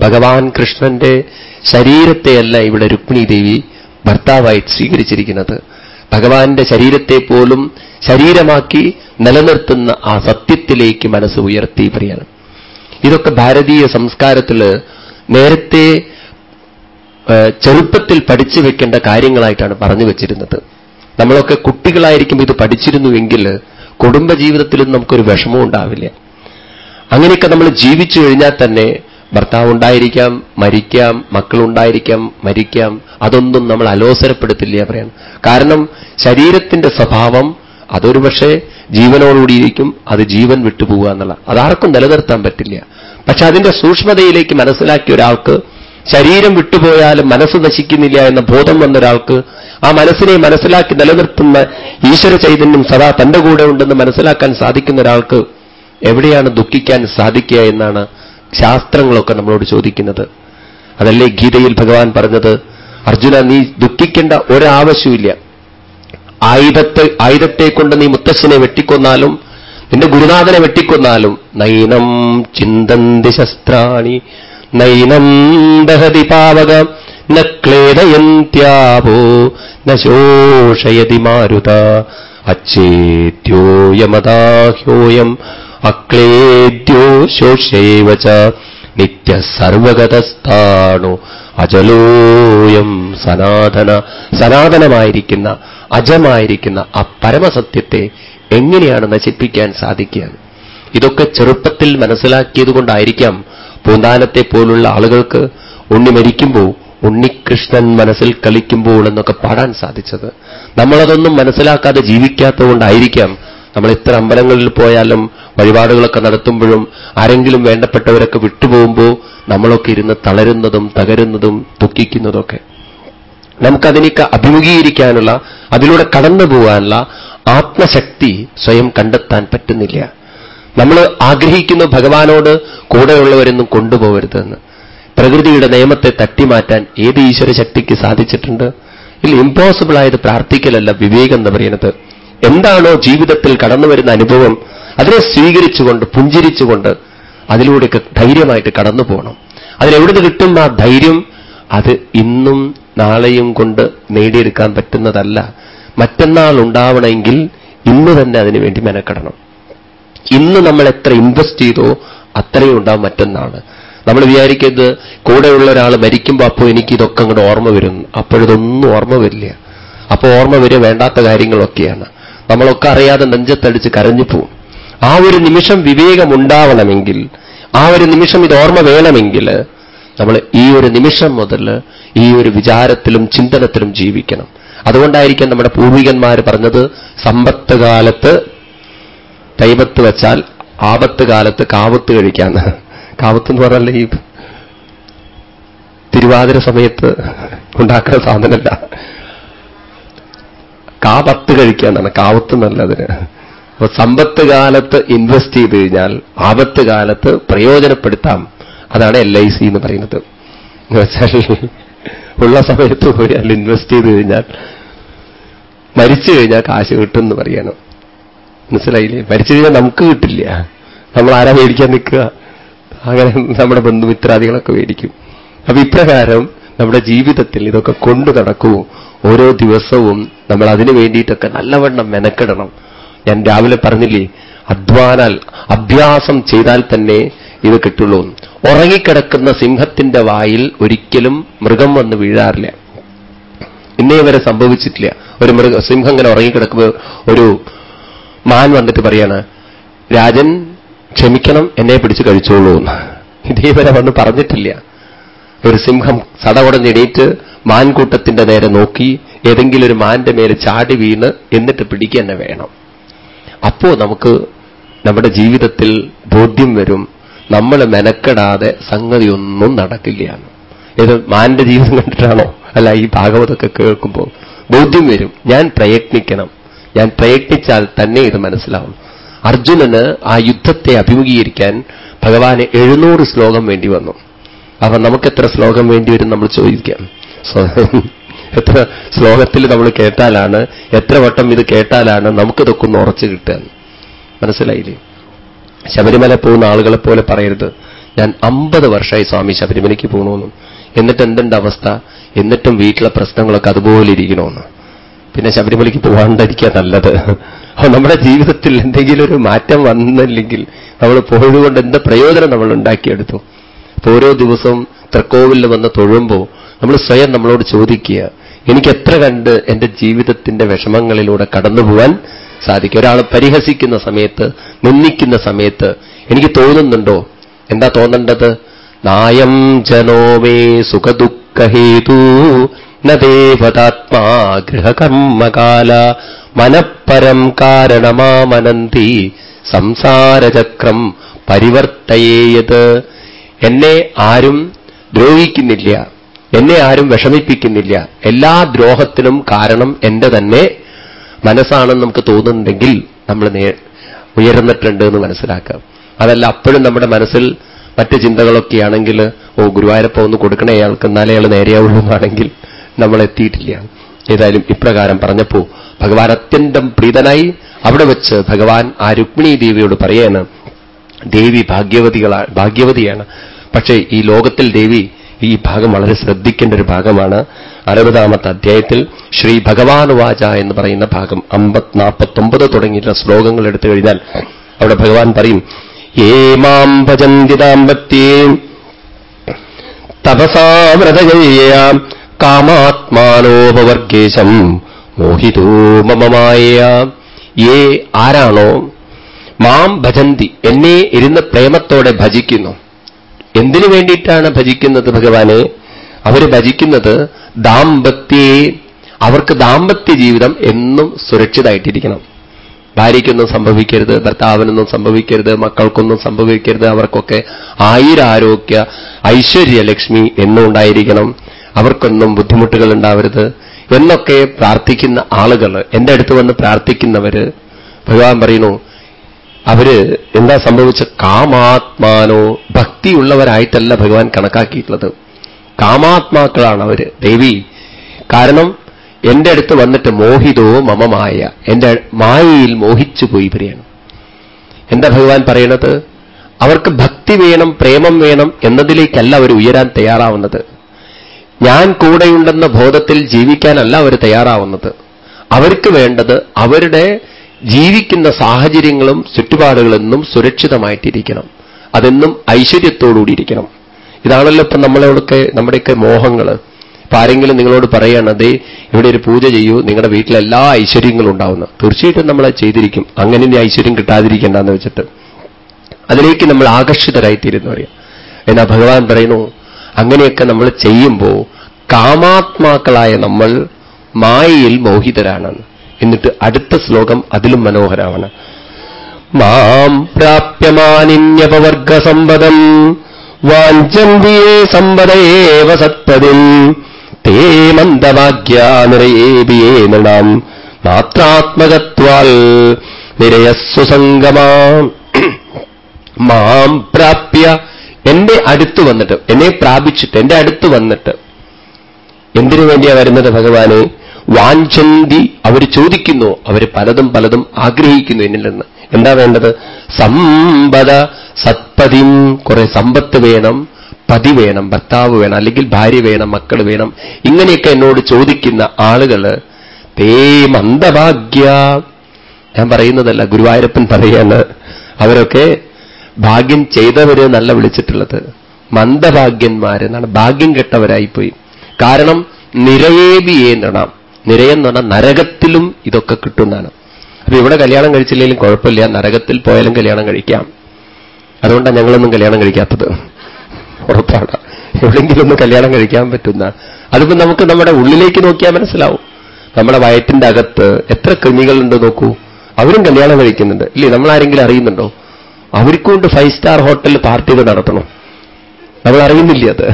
ഭഗവാൻ കൃഷ്ണന്റെ ശരീരത്തെയല്ല ഇവിടെ രുക്മിണി ദേവി ഭർത്താവായി സ്വീകരിച്ചിരിക്കുന്നത്. ഭഗവാന്റെ ശരീരത്തെ പോലും ശരീരമാക്കി നിലനിർത്തുന്ന ആ സത്യത്തിലേക്ക് മനസ്സ് ഉയർത്തി പറയാണ് ഇതൊക്കെ ഭാരതീയ സംസ്കാരത്തിൽ നേരത്തെ ചെറുപ്പത്തിൽ പഠിച്ചു വെക്കേണ്ട കാര്യങ്ങളായിട്ടാണ് പറഞ്ഞു വെച്ചിരുന്നത്. നമ്മളൊക്കെ കുട്ടികളായിരിക്കും ഇത് പഠിച്ചിരുന്നുവെങ്കിൽ കുടുംബജീവിതത്തിലും നമുക്കൊരു വിഷമവും ഉണ്ടാവില്ല. അങ്ങനെയൊക്കെ നമ്മൾ ജീവിച്ചു കഴിഞ്ഞാൽ തന്നെ ഭർത്താവ് ഉണ്ടായിരിക്കാം മരിക്കാം മക്കളുണ്ടായിരിക്കാം മരിക്കാം. അതൊന്നും നമ്മൾ അലോസരപ്പെടുത്തില്ല പറയാം കാരണം ശരീരത്തിന്റെ സ്വഭാവം അതൊരു പക്ഷേ ജീവനോടുകൂടിയിരിക്കും അത് ജീവൻ വിട്ടുപോവുക എന്നുള്ള. അതാർക്കും നിലനിർത്താൻ പറ്റില്ല. പക്ഷെ അതിന്റെ സൂക്ഷ്മതയിലേക്ക് മനസ്സിലാക്കിയ ഒരാൾക്ക് ശരീരം വിട്ടുപോയാലും മനസ്സ് നശിക്കുന്നില്ല എന്ന ബോധം വന്ന ഒരാൾക്ക് ആ മനസ്സിനെ മനസ്സിലാക്കി നിലനിർത്തുന്ന ഈശ്വര ചൈതന്യം സദാ തന്റെ കൂടെ ഉണ്ടെന്ന് മനസ്സിലാക്കാൻ സാധിക്കുന്ന ഒരാൾക്ക് എവിടെയാണ് ദുഃഖിക്കാൻ സാധിക്കുക എന്നാണ് ശാസ്ത്രങ്ങളൊക്കെ നമ്മളോട് ചോദിക്കുന്നത്. അതല്ലേ ഗീതയിൽ ഭഗവാൻ പറഞ്ഞത്? അർജുന നീ ദുഃഖിക്കേണ്ട ഒരാവശ്യമില്ല ആയുധത്തെ ആയുധത്തെ കൊണ്ട് നീ മുത്തശ്ശനെ വെട്ടിക്കൊന്നാലും നിന്റെ ഗുരുനാഥനെ വെട്ടിക്കൊന്നാലും നൈനം ചിന്തന്തി ശസ്ത്രാണി നൈനം ദഹതി പാവകം ന ക്ലേദയന്ത്യാവോ ന ശോഷയതി മാരുത അച്ചേദ്യോയമദാഹ്യോയം അക്ലേദ്യോ ശോഷേവ നിത്യ സർവഗതസ്ഥാണു അജലോയം സനാതന സനാതനമായിരിക്കുന്ന അജമായിരിക്കുന്ന ആ പരമസത്യത്തെ എങ്ങനെയാണ് നശിപ്പിക്കാൻ സാധിക്കുക ഇതൊക്കെ ചെറുപ്പത്തിൽ മനസ്സിലാക്കിയതുകൊണ്ടായിരിക്കാം പൂന്താനത്തെ പോലുള്ള ആളുകൾക്ക് ഉണ്ണി മരിക്കുമ്പോൾ ഉണ്ണികൃഷ്ണൻ മനസ്സിൽ കളിക്കുമ്പോൾ എന്നൊക്കെ പാടാൻ സാധിച്ചത്. നമ്മളതൊന്നും മനസ്സിലാക്കാതെ ജീവിക്കാത്തതുകൊണ്ടായിരിക്കാം നമ്മൾ ഇത്ര അമ്പലങ്ങളിൽ പോയാലും വഴിപാടുകളൊക്കെ നടത്തുമ്പോഴും ആരെങ്കിലും വേണ്ടപ്പെട്ടവരൊക്കെ വിട്ടുപോകുമ്പോൾ നമ്മളൊക്കെ ഇരുന്ന് തളരുന്നതും തകരുന്നതും ദുഃഖിക്കുന്നതൊക്കെ നമുക്കതിനേക്ക് അഭിമുഖീകരിക്കാനുള്ള അതിലൂടെ കടന്നു പോകാനുള്ള ആത്മശക്തി സ്വയം കണ്ടെത്താൻ പറ്റുന്നില്ല. നമ്മൾ ആഗ്രഹിക്കുന്നു ഭഗവാനോട് കൂടെയുള്ളവരൊന്നും കൊണ്ടുപോകരുതെന്ന്. പ്രകൃതിയുടെ നിയമത്തെ തട്ടിമാറ്റാൻ ഏത് ഈശ്വര ശക്തിക്ക് സാധിച്ചിട്ടുണ്ട്? ഇതിൽ ഇമ്പോസിബിൾ ആയത് പ്രാർത്ഥിക്കലല്ല വിവേകം എന്ന് പറയുന്നത്. എന്താണോ ജീവിതത്തിൽ കടന്നു വരുന്ന അനുഭവം അതിനെ സ്വീകരിച്ചുകൊണ്ട് പുഞ്ചിരിച്ചുകൊണ്ട് അതിലൂടെയൊക്കെ ധൈര്യമായിട്ട് കടന്നു പോകണം അതിലെവിടുന്ന് കിട്ടും ആ ധൈര്യം അത് ഇന്നും നാളെയും കൊണ്ട് നേടിയെടുക്കാൻ പറ്റുന്നതല്ല. മറ്റന്നാൾ ഉണ്ടാവണമെങ്കിൽ ഇന്ന് തന്നെ അതിനുവേണ്ടി മെനക്കെടണം. ഇന്ന് നമ്മൾ എത്ര ഇൻവെസ്റ്റ് ചെയ്തോ അത്രയും ഉണ്ടാവും മറ്റന്നാൾ. നമ്മൾ വിചാരിക്കരുത് കൂടെയുള്ള ഒരാൾ മരിക്കുമ്പോൾ അപ്പോൾ എനിക്ക് ഇതൊക്കെ അങ്ങോട്ട് ഓർമ്മ വരും അപ്പോഴിതൊന്നും ഓർമ്മ വരില്ല. അപ്പോൾ ഓർമ്മ വരിക വേണ്ടാത്ത കാര്യങ്ങളൊക്കെയാണ്. നമ്മളൊക്കെ അറിയാതെ നെഞ്ചത്തടിച്ച് കരഞ്ഞു പോവും. ആ ഒരു നിമിഷം വിവേകമുണ്ടാവണമെങ്കിൽ ആ ഒരു നിമിഷം ഇത് ഓർമ്മ വേണമെങ്കിൽ നമ്മൾ ഈ ഒരു നിമിഷം മുതൽ ഈ ഒരു വിചാരത്തിലും ചിന്തനത്തിലും ജീവിക്കണം. അതുകൊണ്ടായിരിക്കും നമ്മുടെ പൂർവികന്മാർ പറഞ്ഞത് സമ്പത്ത് കാലത്ത് തൈമത്ത് വെച്ചാൽ ആപത്ത് കാലത്ത് കാവത്ത് കഴിക്കാന്ന്. കാവത്ത് എന്ന് പറഞ്ഞാൽ ഈ തിരുവാതിര സമയത്ത് ഉണ്ടാക്കുന്ന സാധനമല്ല. കാപത്ത് കഴിക്കാന്നാണ് കാവത്ത് നല്ലതിന് അപ്പൊ സമ്പത്ത് കാലത്ത് ഇൻവെസ്റ്റ് ചെയ്ത് കഴിഞ്ഞാൽ ആപത്ത് കാലത്ത് പ്രയോജനപ്പെടുത്താം. അതാണ് എൽ ഐ സി എന്ന് പറയുന്നത്. വെച്ചാൽ ഉള്ള സമയത്ത് പോയാൽ ഇൻവെസ്റ്റ് ചെയ്ത് കഴിഞ്ഞാൽ മരിച്ചു കഴിഞ്ഞാൽ കാശ് കിട്ടും എന്ന് പറയണം. മനസ്സിലായില്ലേ? മരിച്ചു കഴിഞ്ഞാൽ നമുക്ക് കിട്ടില്ല. നമ്മൾ ആരാ മേടിക്കാൻ നിൽക്കുക? അങ്ങനെ നമ്മുടെ ബന്ധുമിത്രാദികളൊക്കെ മേടിക്കും. അപ്പൊ ഇപ്രകാരം നമ്മുടെ ജീവിതത്തിൽ ഇതൊക്കെ കൊണ്ടു നടക്കൂ ഓരോ ദിവസവും നമ്മൾ അതിനു വേണ്ടിയിട്ടൊക്കെ നല്ലവണ്ണം മെനക്കെടണം. ഞാൻ രാവിലെ പറഞ്ഞില്ലേ അധ്വാനാൽ അഭ്യാസം ചെയ്താൽ തന്നെ ഇത് കിട്ടുള്ളൂ. ഉറങ്ങിക്കിടക്കുന്ന സിംഹത്തിന്റെ വായിൽ ഒരിക്കലും മൃഗം വന്ന് വീഴാറില്ല. ഇന്നേ വരെ സംഭവിച്ചിട്ടില്ല. ഒരു മൃഗ സിംഹം ഇങ്ങനെ ഉറങ്ങിക്കിടക്കുമ്പോൾ ഒരു മാൻ വന്നിട്ട് പറയാണ് രാജൻ ക്ഷമിക്കണം എന്നെ പിടിച്ച് കഴിച്ചോളൂ എന്ന്. ഇതേവരെ വന്ന് പറഞ്ഞിട്ടില്ല. ഒരു സിംഹം സടകുടഞ്ഞെണീറ്റ് മാൻകൂട്ടത്തിന്റെ നേരെ നോക്കി ഏതെങ്കിലും ഒരു മാന്റെ മേലെ ചാടി വീണ് എന്നിട്ട് പിടിക്കുക തന്നെ വേണം. അപ്പോ നമുക്ക് നമ്മുടെ ജീവിതത്തിൽ ബോധ്യം വരും നമ്മൾ മെനക്കെടാതെ സംഗതിയൊന്നും നടക്കില്ല ഇത് മാന്റെ ജീവിതം കണ്ടിട്ടാണോ? അല്ല ഈ ഭാഗവതൊക്കെ കേൾക്കുമ്പോൾ ബോധ്യം വരും. ഞാൻ പ്രയത്നിക്കണം. ഞാൻ പ്രയത്നിച്ചാൽ തന്നെ ഇത് മനസ്സിലാവും. അർജുനന് ആ യുദ്ധത്തെ അഭിമുഖീകരിക്കാൻ ഭഗവാന് എഴുന്നൂറ് ശ്ലോകം വേണ്ടി വന്നു. അപ്പൊ നമുക്ക് എത്ര ശ്ലോകം വേണ്ടി വരും നമ്മൾ ചോദിക്കാം. എത്ര ശ്ലോകത്തിൽ നമ്മൾ കേട്ടാലാണ് എത്ര വട്ടം ഇത് കേട്ടാലാണ് നമുക്കിതൊക്കെ ഒന്ന് ഉറച്ചു കിട്ടുക. മനസ്സിലായില്ലേ? ശബരിമല പോകുന്ന ആളുകളെ പോലെ പറയരുത്. ഞാൻ അമ്പത് വർഷമായി സ്വാമി ശബരിമലയ്ക്ക് പോകണമെന്നും എന്നിട്ട് എന്തുണ്ട് അവസ്ഥ? എന്നിട്ടും വീട്ടിലെ പ്രശ്നങ്ങളൊക്കെ അതുപോലെ ഇരിക്കണമെന്ന് പിന്നെ ശബരിമലയ്ക്ക് പോകാണ്ടിരിക്കുക നല്ലത്. നമ്മുടെ ജീവിതത്തിൽ എന്തെങ്കിലും ഒരു മാറ്റം വന്നില്ലെങ്കിൽ നമ്മൾ പോയതുകൊണ്ട് എന്ത് പ്രയോജനം നമ്മൾ ഉണ്ടാക്കിയെടുത്തു. അപ്പൊ ഓരോ ദിവസവും തൃക്കോവിലിൽ വന്ന് തൊഴുമ്പോൾ നമ്മൾ സ്വയം നമ്മളോട് ചോദിക്കുക എനിക്ക് എത്ര കണ്ട് എന്റെ ജീവിതത്തിന്റെ വിഷമങ്ങളിലൂടെ കടന്നുപോകാൻ സാധിക്കും. ഒരാൾ പരിഹസിക്കുന്ന സമയത്ത് നിന്ദിക്കുന്ന സമയത്ത് എനിക്ക് തോന്നുന്നുണ്ടോ? എന്താ തോന്നേണ്ടത്? നായം ജനോമേ സുഖദുഃഖഹേതു നേവതാത്മാ ഗൃഹകർമ്മകാല മനപ്പരം കാരണമാമനന്തി സംസാരചക്രം പരിവർത്തയേയത്. എന്നെ ആരും ദ്രോഹിക്കുന്നില്ല. എന്നെ ആരും വിഷമിപ്പിക്കുന്നില്ല. എല്ലാ ദ്രോഹത്തിനും കാരണം എന്റെ തന്നെ മനസ്സാണെന്ന് നമുക്ക് തോന്നുന്നുണ്ടെങ്കിൽ നമ്മൾ ഉയർന്നിട്ടുണ്ട് എന്ന് മനസ്സിലാക്കാം. അതല്ല അപ്പോഴും നമ്മുടെ മനസ്സിൽ മറ്റ് ചിന്തകളൊക്കെയാണെങ്കിൽ ഓ ഗുരുവായൂരപ്പ ഒന്ന് കൊടുക്കണേ അയാൾക്ക് എന്നാലേ അയാൾ നേരെയാവുള്ളൂ എന്നാണെങ്കിൽ നമ്മൾ എത്തിയിട്ടില്ല. ഏതായാലും ഇപ്രകാരം പറഞ്ഞപ്പോ ഭഗവാൻ അത്യന്തം പ്രീതനായി അവിടെ വെച്ച് ഭഗവാൻ ആ രുക്മിണി ദേവിയോട് പറയാണ് ദേവി ഭാഗ്യവതികളാ ഭാഗ്യവതിയാണ്. പക്ഷേ ഈ ലോകത്തിൽ ദേവി ഈ ഭാഗം വളരെ ശ്രദ്ധിക്കേണ്ട ഒരു ഭാഗമാണ്. അറുപതാമത്തെ അധ്യായത്തിൽ ശ്രീ ഭഗവാൻ വാച എന്ന് പറയുന്ന ഭാഗം അമ്പത് നാൽപ്പത്തൊമ്പത് തുടങ്ങിയിട്ടുള്ള ശ്ലോകങ്ങൾ എടുത്തു കഴിഞ്ഞാൽ അവിടെ ഭഗവാൻ പറയും ഏ മാം ഭജന്തി ദാമ്പത്യേ തപസാമൃതയ കാമാത്മാനോപവർഗേശം മോഹിതോ മമമായ ഏ ആരാണോ? മാം ഭജന്തി എന്നെ ഇരുന്ന് പ്രേമത്തോടെ ഭജിക്കുന്നു. എന്തിനു വേണ്ടിയിട്ടാണ് ഭജിക്കുന്നത് ഭഗവാനെ? അവർ ഭജിക്കുന്നത് ദാമ്പത്യേ അവർക്ക് ദാമ്പത്യ ജീവിതം എന്നും സുരക്ഷിതമായിട്ടിരിക്കണം ഭാര്യയ്ക്കൊന്നും സംഭവിക്കരുത് ഭർത്താവിനൊന്നും സംഭവിക്കരുത് മക്കൾക്കൊന്നും സംഭവിക്കരുത് അവർക്കൊക്കെ ആയിരാരോഗ്യ ഐശ്വര്യലക്ഷ്മി എന്നും ഉണ്ടായിരിക്കണം അവർക്കൊന്നും ബുദ്ധിമുട്ടുകൾ ഉണ്ടാവരുത്. എന്നൊക്കെ പ്രാർത്ഥിക്കുന്ന ആളുകൾ എന്റെ അടുത്ത് വന്ന് പ്രാർത്ഥിക്കുന്നവര് ഭഗവാൻ പറയുന്നു അവർ എന്താ സംഭവിച്ച കാമാത്മാനോ ഭക്തിയുള്ളവരായിട്ടല്ല ഭഗവാൻ കണക്കാക്കിയിട്ടുള്ളത്. കാമാത്മാക്കളാണ് അവർ. ദേവി കാരണം എന്റെ അടുത്ത് വന്നിട്ട് മോഹിതോ മമമായ എന്റെ മായയിൽ മോഹിച്ചു പോയി പറയാണ് എന്താ ഭഗവാൻ പറയണത്? അവർക്ക് ഭക്തി വേണം പ്രേമം വേണം എന്നതിലേക്കല്ല അവർ ഉയരാൻ തയ്യാറാവുന്നത്. ഞാൻ കൂടെയുണ്ടെന്ന ബോധത്തിൽ ജീവിക്കാനല്ല അവർ തയ്യാറാവുന്നത്. അവർക്ക് വേണ്ടത് അവരുടെ ജീവിക്കുന്ന സാഹചര്യങ്ങളും ചുറ്റുപാടുകളെന്നും സുരക്ഷിതമായിട്ടിരിക്കണം. അതെന്നും ഐശ്വര്യത്തോടുകൂടിയിരിക്കണം ഇതാണല്ലോ ഇപ്പം നമ്മളോടൊക്കെ നമ്മുടെയൊക്കെ മോഹങ്ങൾ ഇപ്പൊ ആരെങ്കിലും നിങ്ങളോട് പറയുകയാണ് അതേ ഇവിടെ ഒരു പൂജ ചെയ്യൂ നിങ്ങളുടെ വീട്ടിൽ എല്ലാ ഐശ്വര്യങ്ങളും ഉണ്ടാവുന്നു തീർച്ചയായിട്ടും നമ്മൾ ചെയ്തിരിക്കും. അങ്ങനെ ഇനി ഐശ്വര്യം കിട്ടാതിരിക്കേണ്ടെന്ന് വെച്ചിട്ട്. അതിലേക്ക് നമ്മൾ ആകർഷിതരായിത്തീരുന്നു അറിയാം. എന്നാ ഭഗവാൻ പറയുന്നു അങ്ങനെയൊക്കെ നമ്മൾ ചെയ്യുമ്പോൾ കാമാത്മാക്കളായ നമ്മൾ മായയിൽ മോഹിതരാണെന്ന്. എന്നിട്ട് അടുത്ത ശ്ലോകം അതിലും മനോഹരമാണ്. മാം പ്രാപ്യമാനിന്യപവർഗസമ്പദം വാഞ്ചന്തിയേ സമ്പദേവ സത്പതിൽ തേ മന്ദഭാഗ്യാനിരയേബിയേ നൃണാം മാത്രാത്മകത്വാൽ നിരയസ്വസംഗമാ മാം പ്രാപ്യ എന്റെ അടുത്ത് വന്നിട്ട് എന്നെ പ്രാപിച്ചിട്ട് എന്റെ അടുത്ത് വന്നിട്ട് എന്തിനു വേണ്ടിയാ വരുന്നത് ഭഗവാനെ? വാഞ്ചന്തി അവർ ചോദിക്കുന്നു അവർ പലതും പലതും ആഗ്രഹിക്കുന്നു എന്നിൽ നിന്ന്. എന്താ വേണ്ടത്? സമ്പദ സത്പതിം കുറെ സമ്പത്ത് വേണം പതി വേണം ഭർത്താവ് വേണം അല്ലെങ്കിൽ ഭാര്യ വേണം മക്കൾ വേണം. ഇങ്ങനെയൊക്കെ എന്നോട് ചോദിക്കുന്ന ആളുകൾ തേ മന്ദഭാഗ്യ. ഞാൻ പറയുന്നതല്ല ഗുരുവായൂരപ്പൻ പറയാണ്. അവരൊക്കെ ഭാഗ്യം ചെയ്തവര് നല്ല വിളിച്ചിട്ടുള്ളത്. മന്ദഭാഗ്യന്മാരെന്നാണ് ഭാഗ്യം കെട്ടവരായിപ്പോയി. കാരണം നിരയേബിയേണ്ടണം നിരയെന്ന് പറഞ്ഞാൽ നരകത്തിലും ഇതൊക്കെ കിട്ടുന്നതാണ് അപ്പൊ ഇവിടെ കല്യാണം കഴിച്ചില്ലെങ്കിലും കുഴപ്പമില്ല. നരകത്തിൽ പോയാലും കല്യാണം കഴിക്കാം. അതുകൊണ്ടാണ് ഞങ്ങളൊന്നും കല്യാണം കഴിക്കാത്തത്. ഉറപ്പാണ്. എവിടെങ്കിലും ഒന്ന് കല്യാണം കഴിക്കാൻ പറ്റുന്ന. അതിപ്പോ നമുക്ക് നമ്മുടെ ഉള്ളിലേക്ക് നോക്കിയാൽ മനസ്സിലാവും. നമ്മുടെ വയറ്റിന്റെ അകത്ത് എത്ര കൃമികളുണ്ട് നോക്കൂ. അവരും കല്യാണം കഴിക്കുന്നുണ്ട്. ഇല്ലേ? നമ്മൾ ആരെങ്കിലും അറിയുന്നുണ്ടോ അവർക്കുകൊണ്ട് ഫൈവ് സ്റ്റാർ ഹോട്ടലിൽ പാർട്ടികൾ നടത്തണം. നമ്മൾ അറിയുന്നില്ല അത്?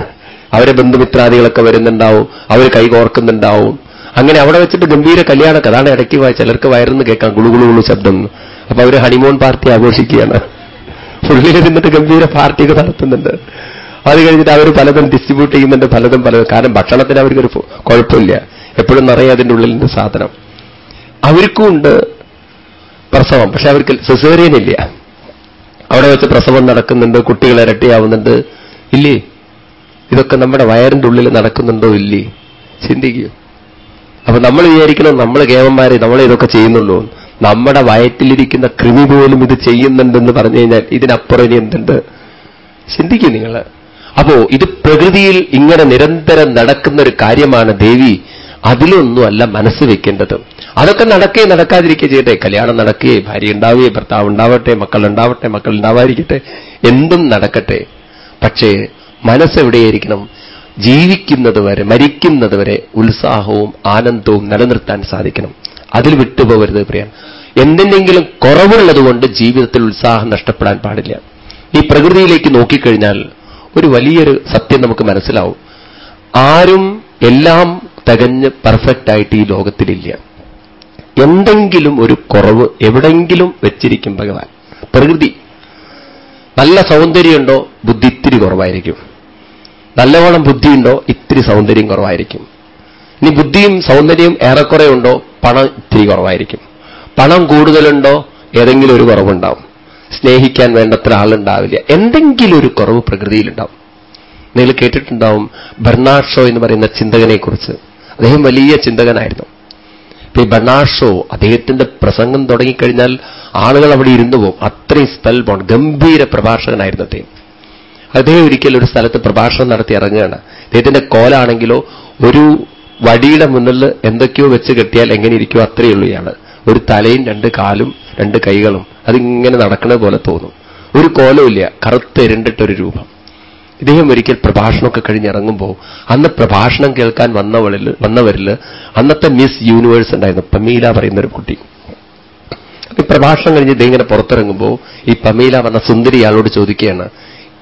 അവരെ ബന്ധുമിത്രാദികളൊക്കെ വരുന്നുണ്ടാവും. അവർ കൈകോർക്കുന്നുണ്ടാവും. അങ്ങനെ അവിടെ വെച്ചിട്ട് ഗംഭീര കല്യാണമൊക്കെ അതാണ് ഇടയ്ക്ക് ചിലർക്ക് വയറുന്ന് കേൾക്കാം. ഗുളുഗുളുഗുളു ശബ്ദം അപ്പൊ അവർ ഹണിമൂൺ പാർട്ടി ആഘോഷിക്കുകയാണ്. ഉള്ളിൽ നിന്നിട്ട് ഗംഭീര പാർട്ടിയൊക്കെ നടത്തുന്നുണ്ട്. അത് കഴിഞ്ഞിട്ട് അവർ പലതും ഡിസ്ട്രിബ്യൂട്ട് ചെയ്യുന്നുണ്ട്. പലതും പലതും കാരണം ഭക്ഷണത്തിന് അവർക്കൊരു കുഴപ്പമില്ല. എപ്പോഴും നിറയെ അതിന്റെ ഉള്ളിലിന്റെ സാധനം. അവർക്കും ഉണ്ട് പ്രസവം. പക്ഷെ അവർക്ക് സെസേറിയൻ ഇല്ല. അവിടെ വെച്ച് പ്രസവം നടക്കുന്നുണ്ട്. കുട്ടികൾ ഇരട്ടിയാവുന്നുണ്ട്. ഇല്ലേ? ഇതൊക്കെ നമ്മുടെ വയറിന്റെ ഉള്ളിൽ നടക്കുന്നുണ്ടോ ഇല്ലേ? ചിന്തിക്കൂ. അപ്പൊ നമ്മൾ വിചാരിക്കണം നമ്മൾ കേവന്മാരെ നമ്മൾ ഇതൊക്കെ ചെയ്യുന്നുള്ളൂ. നമ്മുടെ വയറ്റിലിരിക്കുന്ന കൃമി പോലും ഇത് ചെയ്യുന്നുണ്ടെന്ന് പറഞ്ഞു കഴിഞ്ഞാൽ ഇതിനപ്പുറം ഇനി എന്തുണ്ട്? ചിന്തിക്കും നിങ്ങൾ അപ്പോ ഇത് പ്രകൃതിയിൽ ഇങ്ങനെ നിരന്തരം നടക്കുന്ന ഒരു കാര്യമാണ് ദേവി. അതിലൊന്നുമല്ല മനസ്സ് വെക്കേണ്ടത്. അതൊക്കെ നടക്കേ നടക്കാതിരിക്കുക ചെയ്യട്ടെ. കല്യാണം നടക്കുകയെ ഭാര്യ ഉണ്ടാവുകയെ ഭർത്താവ് ഉണ്ടാവട്ടെ മക്കൾ ഉണ്ടാവട്ടെ മക്കൾ ഉണ്ടാവാതിരിക്കട്ടെ എന്തും നടക്കട്ടെ. പക്ഷേ മനസ്സെവിടെയായിരിക്കണം ജീവിക്കുന്നത് വരെ മരിക്കുന്നത് വരെ ഉത്സാഹവും ആനന്ദവും നിലനിർത്താൻ സാധിക്കണം. അതിൽ വിട്ടുപോകരുത് പ്രിയ. എന്തിനെങ്കിലും കുറവുള്ളതുകൊണ്ട് ജീവിതത്തിൽ ഉത്സാഹം നഷ്ടപ്പെടാൻ പാടില്ല. ഈ പ്രകൃതിയിലേക്ക് നോക്കിക്കഴിഞ്ഞാൽ ഒരു വലിയൊരു സത്യം നമുക്ക് മനസ്സിലാവും. ആരും എല്ലാം തികഞ്ഞ് പെർഫെക്റ്റ് ആയിട്ട് ഈ ലോകത്തിലില്ല. എന്തെങ്കിലും ഒരു കുറവ് എവിടെങ്കിലും വെച്ചിരിക്കും ഭഗവാൻ. പ്രകൃതി. നല്ല സൗന്ദര്യമുണ്ടോ? ബുദ്ധി ഇത്തിരി കുറവായിരിക്കും. നല്ലവണ്ണം ബുദ്ധിയുണ്ടോ? ഇത്തിരി സൗന്ദര്യം കുറവായിരിക്കും. ഇനി ബുദ്ധിയും സൗന്ദര്യവും ഏറെക്കുറെ ഉണ്ടോ പണം ഇത്തിരി കുറവായിരിക്കും. പണം കൂടുതലുണ്ടോ? ഏതെങ്കിലും ഒരു കുറവുണ്ടാവും. സ്നേഹിക്കാൻ വേണ്ടത്ര ആളുണ്ടാവില്ല. എന്തെങ്കിലും ഒരു കുറവ് പ്രകൃതിയിലുണ്ടാവും. നിങ്ങൾ കേട്ടിട്ടുണ്ടാവും ബെർണാഡ് ഷോ എന്ന് പറയുന്ന ചിന്തകനെക്കുറിച്ച്. അദ്ദേഹം വലിയ ചിന്തകനായിരുന്നു. ഇപ്പൊ ഈ ബെർണാഡ് ഷോ അദ്ദേഹത്തിന്റെ പ്രസംഗം തുടങ്ങിക്കഴിഞ്ഞാൽ ആളുകൾ അവിടെ ഇരുന്നു പോകും. അത്രയും സ്ഥലമാണ്. ഗംഭീര പ്രഭാഷകനായിരുന്നു അദ്ദേഹം. അദ്ദേഹം ഒരിക്കൽ ഒരു സ്ഥലത്ത് പ്രഭാഷണം നടത്തി ഇറങ്ങുകയാണ്. അദ്ദേഹത്തിന്റെ കോലാണെങ്കിലോ ഒരു വടിയുടെ മുന്നിൽ എന്തൊക്കെയോ വെച്ച് കെട്ടിയാൽ എങ്ങനെ ഇരിക്കുമോ അത്രയേ ഉള്ളൂ ഇയാൾ. ഒരു തലയും രണ്ട് കാലും രണ്ട് കൈകളും. അതിങ്ങനെ നടക്കണ പോലെ തോന്നും. ഒരു കോലമില്ല കറുത്ത് ഇരണ്ടിട്ടൊരു രൂപം. ഇദ്ദേഹം ഒരിക്കൽ പ്രഭാഷണമൊക്കെ കഴിഞ്ഞിറങ്ങുമ്പോൾ അന്ന് പ്രഭാഷണം കേൾക്കാൻ വന്നവളിൽ വന്നവരിൽ അന്നത്തെ മിസ് യൂണിവേഴ്സ് ഉണ്ടായിരുന്നു പമീല പറയുന്നൊരു കുട്ടി. ഈ പ്രഭാഷണം കഴിഞ്ഞ് ഇദ്ദേഹം ഇങ്ങനെ പുറത്തിറങ്ങുമ്പോൾ ഈ പമീല വന്ന സുന്ദരി ഇയാളോട് ചോദിക്കുകയാണ്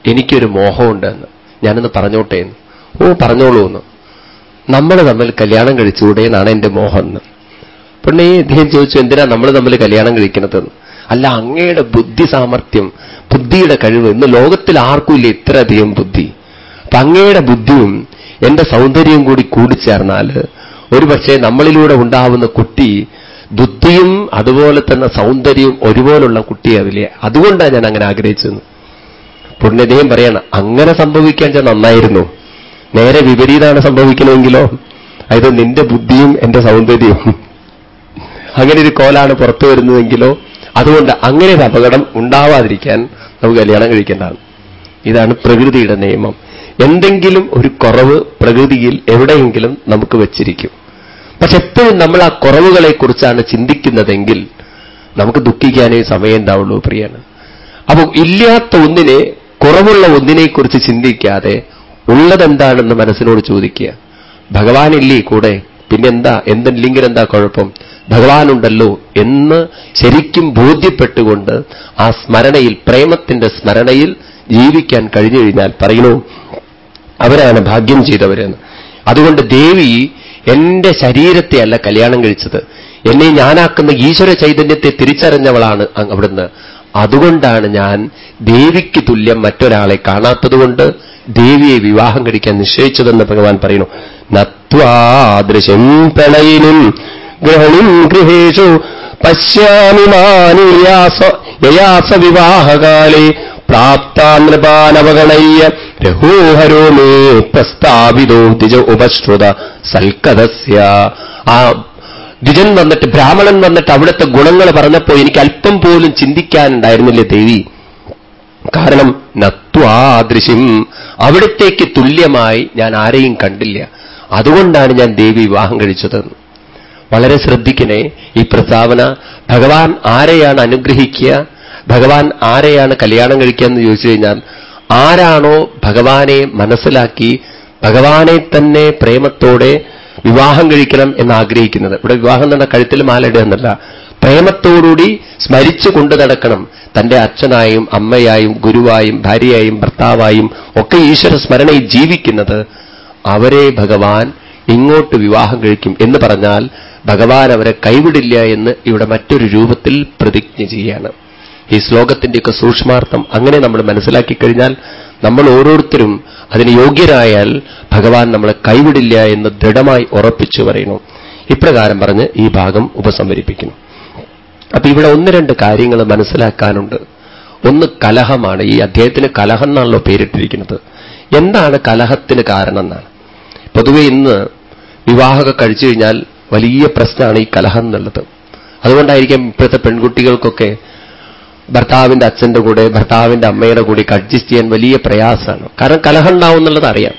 എനിക്കൊരു മോഹമുണ്ടെന്ന്. ഞാനൊന്ന് പറഞ്ഞോട്ടെ എന്ന്. ഓ പറഞ്ഞോളൂ എന്ന്. നമ്മൾ തമ്മിൽ കല്യാണം കഴിച്ചുകൂടെ എന്നാണ് എന്റെ മോഹം എന്ന് പെണ്ണേ ഇദ്ദേഹം ചോദിച്ചു എന്തിനാ നമ്മൾ തമ്മിൽ കല്യാണം കഴിക്കണതെന്ന് അല്ല അങ്ങയുടെ ബുദ്ധി സാമർഥ്യം ബുദ്ധിയുടെ കഴിവ് ഇന്ന് ലോകത്തിൽ ആർക്കും ഇല്ല ഇത്രയധികം ബുദ്ധി. അപ്പൊ അങ്ങയുടെ ബുദ്ധിയും എന്റെ സൗന്ദര്യവും കൂടി കൂടിച്ചേർന്നാൽ ഒരുപക്ഷെ നമ്മളിലൂടെ ഉണ്ടാവുന്ന കുട്ടി ബുദ്ധിയും അതുപോലെ തന്നെ സൗന്ദര്യവും ഒരുപോലുള്ള കുട്ടിയാവില്ലേ? അതുകൊണ്ടാണ് ഞാൻ അങ്ങനെ ആഗ്രഹിച്ചത്. പുണ്യദേഹം പറയണം അങ്ങനെ സംഭവിക്കാൻ ഞാൻ നന്നായിരുന്നു. നേരെ വിപരീതമാണ് സംഭവിക്കണമെങ്കിലോ? അതായത് നിന്റെ ബുദ്ധിയും എന്റെ സൗന്ദര്യവും. അങ്ങനെ ഒരു കോലാണ് പുറത്തു വരുന്നതെങ്കിലോ? അതുകൊണ്ട് അങ്ങനെ ഒരു അപകടം ഉണ്ടാവാതിരിക്കാൻ നമുക്ക് കല്യാണം കഴിക്കേണ്ടതാണ്. ഇതാണ് പ്രകൃതിയുടെ നിയമം. എന്തെങ്കിലും ഒരു കുറവ് പ്രകൃതിയിൽ എവിടെയെങ്കിലും നമുക്ക് വെച്ചിരിക്കും. പക്ഷെ എപ്പോഴും നമ്മൾ ആ കുറവുകളെക്കുറിച്ചാണ് ചിന്തിക്കുന്നതെങ്കിൽ നമുക്ക് ദുഃഖിക്കാനേ സമയം ഉണ്ടാവുള്ളൂ പ്രിയാണ് അപ്പൊ ഇല്ലാത്ത ഒന്നിനെ കുറവുള്ള ഒന്നിനെക്കുറിച്ച് ചിന്തിക്കാതെ ഉള്ളതെന്താണെന്ന് മനസ്സിനോട് ചോദിക്കുക. ഭഗവാനില്ലേ കൂടെ? പിന്നെന്താ? എന്തില്ലെങ്കിൽ എന്താ കുഴപ്പം? ഭഗവാനുണ്ടല്ലോ എന്ന് ശരിക്കും ബോധ്യപ്പെട്ടുകൊണ്ട് ആ സ്മരണയിൽ പ്രേമത്തിന്റെ സ്മരണയിൽ ജീവിക്കാൻ കഴിഞ്ഞു കഴിഞ്ഞാൽ പറയുന്നു അവരാണ് ഭാഗ്യം ചെയ്തവരെന്ന്. അതുകൊണ്ട് ദേവി എന്റെ ശരീരത്തെ അല്ല കല്യാണം കഴിച്ചത്. എന്നെ ഞാനാക്കുന്ന ഈശ്വര ചൈതന്യത്തെ തിരിച്ചറിഞ്ഞവളാണ് അവിടുന്ന്. അതുകൊണ്ടാണ് ഞാൻ ദേവിക്ക് തുല്യം മറ്റൊരാളെ കാണാത്തതുകൊണ്ട് ദേവിയെ വിവാഹം കഴിക്കാൻ നിശ്ചയിച്ചതെന്ന് ഭഗവാൻ പറയുന്നു. നത്വാദൃശം പ്രണയിനും ഗ്രഹണിം ഗൃഹേഷു പശ്യാമി യയാസ വിവാഹകാലേ പ്രാപ്താനൃപാനവഗണയ്യ രഹോഹരോ മേ പ്രസ്താവിതോ ദ്വിജ ഉപശ്രുത സൽക്കഥസ്യ. ആ ദ്വിജൻ വന്നിട്ട് ബ്രാഹ്മണൻ വന്നിട്ട് അവിടുത്തെ ഗുണങ്ങൾ പറഞ്ഞപ്പോൾ എനിക്ക് അല്പം പോലും ചിന്തിക്കാനുണ്ടായിരുന്നില്ലേ ദേവി. കാരണം നത്വാദൃശ്യം അവിടത്തേക്ക് തുല്യമായി ഞാൻ ആരെയും കണ്ടില്ല. അതുകൊണ്ടാണ് ഞാൻ ദേവി വിവാഹം കഴിച്ചത്. വളരെ ശ്രദ്ധിക്കണേ ഈ പ്രസ്താവന. ഭഗവാൻ ആരെയാണ് അനുഗ്രഹിക്കുക? ഭഗവാൻ ആരെയാണ് കല്യാണം കഴിക്കുക എന്ന് ചോദിച്ചു കഴിഞ്ഞാൽ ആരാണോ ഭഗവാനെ മനസ്സിലാക്കി ഭഗവാനെ തന്നെ പ്രേമത്തോടെ വിവാഹം കഴിക്കണം എന്ന് ആഗ്രഹിക്കുന്നത് ഇവിടെ വിവാഹം എന്ന കഴുത്തിൽ മാലയിടുക എന്നല്ല. പ്രേമത്തോടുകൂടി സ്മരിച്ചു കൊണ്ടു നടക്കണം. തന്റെ അച്ഛനായും അമ്മയായും ഗുരുവായും ഭാര്യയായും ഭർത്താവായും ഒക്കെ ഈശ്വര സ്മരണയിൽ ജീവിക്കുന്നത് അവരെ ഭഗവാൻ ഇങ്ങോട്ട് വിവാഹം കഴിക്കും എന്ന് പറഞ്ഞാൽ ഭഗവാൻ അവരെ കൈവിടില്ല എന്ന് ഇവിടെ മറ്റൊരു രൂപത്തിൽ പ്രതിജ്ഞ ചെയ്യാണ്. ഈ ശ്ലോകത്തിന്റെയൊക്കെ സൂക്ഷ്മാർത്ഥം അങ്ങനെ നമ്മൾ മനസ്സിലാക്കി കഴിഞ്ഞാൽ നമ്മൾ ഓരോരുത്തരും അതിന് യോഗ്യരായാൽ ഭഗവാൻ നമ്മളെ കൈവിടില്ല എന്ന് ദൃഢമായി ഉറപ്പിച്ചു പറയുന്നു. ഇപ്രകാരം പറഞ്ഞ് ഈ ഭാഗം ഉപസംഹരിപ്പിക്കുന്നു. അപ്പൊ ഇവിടെ ഒന്ന് രണ്ട് കാര്യങ്ങൾ മനസ്സിലാക്കാനുണ്ട്. ഒന്ന് കലഹമാണ്. ഈ അദ്ദേഹത്തിന് കലഹം എന്നാണല്ലോ പേരിട്ടിരിക്കുന്നത്. എന്താണ് കലഹത്തിന് കാരണം എന്നാണ്. പൊതുവെ ഇന്ന് വിവാഹമൊക്കെ കഴിച്ചു കഴിഞ്ഞാൽ വലിയ പ്രശ്നമാണ് ഈ കലഹം എന്നുള്ളത്. അതുകൊണ്ടായിരിക്കാം ഇപ്പോഴത്തെ പെൺകുട്ടികൾക്കൊക്കെ ഭർത്താവിന്റെ അച്ഛന്റെ കൂടെ ഭർത്താവിന്റെ അമ്മയുടെ കൂടെ അഡ്ജസ്റ്റ് ചെയ്യാൻ വലിയ പ്രയാസമാണ്. കാരണം കലഹം ഉണ്ടാവും എന്നുള്ളത് അറിയാം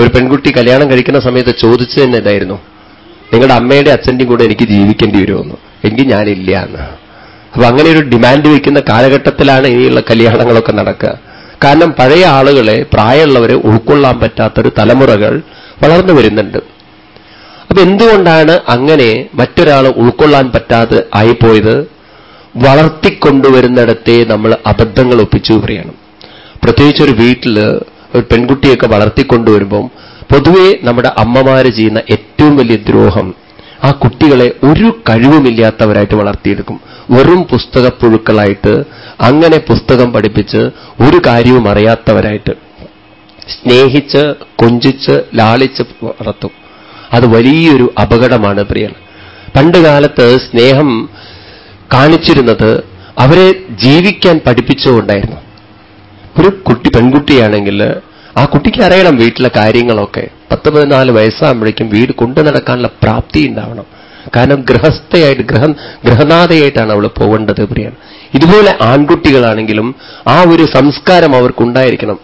ഒരു പെൺകുട്ടി കല്യാണം കഴിക്കുന്ന സമയത്ത് ചോദിച്ചു തന്നെ ഇതായിരുന്നു. നിങ്ങളുടെ അമ്മയുടെ അച്ഛന്റെയും കൂടെ എനിക്ക് ജീവിക്കേണ്ടി വരുമെന്ന്. എങ്കിൽ ഞാനില്ല എന്ന്. അപ്പൊ അങ്ങനെ ഒരു ഡിമാൻഡ് വയ്ക്കുന്ന കാലഘട്ടത്തിലാണ് ഇനിയുള്ള കല്യാണങ്ങളൊക്കെ നടക്കുക. കാരണം പഴയ ആളുകളെ പ്രായമുള്ളവരെ ഉൾക്കൊള്ളാൻ പറ്റാത്തൊരു തലമുറകൾ വളർന്നു വരുന്നുണ്ട്. അപ്പൊ എന്തുകൊണ്ടാണ് അങ്ങനെ മറ്റൊരാൾ ഉൾക്കൊള്ളാൻ പറ്റാതെ ആയിപ്പോയത്? വളർത്തിക്കൊണ്ടുവരുന്നിടത്തെ നമ്മൾ അബദ്ധങ്ങൾ ഒപ്പിച്ചു പറയണം പ്രത്യേകിച്ച് ഒരു വീട്ടിൽ ഒരു പെൺകുട്ടിയൊക്കെ വളർത്തിക്കൊണ്ടുവരുമ്പം പൊതുവേ നമ്മുടെ അമ്മമാർ ചെയ്യുന്ന ഏറ്റവും വലിയ ദ്രോഹം ആ കുട്ടികളെ ഒരു കഴിവുമില്ലാത്തവരായിട്ട് വളർത്തിയെടുക്കും. വെറും പുസ്തകപ്പുഴുക്കളായിട്ട് അങ്ങനെ പുസ്തകം പഠിപ്പിച്ച് ഒരു കാര്യവും അറിയാത്തവരായിട്ട് സ്നേഹിച്ച് കൊഞ്ചിച്ച് ലാളിച്ച് വളർത്തും. അത് വലിയൊരു അപകടമാണ് പ്രിയൻ. പണ്ട് കാലത്ത് സ്നേഹം കാണിച്ചിരുന്നത് അവരെ ജീവിക്കാൻ പഠിപ്പിച്ചുകൊണ്ടായിരുന്നു ഒരു കുട്ടി പെൺകുട്ടിയാണെങ്കിൽ ആ കുട്ടിക്ക് അറിയണം വീട്ടിലെ കാര്യങ്ങളൊക്കെ. പത്ത് പതിനാല് വയസ്സാകുമ്പോഴേക്കും വീട് കൊണ്ടു നടക്കാനുള്ള പ്രാപ്തി ഉണ്ടാവണം. കാരണം ഗൃഹസ്ഥയായിട്ട് ഗൃഹ ഗൃഹനാഥയായിട്ടാണ് അവൾ പോകേണ്ടത് പ്രിയാണ് ഇതുപോലെ ആൺകുട്ടികളാണെങ്കിലും ആ ഒരു സംസ്കാരം അവർക്കുണ്ടായിരിക്കണം.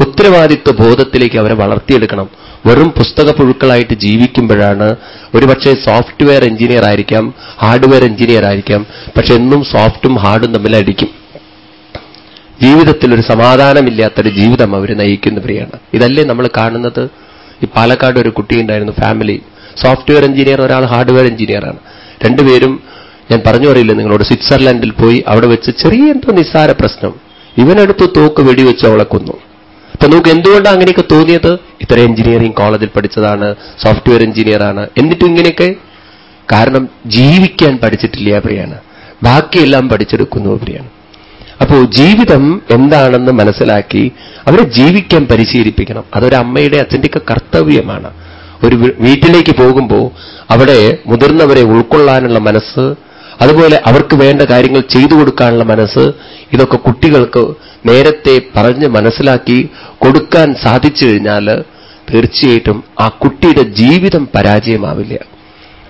ഉത്തരവാദിത്വ ബോധത്തിലേക്ക് അവരെ വളർത്തിയെടുക്കണം. വെറും പുസ്തക പുഴുക്കളായിട്ട് ജീവിക്കുമ്പോഴാണ് ഒരുപക്ഷെ സോഫ്റ്റ്വെയർ എഞ്ചിനീയർ ആയിരിക്കാം ഹാർഡ്വെയർ എഞ്ചിനീയർ ആയിരിക്കാം പക്ഷെ എന്നും സോഫ്റ്റും ഹാർഡും തമ്മിൽ അടിക്കും. ജീവിതത്തിൽ ഒരു സമാധാനമില്ലാത്തൊരു ജീവിതം അവർ നയിക്കുന്നവരെയാണ് ഇതല്ലേ നമ്മൾ കാണുന്നത്? ഈ പാലക്കാട് ഒരു കുട്ടി ഉണ്ടായിരുന്നു ഫാമിലി. സോഫ്റ്റ്വെയർ എഞ്ചിനീയർ ഒരാൾ ഹാർഡ്വെയർ എഞ്ചിനീയറാണ് രണ്ടുപേരും ഞാൻ പറഞ്ഞു അറിയില്ല നിങ്ങളോട് സ്വിറ്റ്സർലൻഡിൽ പോയി അവിടെ വെച്ച് ചെറിയ എന്തോ നിസ്സാര പ്രശ്നം. ഇവനെടുത്ത് തോക്ക് വെടിവെച്ച് അവളെ കൊന്നു. അപ്പൊ നമുക്ക് എന്തുകൊണ്ടാണ് അങ്ങനെയൊക്കെ തോന്നിയത്? ഇത്ര എഞ്ചിനീയറിംഗ് കോളേജിൽ പഠിച്ചതാണ് സോഫ്റ്റ്വെയർ എഞ്ചിനീയർ ആണ്. എന്നിട്ടും ഇങ്ങനെയൊക്കെ? കാരണം ജീവിക്കാൻ പഠിച്ചിട്ടില്ല പ്രിയാണ് ബാക്കിയെല്ലാം പഠിച്ചെടുക്കുന്നു പ്രിയാണ് അപ്പോ ജീവിതം എന്താണെന്ന് മനസ്സിലാക്കി അവരെ ജീവിക്കാൻ പരിശീലിപ്പിക്കണം. അതൊരു അമ്മയുടെ അച്ഛന്റെയൊക്കെ കർത്തവ്യമാണ്. ഒരു വീട്ടിലേക്ക് പോകുമ്പോൾ അവിടെ മുതിർന്നവരെ ഉൾക്കൊള്ളാനുള്ള മനസ്സ് അതുപോലെ അവർക്ക് വേണ്ട കാര്യങ്ങൾ ചെയ്തു കൊടുക്കാനുള്ള മനസ്സ് ഇതൊക്കെ കുട്ടികൾക്ക് നേരത്തെ പറഞ്ഞ് മനസ്സിലാക്കി കൊടുക്കാൻ സാധിച്ചു കഴിഞ്ഞാൽ തീർച്ചയായിട്ടും ആ കുട്ടിയുടെ ജീവിതം പരാജയമാവില്ല.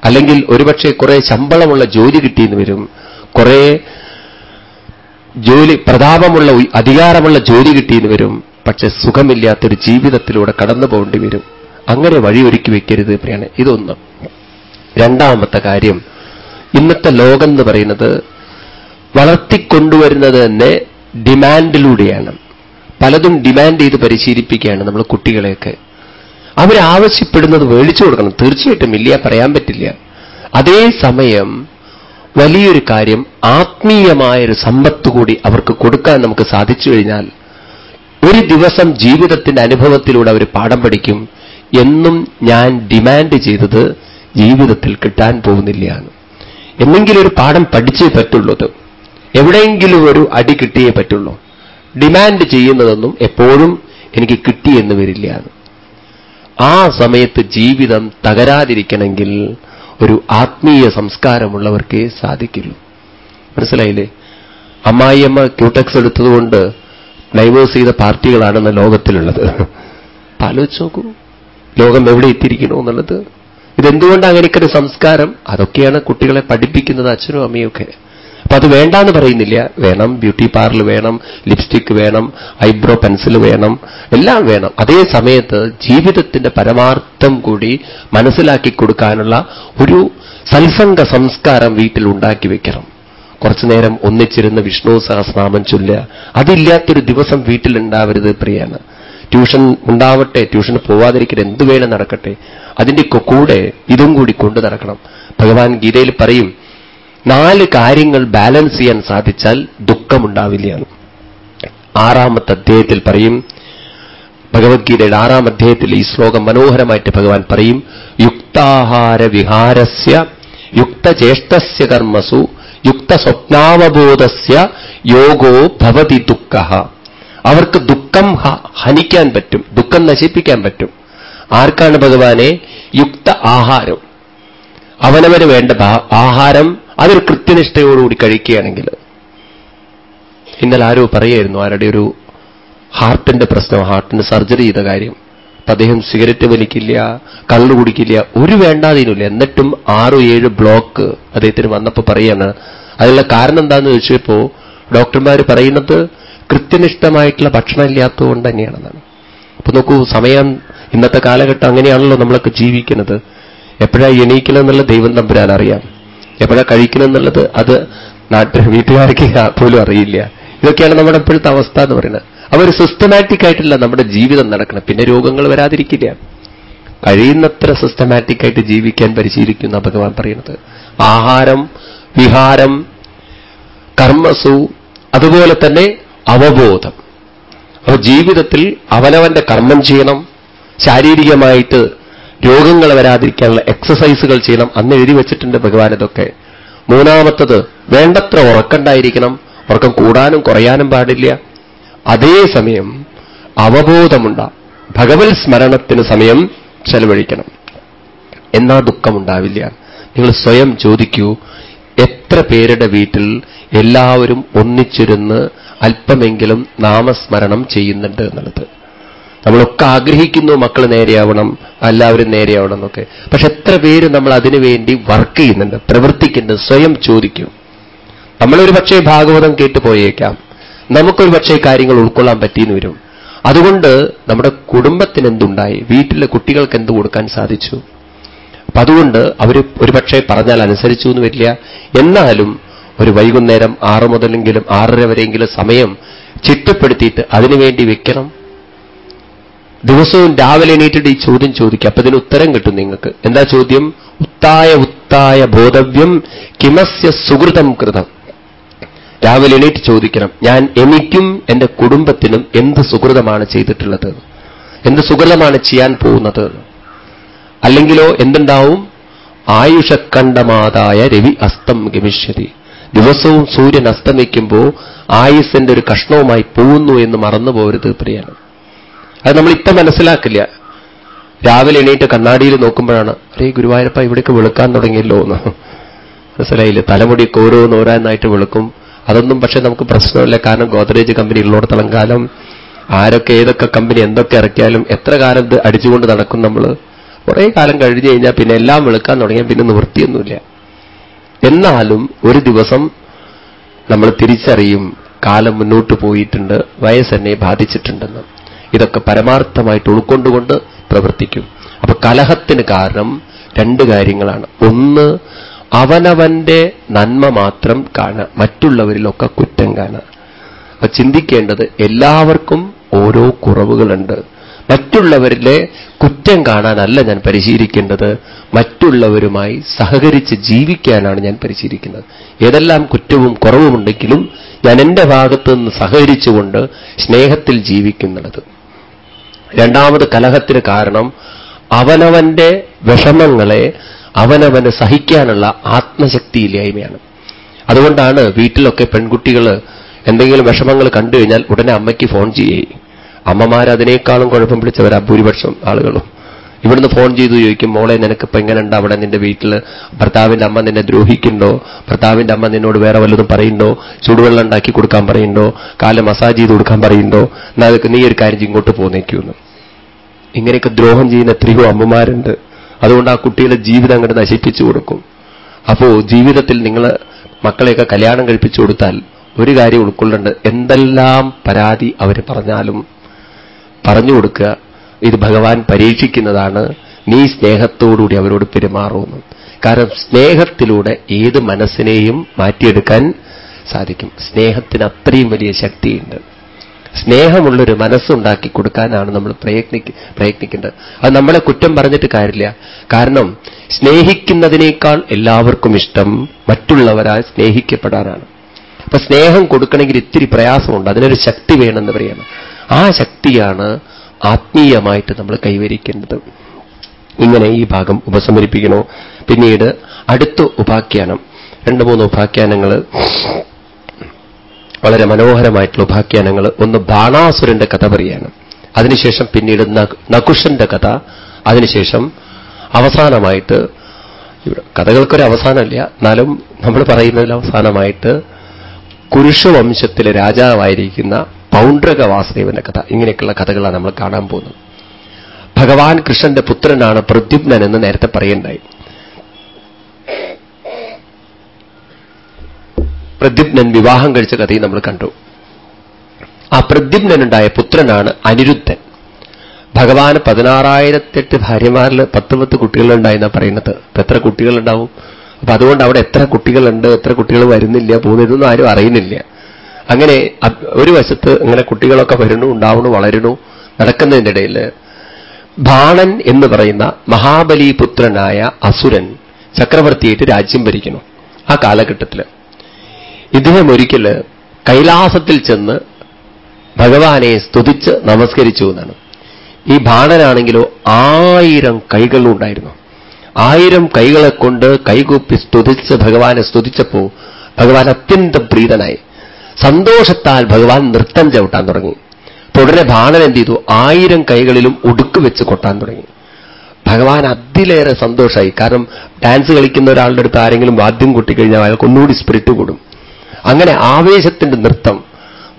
അല്ലെങ്കിൽ ഒരുപക്ഷെ കുറെ ശമ്പളമുള്ള ജോലി കിട്ടിയെന്ന് വരും. കുറെ ജോലി പ്രതാപമുള്ള അധികാരമുള്ള ജോലി കിട്ടിയെന്ന് വരും. പക്ഷെ സുഖമില്ലാത്തൊരു ജീവിതത്തിലൂടെ കടന്നു പോകേണ്ടി വരും. അങ്ങനെ വഴിയൊരുക്കി വെക്കരുത് പ്രിയാണ് ഇതൊന്ന്. രണ്ടാമത്തെ കാര്യം. ഇന്നത്തെ ലോകം എന്ന് പറയുന്നത് വളർത്തിക്കൊണ്ടുവരുന്നത് തന്നെ ഡിമാൻഡിലൂടെയാണ്. പലതും ഡിമാൻഡ് ചെയ്ത് പരിശീലിപ്പിക്കുകയാണ് നമ്മൾ കുട്ടികളെയൊക്കെ. അവരാവശ്യപ്പെടുന്നത് മേടിച്ചു കൊടുക്കണം. തീർച്ചയായിട്ടും ഇല്ല പറയാൻ പറ്റില്ല. അതേസമയം വലിയൊരു കാര്യം ആത്മീയമായൊരു സമ്പത്ത് കൂടി അവർക്ക് കൊടുക്കാൻ നമുക്ക് സാധിച്ചു കഴിഞ്ഞാൽ ഒരു ദിവസം ജീവിതത്തിന്റെ അനുഭവത്തിലൂടെ അവർ പാഠം പഠിക്കും. എന്നും ഞാൻ ഡിമാൻഡ് ചെയ്തത് ജീവിതത്തിൽ കിട്ടാൻ പോകുന്നില്ല എന്നെങ്കിലും ഒരു പാഠം പഠിച്ചേ പറ്റുള്ളൂ എവിടെയെങ്കിലും ഒരു അടി കിട്ടിയേ പറ്റുള്ളൂ. ഡിമാൻഡ് ചെയ്യുന്നതൊന്നും എപ്പോഴും എനിക്ക് കിട്ടിയെന്ന് വരില്ല ആ സമയത്ത് ജീവിതം തകരാതിരിക്കണമെങ്കിൽ ഒരു ആത്മീയ സംസ്കാരമുള്ളവർക്കേ സാധിക്കുള്ളൂ. മനസ്സിലായില്ലേ? അമ്മായിയമ്മ ക്യൂടെക്സ് എടുത്തതുകൊണ്ട് ഡൈവേഴ്സ് ചെയ്ത പാർട്ടികളാണെന്ന് ലോകത്തിലുള്ളത്. ആലോചിച്ച് നോക്കൂ. ലോകം എവിടെ എത്തിയിരിക്കണോ എന്നുള്ളത്. ഇതെന്തുകൊണ്ട് അങ്ങനെയൊക്കെ സംസ്കാരം? അതൊക്കെയാണ് കുട്ടികളെ പഠിപ്പിക്കുന്നത് അച്ഛനും അമ്മയും ഒക്കെ. അപ്പൊ അത് വേണ്ടാന്ന് പറയുന്നില്ല. വേണം ബ്യൂട്ടി പാർലർ വേണം ലിപ്സ്റ്റിക് വേണം ഐബ്രോ പെൻസിൽ വേണം എല്ലാം വേണം. അതേ സമയത്ത് ജീവിതത്തിന്റെ പരമാർത്ഥം കൂടി മനസ്സിലാക്കി കൊടുക്കാനുള്ള ഒരു സത്സംഗ സംസ്കാരം വീട്ടിൽ ഉണ്ടാക്കി വെക്കണം. കുറച്ചു നേരം ഒന്നിച്ചിരുന്ന് വിഷ്ണു സഹസ്രനാമം ചൊല്ലുക. അതില്ലാത്തൊരു ദിവസം വീട്ടിലുണ്ടാവരുത് പ്രിയാണ്. ട്യൂഷൻ ഉണ്ടാവട്ടെ ട്യൂഷന് പോവാതിരിക്കട്ടെ എന്തു വേണം നടക്കട്ടെ അതിന്റെ കൂടെ ഇതും കൂടി കൊണ്ടു നടക്കണം. ഭഗവാൻ ഗീതയിൽ പറയും നാല് കാര്യങ്ങൾ ബാലൻസ് ചെയ്യാൻ സാധിച്ചാൽ ദുഃഖമുണ്ടാവില്ല ആറാമത്തെ അധ്യായത്തിൽ പറയും ഭഗവത്ഗീതയുടെ ആറാം അധ്യായത്തിൽ ഈ ശ്ലോകം മനോഹരമായിട്ട് ഭഗവാൻ പറയും യുക്താഹാര വിഹാരസ്യ യുക്തചേഷ്ടസ്യ കർമ്മസു യുക്തസ്വപ്നാവബോധസ്യ യോഗോ ഭവതി ദുഃഖ. അവർക്ക് ദുഃഖം ഹനിക്കാൻ പറ്റും. ദുഃഖം നശിപ്പിക്കാൻ പറ്റും. ആർക്കാണ് ഭഗവാനെ? യുക്ത ആഹാരം. അവനവന് വേണ്ട ആഹാരം അതൊരു കൃത്യനിഷ്ഠയോടുകൂടി കഴിക്കുകയാണെങ്കിൽ. ഇന്നലെ ആരോ പറയായിരുന്നു ആരുടെ ഒരു ഹാർട്ടിന്റെ പ്രശ്നം ഹാർട്ടിന് സർജറി ചെയ്ത കാര്യം. അപ്പൊ അദ്ദേഹം സിഗരറ്റ് വലിക്കില്ല കള്ളു കുടിക്കില്ല ഒരു വേണ്ടാതീനുമില്ല എന്നിട്ടും ആറു ഏഴ് ബ്ലോക്ക് അദ്ദേഹത്തിന് വന്നപ്പോ പറയാണ്. അതിനുള്ള കാരണം എന്താണെന്ന് ചോദിച്ചപ്പോ ഡോക്ടർമാർ പറയുന്നത് കൃത്യനിഷ്ഠമായിട്ടുള്ള ഭക്ഷണം ഇല്ലാത്തതുകൊണ്ട് തന്നെയാണെന്നാണ്. അപ്പൊ നോക്കൂ സമയം ഇന്നത്തെ കാലഘട്ടം അങ്ങനെയാണല്ലോ നമ്മളൊക്കെ ജീവിക്കുന്നത്. എപ്പോഴാണ് എണീക്കണമെന്നുള്ള ദൈവം തമ്പുരാൻ അറിയാം എപ്പോഴാണ് കഴിക്കണമെന്നുള്ളത് അത് നാട്ടിൽ വീട്ടുകാർക്ക് പോലും അറിയില്ല. ഇതൊക്കെയാണ് നമ്മുടെ ഇപ്പോഴത്തെ അവസ്ഥ എന്ന് പറയുന്നത്. അവർ സിസ്റ്റമാറ്റിക് ആയിട്ടില്ല നമ്മുടെ ജീവിതം നടക്കണം. പിന്നെ രോഗങ്ങൾ വരാതിരിക്കില്ല. കഴിയുന്നത്ര സിസ്റ്റമാറ്റിക് ആയിട്ട് ജീവിക്കാൻ പരിശീലിക്കുന്ന ഭഗവാൻ പറയുന്നത്. ആഹാരം വിഹാരം കർമ്മസു അതുപോലെ തന്നെ അവബോധം. അപ്പൊ ജീവിതത്തിൽ അവനവന്റെ കർമ്മം ചെയ്യണം ശാരീരികമായിട്ട് രോഗങ്ങൾ വരാതിരിക്കാനുള്ള എക്സസൈസുകൾ ചെയ്യണം അന്ന് എഴുതി വെച്ചിട്ടുണ്ട് ഭഗവാൻ ഇതൊക്കെ. മൂന്നാമത്തത് വേണ്ടത്ര ഉറക്കണ്ടായിരിക്കണം ഉറക്കം കൂടാനും കുറയാനും പാടില്ല. അതേസമയം അവബോധമുണ്ട. ഭഗവത് സ്മരണത്തിന് സമയം ചെലവഴിക്കണം. എന്നാ ദുഃഖമുണ്ടാവില്ല. നിങ്ങൾ സ്വയം ചോദിക്കൂ എത്ര പേരുടെ വീട്ടിൽ എല്ലാവരും ഒന്നിച്ചിരുന്ന് അല്പമെങ്കിലും നാമസ്മരണം ചെയ്യുന്നുണ്ട് എന്നുള്ളത്. നമ്മളൊക്കെ ആഗ്രഹിക്കുന്നു മക്കൾ നേരെയാവണം എല്ലാവരും നേരെയാവണം എന്നൊക്കെ. പക്ഷെ എത്ര പേര് നമ്മൾ അതിനു വേണ്ടി വർക്ക് ചെയ്യുന്നുണ്ട് പ്രവർത്തിക്കുന്നുണ്ട് സ്വയം ചോദിക്കും. നമ്മളൊരു പക്ഷേ ഭാഗവതം കേട്ടു പോയേക്കാം. നമുക്കൊരു പക്ഷേ കാര്യങ്ങൾ ഉൾക്കൊള്ളാൻ പറ്റിയെന്ന് വരും. അതുകൊണ്ട് നമ്മുടെ കുടുംബത്തിന് എന്തുണ്ടായി വീട്ടിലെ കുട്ടികൾക്ക് എന്ത് കൊടുക്കാൻ സാധിച്ചു? അപ്പൊ അതുകൊണ്ട് അവർ ഒരുപക്ഷെ പറഞ്ഞാൽ അനുസരിച്ചു എന്ന് വരില്ല. എന്നാലും ഒരു വൈകുന്നേരം ആറ് മുതലെങ്കിലും ആറര വരെയെങ്കിലും സമയം ചിട്ടപ്പെടുത്തിയിട്ട് അതിനുവേണ്ടി വെക്കണം. ദിവസവും രാവിലെ എണീറ്റിട്ട് ഈ ചോദ്യം ചോദിക്കുക. അപ്പൊ ഇതിന് ഉത്തരം കിട്ടും നിങ്ങൾക്ക്. എന്താ ചോദ്യം? ഉത്തായ ഉത്തായ ബോധവ്യം കിമസ്യ സുഹൃതം കൃതം. രാവിലെ എണീറ്റ് ചോദിക്കണം. ഞാൻ എനിക്കും എന്റെ കുടുംബത്തിനും എന്ത് സുഹൃതമാണ് ചെയ്തിട്ടുള്ളത്? എന്ത് സുഹൃതമാണ് ചെയ്യാൻ പോകുന്നത്? അല്ലെങ്കിലോ എന്തുണ്ടാവും? ആയുഷക്കണ്ഠമാതായ രവി അസ്തം ഗമിഷ്യതി. ദിവസവും സൂര്യൻ അസ്തമിക്കുമ്പോൾ ആയുസിന്റെ ഒരു കഷ്ണവുമായി പോകുന്നു എന്ന് മറന്നു പോരുത് പ്രിയാണ് അത് നമ്മൾ ഇപ്പം മനസ്സിലാക്കില്ല. രാവിലെ എണീറ്റ് കണ്ണാടിയിൽ നോക്കുമ്പോഴാണ് അരേ ഗുരുവായൂരപ്പ ഇവിടേക്ക് വെളുക്കാൻ തുടങ്ങിയല്ലോ എന്ന്. മനസ്സിലായില്ലേ? തലമുടിയൊക്കെ ഓരോന്നോരോന്നായിട്ട് വെളുക്കും. അതൊന്നും പക്ഷെ നമുക്ക് പ്രശ്നമില്ല. കാരണം ഗോദ്രേജ് കമ്പനി ഉള്ളിടത്തോളം കാലം ആരൊക്കെ ഏതൊക്കെ കമ്പനി എന്തൊക്കെ ഇറക്കിയാലും എത്ര കാലം അടിച്ചുകൊണ്ട് നടക്കും നമ്മൾ കുറേ കാലം കഴിഞ്ഞു കഴിഞ്ഞാൽ പിന്നെ എല്ലാം വെളുക്കാൻ തുടങ്ങിയാൽ പിന്നെ നിവൃത്തിയൊന്നുമില്ല. എന്നാലും ഒരു ദിവസം നമ്മൾ തിരിച്ചറിയും കാലം മുന്നോട്ട് പോയിട്ടുണ്ട് വയസ്സെന്നെ ബാധിച്ചിട്ടുണ്ടെന്ന്. ഇതൊക്കെ പരമാർത്ഥമായിട്ട് ഉൾക്കൊണ്ടുകൊണ്ട് പ്രവർത്തിക്കും. അപ്പൊ കലഹത്തിന് കാരണം രണ്ട് കാര്യങ്ങളാണ്. ഒന്ന് അവനവന്റെ നന്മ മാത്രം കാണുക മറ്റുള്ളവരിലൊക്കെ കുറ്റം കാണുക. അപ്പൊ ചിന്തിക്കേണ്ടത് എല്ലാവർക്കും ഓരോ കുറവുകളുണ്ട്. മറ്റുള്ളവരിലെ കുറ്റം കാണാനല്ല ഞാൻ പരിശീലിക്കേണ്ടത്. മറ്റുള്ളവരുമായി സഹകരിച്ച് ജീവിക്കാനാണ് ഞാൻ പരിശീലിക്കുന്നത്. ഏതെല്ലാം കുറ്റവും കുറവുമുണ്ടെങ്കിലും ഞാൻ എന്റെ ഭാഗത്ത് നിന്ന് സഹകരിച്ചുകൊണ്ട് സ്നേഹത്തിൽ ജീവിക്കുന്നുള്ളത്. രണ്ടാമത് കലഹത്തിന് കാരണം അവനവന്റെ വിഷമങ്ങളെ അവനവന് സഹിക്കാനുള്ള ആത്മശക്തിയില്ലായ്മയാണ് അതുകൊണ്ടാണ് വീട്ടിലൊക്കെ പെൺകുട്ടികൾ എന്തെങ്കിലും വിഷമങ്ങൾ കണ്ടു കഴിഞ്ഞാൽ ഉടനെ അമ്മയ്ക്ക് ഫോൺ ചെയ്യേ. അമ്മമാർ അതിനേക്കാളും കുഴപ്പം പിടിച്ചവരാ ഭൂരിപക്ഷം ആളുകളും. ഇവിടുന്ന് ഫോൺ ചെയ്തു ചോദിക്കും മോളെ നിനക്കിപ്പോ എങ്ങനെയുണ്ട്? അവിടെ നിന്റെ വീട്ടിൽ ഭർത്താവിന്റെ അമ്മ നിന്നെ ദ്രോഹിക്കുന്നുണ്ടോ? ഭർത്താവിന്റെ അമ്മ നിന്നോട് വേറെ വല്ലതും പറയുന്നുണ്ടോ? ചൂടുവെള്ളം ഉണ്ടാക്കി കൊടുക്കാൻ പറയുന്നുണ്ടോ? കാൽ മസാജ് ചെയ്ത് കൊടുക്കാൻ പറയുന്നുണ്ടോ? എന്നാ അതൊക്കെ നീ ഒരു കാര്യം ഇങ്ങോട്ട് പോന്നേക്കുമെന്ന് ഇങ്ങനെയൊക്കെ ദ്രോഹം ചെയ്യുന്ന എത്രയോ അമ്മമാരുണ്ട്. അതുകൊണ്ട് ആ കുട്ടിയുടെ ജീവിതം അങ്ങോട്ട് നശിപ്പിച്ചു കൊടുക്കും. അപ്പോ ജീവിതത്തിൽ നിങ്ങൾ മക്കളെയൊക്കെ കല്യാണം കഴിപ്പിച്ചു കൊടുത്താൽ ഒരു കാര്യം ഉൾക്കൊള്ളേണ്ടത് എന്തെല്ലാം പരാതി അവർ പറഞ്ഞാലും പറഞ്ഞു കൊടുക്കുക. ഇത് ഭഗവാൻ പരീക്ഷിക്കുന്നതാണ്. നീ സ്നേഹത്തോടുകൂടി അവരോട് പെരുമാറുമെന്ന് കാരണം സ്നേഹത്തിലൂടെ ഏത് മനസ്സിനെയും മാറ്റിയെടുക്കാൻ സാധിക്കും. സ്നേഹത്തിന് അത്രയും വലിയ ശക്തിയുണ്ട്. സ്നേഹമുള്ളൊരു മനസ്സുണ്ടാക്കി കൊടുക്കാനാണ് നമ്മൾ പ്രയത്നിക്ക പ്രയത്നിക്കേണ്ടത്. അത് നമ്മളെ കുറ്റം പറഞ്ഞിട്ട് കാര്യമില്ല. കാരണം സ്നേഹിക്കുന്നതിനേക്കാൾ എല്ലാവർക്കും ഇഷ്ടം മറ്റുള്ളവരാൽ സ്നേഹിക്കപ്പെടാനാണ്. അപ്പൊ സ്നേഹം കൊടുക്കണമെങ്കിൽ ഇത്തിരി പ്രയാസമുണ്ട്. അതിനൊരു ശക്തി വേണമെന്ന് പറയണം ആ ശക്തിയാണ് ആത്മീയമായിട്ട് നമ്മൾ കൈവരിക്കേണ്ടത്. ഇങ്ങനെ ഈ ഭാഗം ഉപസമരിപ്പിക്കണോ പിന്നീട് അടുത്ത ഉപാഖ്യാനം. രണ്ട് മൂന്ന് ഉപാഖ്യാനങ്ങൾ വളരെ മനോഹരമായിട്ടുള്ള ഉപാഖ്യാനങ്ങൾ ഒന്ന് ബാണാസുരന്റെ കഥ പറയാണ് അതിനുശേഷം പിന്നീട് നകുഷന്റെ കഥ. അതിനുശേഷം അവസാനമായിട്ട് കഥകൾക്കൊരു അവസാനമില്ല. എന്നാലും നമ്മൾ പറയുന്നതിൽ അവസാനമായിട്ട് കുരുഷവംശത്തിലെ രാജാവായിരിക്കുന്ന പൗണ്ഡ്രക വാസുദേവന്റെ കഥ. ഇങ്ങനെയൊക്കെയുള്ള കഥകളാണ് നമ്മൾ കാണാൻ പോകുന്നത്. ഭഗവാൻ കൃഷ്ണന്റെ പുത്രനാണ് പ്രദ്യുപ്നൻ എന്ന് നേരത്തെ പറയണ്ടായി. പ്രദ്യുപ്നൻ വിവാഹം കഴിച്ച കഥയും നമ്മൾ കണ്ടു. ആ പ്രദ്യുപ്നനുണ്ടായ പുത്രനാണ് അനിരുദ്ധൻ. ഭഗവാന് പതിനാറായിരത്തെട്ട് ഭാര്യമാരിൽ പത്ത് പത്ത് കുട്ടികളുണ്ടായെന്നാണ് പറയുന്നത്. എത്ര കുട്ടികളുണ്ടാവും? അപ്പൊ അതുകൊണ്ട് അവിടെ എത്ര കുട്ടികളുണ്ട് എത്ര കുട്ടികൾ വരുന്നില്ല പോകുന്നതൊന്നും ആരും അറിയുന്നില്ല. അങ്ങനെ ഒരു വശത്ത് ഇങ്ങനെ കുട്ടികളൊക്കെ വരുന്നു ഉണ്ടാവണു വളരുന്നു നടക്കുന്നതിന്റെ ഇടയിൽ ബാണൻ എന്ന് പറയുന്ന മഹാബലിപുത്രനായ അസുരൻ ചക്രവർത്തിയായിട്ട് രാജ്യം ഭരിക്കുന്നു ആ കാലഘട്ടത്തിൽ. ഇദ്ദേഹം ഒരിക്കൽ കൈലാസത്തിൽ ചെന്ന് ഭഗവാനെ സ്തുതിച്ച് നമസ്കരിച്ചു എന്നാണ്. ഈ ബാണനാണെങ്കിലോ ആയിരം കൈകളുണ്ടായിരുന്നു. ആയിരം കൈകളെ കൊണ്ട് കൈകൂപ്പി സ്തുതിച്ച് ഭഗവാനെ സ്തുതിച്ചപ്പോ ഭഗവാൻ അത്യന്തം പ്രീതനായി. സന്തോഷത്താൽ ഭഗവാൻ നൃത്തം ചവിട്ടാൻ തുടങ്ങി. തുടരെ ബാണൻ എന്ത് ചെയ്തു? ആയിരം കൈകളിലും ഒടുക്കു വെച്ച് കൊട്ടാൻ തുടങ്ങി. ഭഗവാൻ അതിലേറെ സന്തോഷമായി കാരണം ഡാൻസ് കളിക്കുന്ന ഒരാളുടെ അടുത്ത് ആരെങ്കിലും വാദ്യം കൊട്ടിക്കഴിഞ്ഞാൽ അയാൾക്ക് ഒന്നുകൂടി സ്പിരിറ്റ് കൂടും. അങ്ങനെ ആവേശത്തിന്റെ നൃത്തം.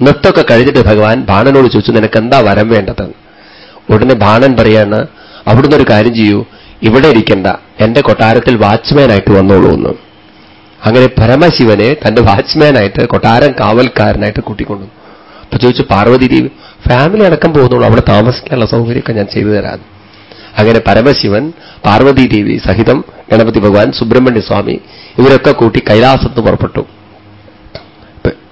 നൃത്തമൊക്കെ കഴിഞ്ഞിട്ട് ഭഗവാൻ ബാണനോട് ചോദിച്ചു നിനക്ക് എന്താ വരം വേണ്ടതെന്ന്? ഉടനെ ബാണൻ പറയാണ് അവിടുന്ന് ഒരു കാര്യം ചെയ്യൂ. ഇവിടെ ഇരിക്കണ്ട. എന്റെ കൊട്ടാരത്തിൽ വാച്ച്മാനായിട്ട് വന്നോളൂ എന്ന്. അങ്ങനെ പരമശിവനെ തന്റെ വാച്ച്മാനായിട്ട് കൊട്ടാരം കാവൽക്കാരനായിട്ട് കൂട്ടിക്കൊണ്ടു. അപ്പൊ ചോദിച്ചു പാർവതി ദേവി ഫാമിലി അടക്കം പോകുന്നുള്ളൂ അവിടെ താമസിക്കാനുള്ള സൗകര്യമൊക്കെ ഞാൻ ചെയ്തു തരാം. അങ്ങനെ പരമശിവൻ പാർവതി ദേവി സഹിതം ഗണപതി ഭഗവാൻ സുബ്രഹ്മണ്യ സ്വാമി ഇവരൊക്കെ കൂട്ടി കൈലാസത്ത് പുറപ്പെട്ടു.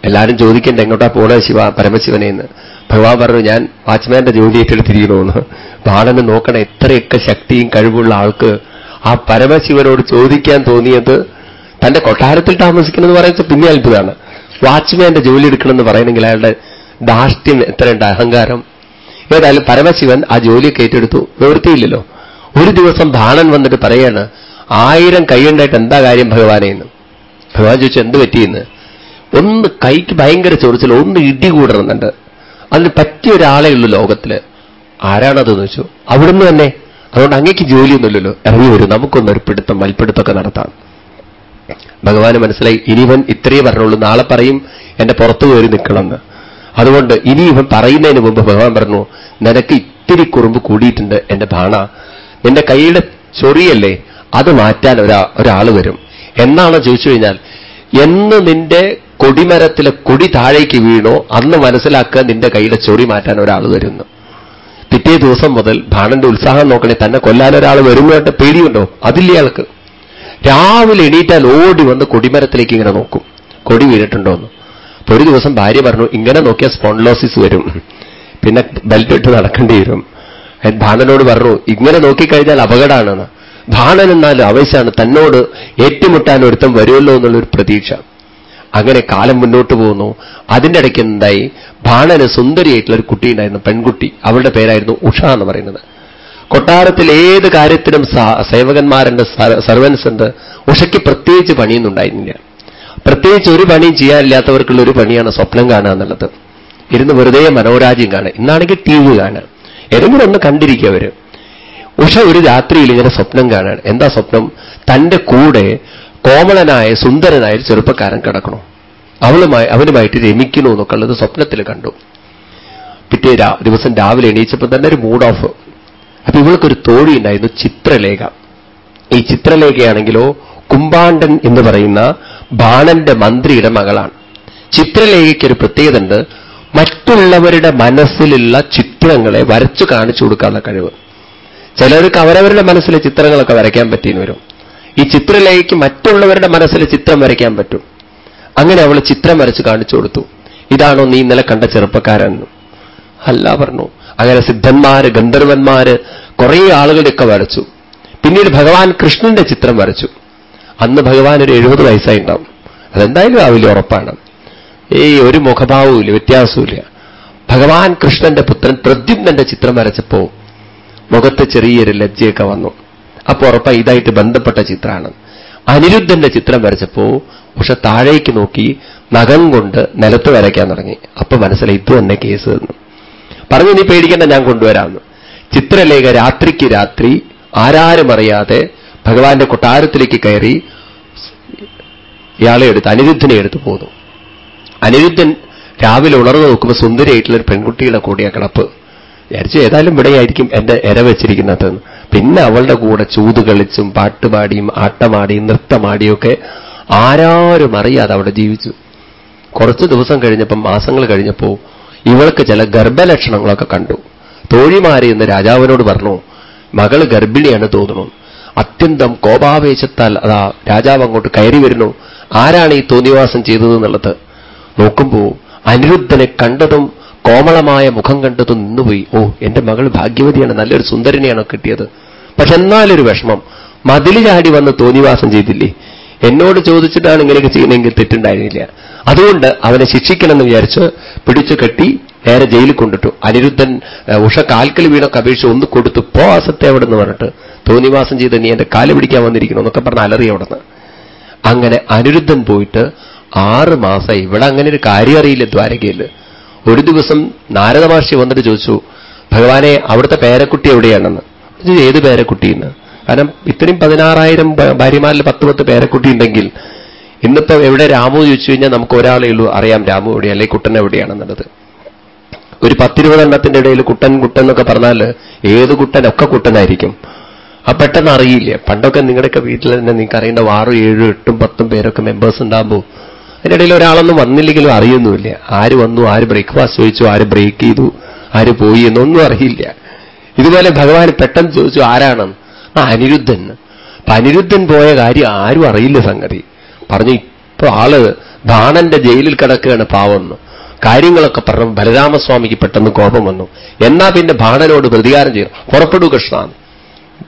എല്ലാവരും ചോദിക്കേണ്ട എങ്ങോട്ടാ പോണ ശിവ പരമശിവനെ എന്ന്. ഭഗവാൻ പറഞ്ഞു ഞാൻ വാച്ച്മാന്റെ ജോലി ഏറ്റെടുത്തിരിക്കണമെന്ന് ബാലന് നോക്കണ എത്രയൊക്കെ ശക്തിയും കഴിവുള്ള ആൾക്ക് ആ പരമശിവനോട് ചോദിക്കാൻ തോന്നിയത് തന്റെ കൊട്ടാരത്തിൽ താമസിക്കണമെന്ന് പറയുന്നത് പിന്നെ അത്ഭുതമാണ്. വാച്ച്മാന്റെ ജോലി എടുക്കണമെന്ന് പറയണമെങ്കിൽ അയാളുടെ ധാർഷ്ട്യം എത്രയുണ്ട് അഹങ്കാരം? ഏതായാലും പരമശിവൻ ആ ജോലിയൊക്കെ ഏറ്റെടുത്തു. നിവൃത്തിയില്ലല്ലോ. ഒരു ദിവസം ബാണൻ വന്നിട്ട് പറയാണ് ആയിരം കൈയുണ്ടായിട്ട് എന്താ കാര്യം ഭഗവാനെ? എന്ന്. ഭഗവാൻ ചോദിച്ചു എന്ത് പറ്റിയെന്ന്? ഒന്ന് കൈക്ക് ഭയങ്കര ചൊറിച്ചിൽ ഒന്ന് ഇടി കൂടണമെന്നുണ്ട് അതിന് പറ്റിയ ഒരാളേ ഉള്ളൂ ലോകത്തിൽ ആരാണതെന്ന് വെച്ചു? അവിടുന്ന് തന്നെ. അതുകൊണ്ട് അങ്ങേക്ക് ജോലിയൊന്നുമില്ലല്ലോ. ഇറങ്ങി വരും. നമുക്കൊന്നൊരു പിടുത്തം മൽപ്പിടുത്തമൊക്കെ നടത്താം. ഭഗവാന് മനസ്സിലായി ഇനിവൻ ഇത്രയേ പറഞ്ഞുള്ളൂ. നാളെ പറയും എന്റെ പുറത്തു കയറി നിൽക്കണമെന്ന്. അതുകൊണ്ട് ഇനി ഇവൻ പറയുന്നതിന് മുമ്പ് ഭഗവാൻ പറഞ്ഞു നിനക്ക് ഇത്തിരി കുറുമ്പ് കൂടിയിട്ടുണ്ട് എന്റെ ഭാണ നിന്റെ കൈയുടെ ചൊറിയല്ലേ? അത് മാറ്റാൻ ഒരാ ഒരാൾ വരും. എന്നാണോ ചോദിച്ചു കഴിഞ്ഞാൽ എന്ന് നിന്റെ കൊടിമരത്തിലെ കൊടി താഴേക്ക് വീണോ. അന്ന് മനസ്സിലാക്കുക നിന്റെ കൈയുടെ ചൊറി മാറ്റാൻ ഒരാൾ വരുന്നു. പിറ്റേ ദിവസം മുതൽ ഭാണന്റെ ഉത്സാഹം നോക്കണേ തന്നെ കൊല്ലാൻ ഒരാൾ വരുമ്പോട്ട് പേടിയുണ്ടോ? അതില്ല ആൾക്ക്. രാവിലെ എണീറ്റാൽ ഓടി വന്ന് കൊടിമരത്തിലേക്ക് ഇങ്ങനെ നോക്കും. കൊടി വീണിട്ടുണ്ടോ എന്ന് അപ്പൊ ഒരു ദിവസം ഭാര്യ പറഞ്ഞു ഇങ്ങനെ നോക്കിയാൽ സ്പോൺലോസിസ് വരും. പിന്നെ ബെൽറ്റ് ഇട്ട് നടക്കേണ്ടി വരും. ഭാണനോട് പറഞ്ഞു ഇങ്ങനെ നോക്കിക്കഴിഞ്ഞാൽ അപകടമാണെന്ന്. ഭാണൻ എന്നാൽ ആവേശമാണ് തന്നോട് ഏറ്റുമുട്ടാൻ ഒരുത്തം വരുമല്ലോ എന്നുള്ളൊരു പ്രതീക്ഷ. അങ്ങനെ കാലം മുന്നോട്ട് പോകുന്നു. അതിന്റെ ഇടയ്ക്ക് എന്തായി? ഭാണന് സുന്ദരിയായിട്ടുള്ള ഒരു കുട്ടി ഉണ്ടായിരുന്നു പെൺകുട്ടി. അവളുടെ പേരായിരുന്നു ഉഷ എന്ന് പറയുന്നത്. കൊട്ടാരത്തിൽ ഏത് കാര്യത്തിനും സേവകന്മാരുണ്ട് സർവൻസ് ഉണ്ട്. ഉഷയ്ക്ക് പ്രത്യേകിച്ച് പണിയൊന്നുണ്ടായിരുന്നില്ല. പ്രത്യേകിച്ച് ഒരു പണിയും ചെയ്യാനില്ലാത്തവർക്കുള്ള ഒരു പണിയാണ് സ്വപ്നം കാണുക എന്നുള്ളത്. ഇരുന്ന് വെറുതെ മനോരാജ്യം കാണുക. ഇന്നാണെങ്കിൽ ടി വി കാണുക. ഏതെങ്കിലും ഒന്ന് കണ്ടിരിക്കുക അവർ ഉഷ ഒരു രാത്രിയിൽ ഇങ്ങനെ സ്വപ്നം കാണുകയാണ്. എന്താ സ്വപ്നം? തന്റെ കൂടെ കോമളനായ സുന്ദരനായ ഒരു ചെറുപ്പക്കാരൻ കിടക്കണു. അവളുമായി അവനുമായിട്ട് രമിക്കണു എന്നൊക്കെ ഉള്ളത് സ്വപ്നത്തിൽ കണ്ടു. പിറ്റേ ദിവസം രാവിലെ എണീച്ചപ്പോൾ തന്നെ ഒരു മൂഡ് ഓഫ് അപ്പൊ ഇവൾക്കൊരു തോഴി ഉണ്ടായിരുന്നു ചിത്രലേഖ. ഈ ചിത്രലേഖയാണെങ്കിലോ കുമ്പാണ്ടൻ എന്ന് പറയുന്ന ബാണന്റെ മന്ത്രിയുടെ മകളാണ്. ചിത്രലേഖയ്ക്ക് ഒരു പ്രത്യേകത ഉണ്ട് മറ്റുള്ളവരുടെ മനസ്സിലുള്ള ചിത്രങ്ങളെ വരച്ചു കാണിച്ചു കൊടുക്കാനുള്ള കഴിവ്. ചിലർക്ക് അവരവരുടെ മനസ്സിലെ ചിത്രങ്ങളൊക്കെ വരയ്ക്കാൻ പറ്റിയെന്ന് വരും. ഈ ചിത്രലേഖയ്ക്ക് മറ്റുള്ളവരുടെ മനസ്സിൽ ചിത്രം വരയ്ക്കാൻ പറ്റും. അങ്ങനെ അവൾ ചിത്രം വരച്ച് കാണിച്ചു കൊടുത്തു. ഇതാണോ നീ ഇന്നലെ കണ്ട ചെറുപ്പക്കാരൻ? അല്ല പറഞ്ഞു. അങ്ങനെ സിദ്ധന്മാര് ഗന്ധർവന്മാര് കുറേ ആളുകളുടെയൊക്കെ വരച്ചു. പിന്നീട് ഭഗവാൻ കൃഷ്ണന്റെ ചിത്രം വരച്ചു. അന്ന് ഭഗവാൻ ഒരു എഴുപത് വയസ്സായി ഉണ്ടാവും അതെന്തായാലും ആവില്ല ഉറപ്പാണ്. ഏയ് ഒരു മുഖഭാവവുമില്ല വ്യത്യാസവുമില്ല. ഭഗവാൻ കൃഷ്ണന്റെ പുത്രൻ പ്രദ്യുമ്നന്റെ ചിത്രം വരച്ചപ്പോ മുഖത്ത് ചെറിയൊരു ലജ്ജയൊക്കെ വന്നു. അപ്പൊ ഉറപ്പായി ഇതായിട്ട് ബന്ധപ്പെട്ട ചിത്രമാണ് അനിരുദ്ധന്റെ ചിത്രം വരച്ചപ്പോ പക്ഷെ താഴേക്ക് നോക്കി നഖം കൊണ്ട് നിലത്ത് വരയ്ക്കാൻ തുടങ്ങി. അപ്പൊ മനസ്സിലായി ഇത് തന്നെ കേസ് എന്ന് പറഞ്ഞു നീ പേടിക്കേണ്ട ഞാൻ കൊണ്ടുവരാമെന്ന് ചിത്രലേഖ രാത്രിക്ക് രാത്രി ആരാരും അറിയാതെ ഭഗവാന്റെ കൊട്ടാരത്തിലേക്ക് കയറി ഇയാളെ എടുത്ത് അനിരുദ്ധനെ എടുത്തു പോന്നു. അനിരുദ്ധൻ രാവിലെ ഉണർന്നു നോക്കുമ്പോൾ സുന്ദരിയായിട്ടുള്ള ഒരു പെൺകുട്ടിയുടെ കൂടിയ കിടപ്പ്. വിചാരിച്ചു ഏതായാലും ഇവിടെയായിരിക്കും എന്റെ ഇര വെച്ചിരിക്കുന്നത് പിന്നെ അവളുടെ കൂടെ ചൂത് കളിച്ചും പാട്ടുപാടിയും ആട്ടമാടിയും നൃത്തമാടിയൊക്കെ ആരാരും അറിയാതെ അവിടെ ജീവിച്ചു. കുറച്ച് ദിവസം കഴിഞ്ഞപ്പം മാസങ്ങൾ കഴിഞ്ഞപ്പോ ഇവൾക്ക് ചില ഗർഭലക്ഷണങ്ങളൊക്കെ കണ്ടു. തോഴിമാരി എന്ന് രാജാവിനോട് പറഞ്ഞു മകൾ ഗർഭിണിയാണ് തോന്നുന്നു. അത്യന്തം കോപാവേശത്താൽ അതാ രാജാവ് അങ്ങോട്ട് കയറി വരുന്നു. ആരാണ് ഈ തോന്നിവാസം ചെയ്തത് എന്നുള്ളത്? നോക്കുമ്പോ അനിരുദ്ധനെ കണ്ടതും കോമളമായ മുഖം കണ്ടതും നിന്നുപോയി. ഓ എന്റെ മകൾ ഭാഗ്യവതിയാണ്. നല്ലൊരു സുന്ദരനെയാണോ കിട്ടിയത്? പക്ഷെ എന്നാലൊരു വിഷമം. മതിൽ ചാടി വന്ന് തോന്നിവാസം ചെയ്തില്ലേ? എന്നോട് ചോദിച്ചിട്ടാണ് ഇങ്ങനെയൊക്കെ ചെയ്യുന്നതെങ്കിൽ തെറ്റുണ്ടായിരുന്നില്ല. അതുകൊണ്ട് അവനെ ശിക്ഷിക്കണമെന്ന് വിചാരിച്ച് പിടിച്ചു കെട്ടി നേരെ ജയിലിൽ കൊണ്ടിട്ടു. അനിരുദ്ധൻ ഉഷ കാൽക്കൽ വീണൊക്കെ അപേക്ഷിച്ച് ഒന്ന് കൊടുത്തു പോ അസത്തെ അവിടെ നിന്ന് പറഞ്ഞിട്ട് തോന്നിവാസം ചെയ്ത് നീ എന്റെ കാൽ പിടിക്കാൻ വന്നിരിക്കണം എന്നൊക്കെ പറഞ്ഞ അലറി അവിടെ അങ്ങനെ അനിരുദ്ധൻ പോയിട്ട് ആറ് മാസം ഇവിടെ അങ്ങനെ ഒരു കാര്യം അറിയില്ല ദ്വാരകയിൽ. ഒരു ദിവസം നാരദ മഹർഷി വന്നിട്ട് ചോദിച്ചു ഭഗവാനെ അവിടുത്തെ പേരക്കുട്ടി എവിടെയാണെന്ന്? ഏത് പേരക്കുട്ടിയെന്ന്? കാരണം ഇത്രയും പതിനാറായിരം ഭാര്യമാരിൽ പത്ത് പത്ത് പേരക്കുട്ടി ഉണ്ടെങ്കിൽ ഇന്നിപ്പോ എവിടെ രാമു ചോദിച്ചു കഴിഞ്ഞാൽ നമുക്ക് ഒരാളേ ഉള്ളൂ. അറിയാം രാമു എവിടെയാണ് അല്ലെങ്കിൽ കുട്ടൻ എവിടെയാണെന്നുള്ളത്. ഒരു പത്തിരുപതെണ്ണത്തിന്റെ ഇടയിൽ കുട്ടൻ കുട്ടൻ എന്നൊക്കെ പറഞ്ഞാൽ ഏത് കുട്ടൻ ഒക്കെ കുട്ടനായിരിക്കും. ആ പെട്ടെന്ന് അറിയില്ല? പണ്ടൊക്കെ നിങ്ങളുടെയൊക്കെ വീട്ടിൽ തന്നെ നിങ്ങൾക്ക് അറിയേണ്ട ആറും ഏഴും എട്ടും പത്തും പേരൊക്കെ മെമ്പേഴ്സ് ഉണ്ടാകുമ്പോൾ അതിനിടയിൽ ഒരാളൊന്നും വന്നില്ലെങ്കിലും അറിയൊന്നുമില്ല. ആര് വന്നു? ആര് ബ്രേക്ക്ഫാസ്റ്റ് ചോദിച്ചു? ആര് ബ്രേക്ക് ചെയ്തു? ആര് പോയി എന്നൊന്നും അറിയില്ല. ഇതുപോലെ ഭഗവാൻ പെട്ടെന്ന് ചോദിച്ചു ആരാണെന്ന് ആ അനിരുദ്ധൻ. അപ്പൊ അനിരുദ്ധൻ പോയ കാര്യം ആരും അറിയില്ല സംഗതി. പറഞ്ഞു ഇപ്പൊ ആൾ ബാണന്റെ ജയിലിൽ കിടക്കുകയാണ് പാവെന്ന് കാര്യങ്ങളൊക്കെ പറഞ്ഞു ബലരാമസ്വാമിക്ക് പെട്ടെന്ന് കോപം വന്നു. എന്നാ പിന്നെ ബാണനോട് പ്രതികാരം ചെയ്യണം പുറപ്പെടൂ കൃഷ്ണ.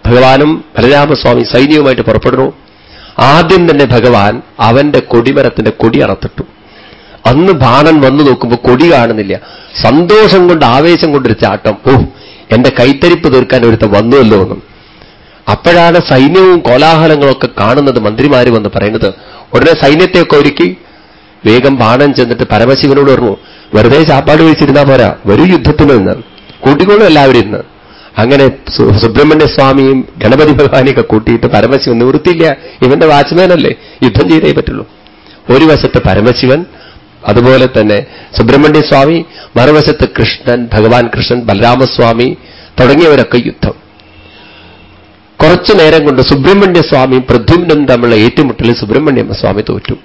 ഭഗവാനും ബലരാമസ്വാമി സൈന്യവുമായിട്ട് പുറപ്പെടുന്നു. ആദ്യം തന്നെ ഭഗവാൻ അവന്റെ കൊടിമരത്തിന്റെ കൊടി അറത്തിട്ടു. അന്ന് ബാണൻ വന്നു നോക്കുമ്പോൾ കൊടി കാണുന്നില്ല. സന്തോഷം കൊണ്ട് ആവേശം കൊണ്ടൊരു ചാട്ടം. ഓ എന്റെ കൈത്തരിപ്പ് തീർക്കാൻ ഒരുത്ത വന്നുവല്ലോ എന്നും അപ്പോഴാണ് സൈന്യവും കോലാഹലങ്ങളൊക്കെ കാണുന്നത് മന്ത്രിമാര് വന്ന് പറയുന്നത്. ഉടനെ സൈന്യത്തെയൊക്കെ ഒരുക്കി വേഗം ബാണൻ ചെന്നിട്ട് പരമശിവനോട് പറഞ്ഞു വെറുതെ ചാപ്പാട് കഴിച്ചിരുന്നാ പോരാ വരൂ യുദ്ധത്തിന് നിന്ന് കൂട്ടിക്കോളും എല്ലാവരും ഇന്ന്. അങ്ങനെ സുബ്രഹ്മണ്യ സ്വാമിയും ഗണപതി ഭഗവാനെയൊക്കെ കൂട്ടിയിട്ട് പരമശിവൻ നിവൃത്തിയില്ല ഇവന്റെ വാച്ച്മാനല്ലേ യുദ്ധം ചെയ്തേ പറ്റുള്ളൂ. ഒരു വശത്ത് പരമശിവൻ അതുപോലെ തന്നെ സുബ്രഹ്മണ്യ സ്വാമി മറുവശത്ത് കൃഷ്ണൻ ഭഗവാൻ കൃഷ്ണൻ ബലരാമസ്വാമി തുടങ്ങിയവരൊക്കെ യുദ്ധം. കുറച്ചു നേരം കൊണ്ട് സുബ്രഹ്മണ്യ സ്വാമി പൃഥ്വിനും തമ്മിലുള്ള ഏറ്റുമുട്ടൽ സുബ്രഹ്മണ്യ സ്വാമി തോറ്റു.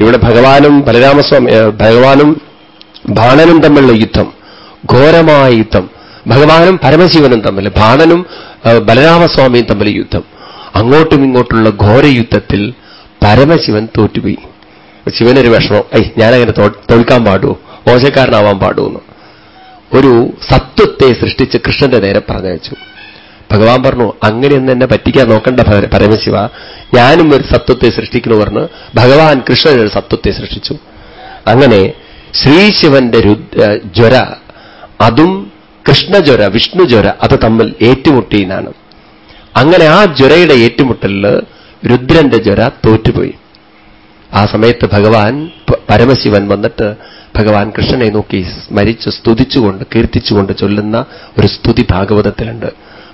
ഇവിടെ ഭഗവാനും ബലരാമസ്വാമി ഭഗവാനും ബാണനും തമ്മിലുള്ള യുദ്ധം ഘോരമായ യുദ്ധം ഭഗവാനും പരമശിവനും തമ്മിൽ ബാണനും ബലരാമസ്വാമിയും തമ്മിൽ യുദ്ധം. അങ്ങോട്ടും ഇങ്ങോട്ടുള്ള ഘോരയുദ്ധത്തിൽ പരമശിവൻ തോറ്റുപോയി. ശിവനൊരു വിഷമം. ഐ ഞാനങ്ങനെ തോൽക്കാൻ പാടുമോ മോശക്കാരനാവാൻ പാടുമെന്ന് ഒരു സത്വത്തെ സൃഷ്ടിച്ച് കൃഷ്ണന്റെ നേരെ പറഞ്ഞു ഭഗവാൻ പറഞ്ഞു അങ്ങനെയൊന്നും എന്നെ പറ്റിക്കാൻ നോക്കണ്ട പരമശിവ. ഞാനും ഒരു സത്വത്തെ സൃഷ്ടിക്കുന്നു പറഞ്ഞ് ഭഗവാൻ കൃഷ്ണൻ ഒരു സത്വത്തെ സൃഷ്ടിച്ചു. അങ്ങനെ ശ്രീശിവന്റെ ജ്വര അതും കൃഷ്ണജ്വര വിഷ്ണുജ്വര അത് തമ്മിൽ ഏറ്റുമുട്ടിയെന്നാണ് അങ്ങനെ ആ ജ്വരയുടെ ഏറ്റുമുട്ടലിൽ രുദ്രന്റെ ജ്വര തോറ്റുപോയി. ആ സമയത്ത് ഭഗവാൻ പരമശിവൻ വന്നിട്ട് ഭഗവാൻ കൃഷ്ണനെ നോക്കി സ്മരിച്ച് സ്തുതിച്ചുകൊണ്ട് കീർത്തിച്ചുകൊണ്ട് ചൊല്ലുന്ന ഒരു സ്തുതി ഭാഗവതത്തിലുണ്ട്.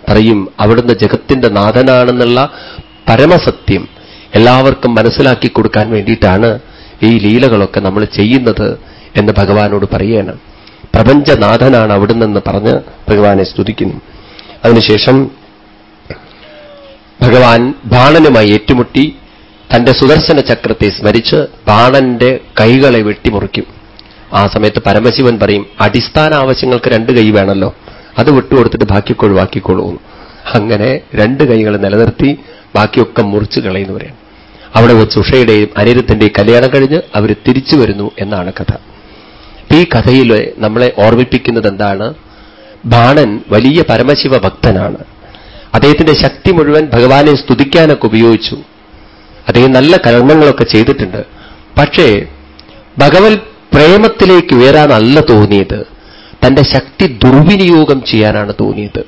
പറയും അവിടുന്ന് ജഗത്തിന്റെ നാഥനാണെന്നുള്ള പരമസത്യം എല്ലാവർക്കും മനസ്സിലാക്കി കൊടുക്കാൻ വേണ്ടിയിട്ടാണ് ഈ ലീലകളൊക്കെ നമ്മൾ ചെയ്യുന്നത് എന്ന് ഭഗവാനോട് പറയണം. പ്രപഞ്ചനാഥനാണ് അവിടുന്ന് പറഞ്ഞ് ഭഗവാനെ സ്തുതിക്കുന്നു. അതിനുശേഷം ഭഗവാൻ ബാണനുമായി ഏറ്റുമുട്ടി തന്റെ സുദർശന ചക്രത്തെ സ്മരിച്ച് ബാണന്റെ കൈകളെ വെട്ടിമുറിക്കും. ആ സമയത്ത് പരമശിവൻ പറയും അടിസ്ഥാന ആവശ്യങ്ങൾക്ക് രണ്ട് കൈ വേണമല്ലോ അത് വിട്ടുകൊടുത്തിട്ട് ബാക്കിയൊക്കെ ഒഴിവാക്കിക്കൊള്ളൂ അങ്ങനെ രണ്ട് കൈകൾ നിലനിർത്തി ബാക്കിയൊക്കെ മുറിച്ച് കളയുന്നു പറയാം അവിടെ വെച്ച് ഉഷയുടെയും അനിരുദ്ധന്റെയും കല്യാണം കഴിഞ്ഞ് അവർ തിരിച്ചു വരുന്നു എന്നാണ് കഥ. ഈ കഥയിൽ നമ്മളെ ഓർമ്മിപ്പിക്കുന്നത് എന്താണ്? ബാണൻ വലിയ പരമശിവ ഭക്തനാണ് അദ്ദേഹത്തിന്റെ ശക്തി മുഴുവൻ ഭഗവാനെ സ്തുതിക്കാനൊക്കെ ഉപയോഗിച്ചു. അദ്ദേഹം നല്ല കർമ്മങ്ങളൊക്കെ ചെയ്തിട്ടുണ്ട്. പക്ഷേ ഭഗവത് പ്രേമത്തിലേക്ക് ഉയരാനല്ല തോന്നിയത്. തന്റെ ശക്തി ദുർവിനിയോഗം ചെയ്യാനാണ് തോന്നിയത്.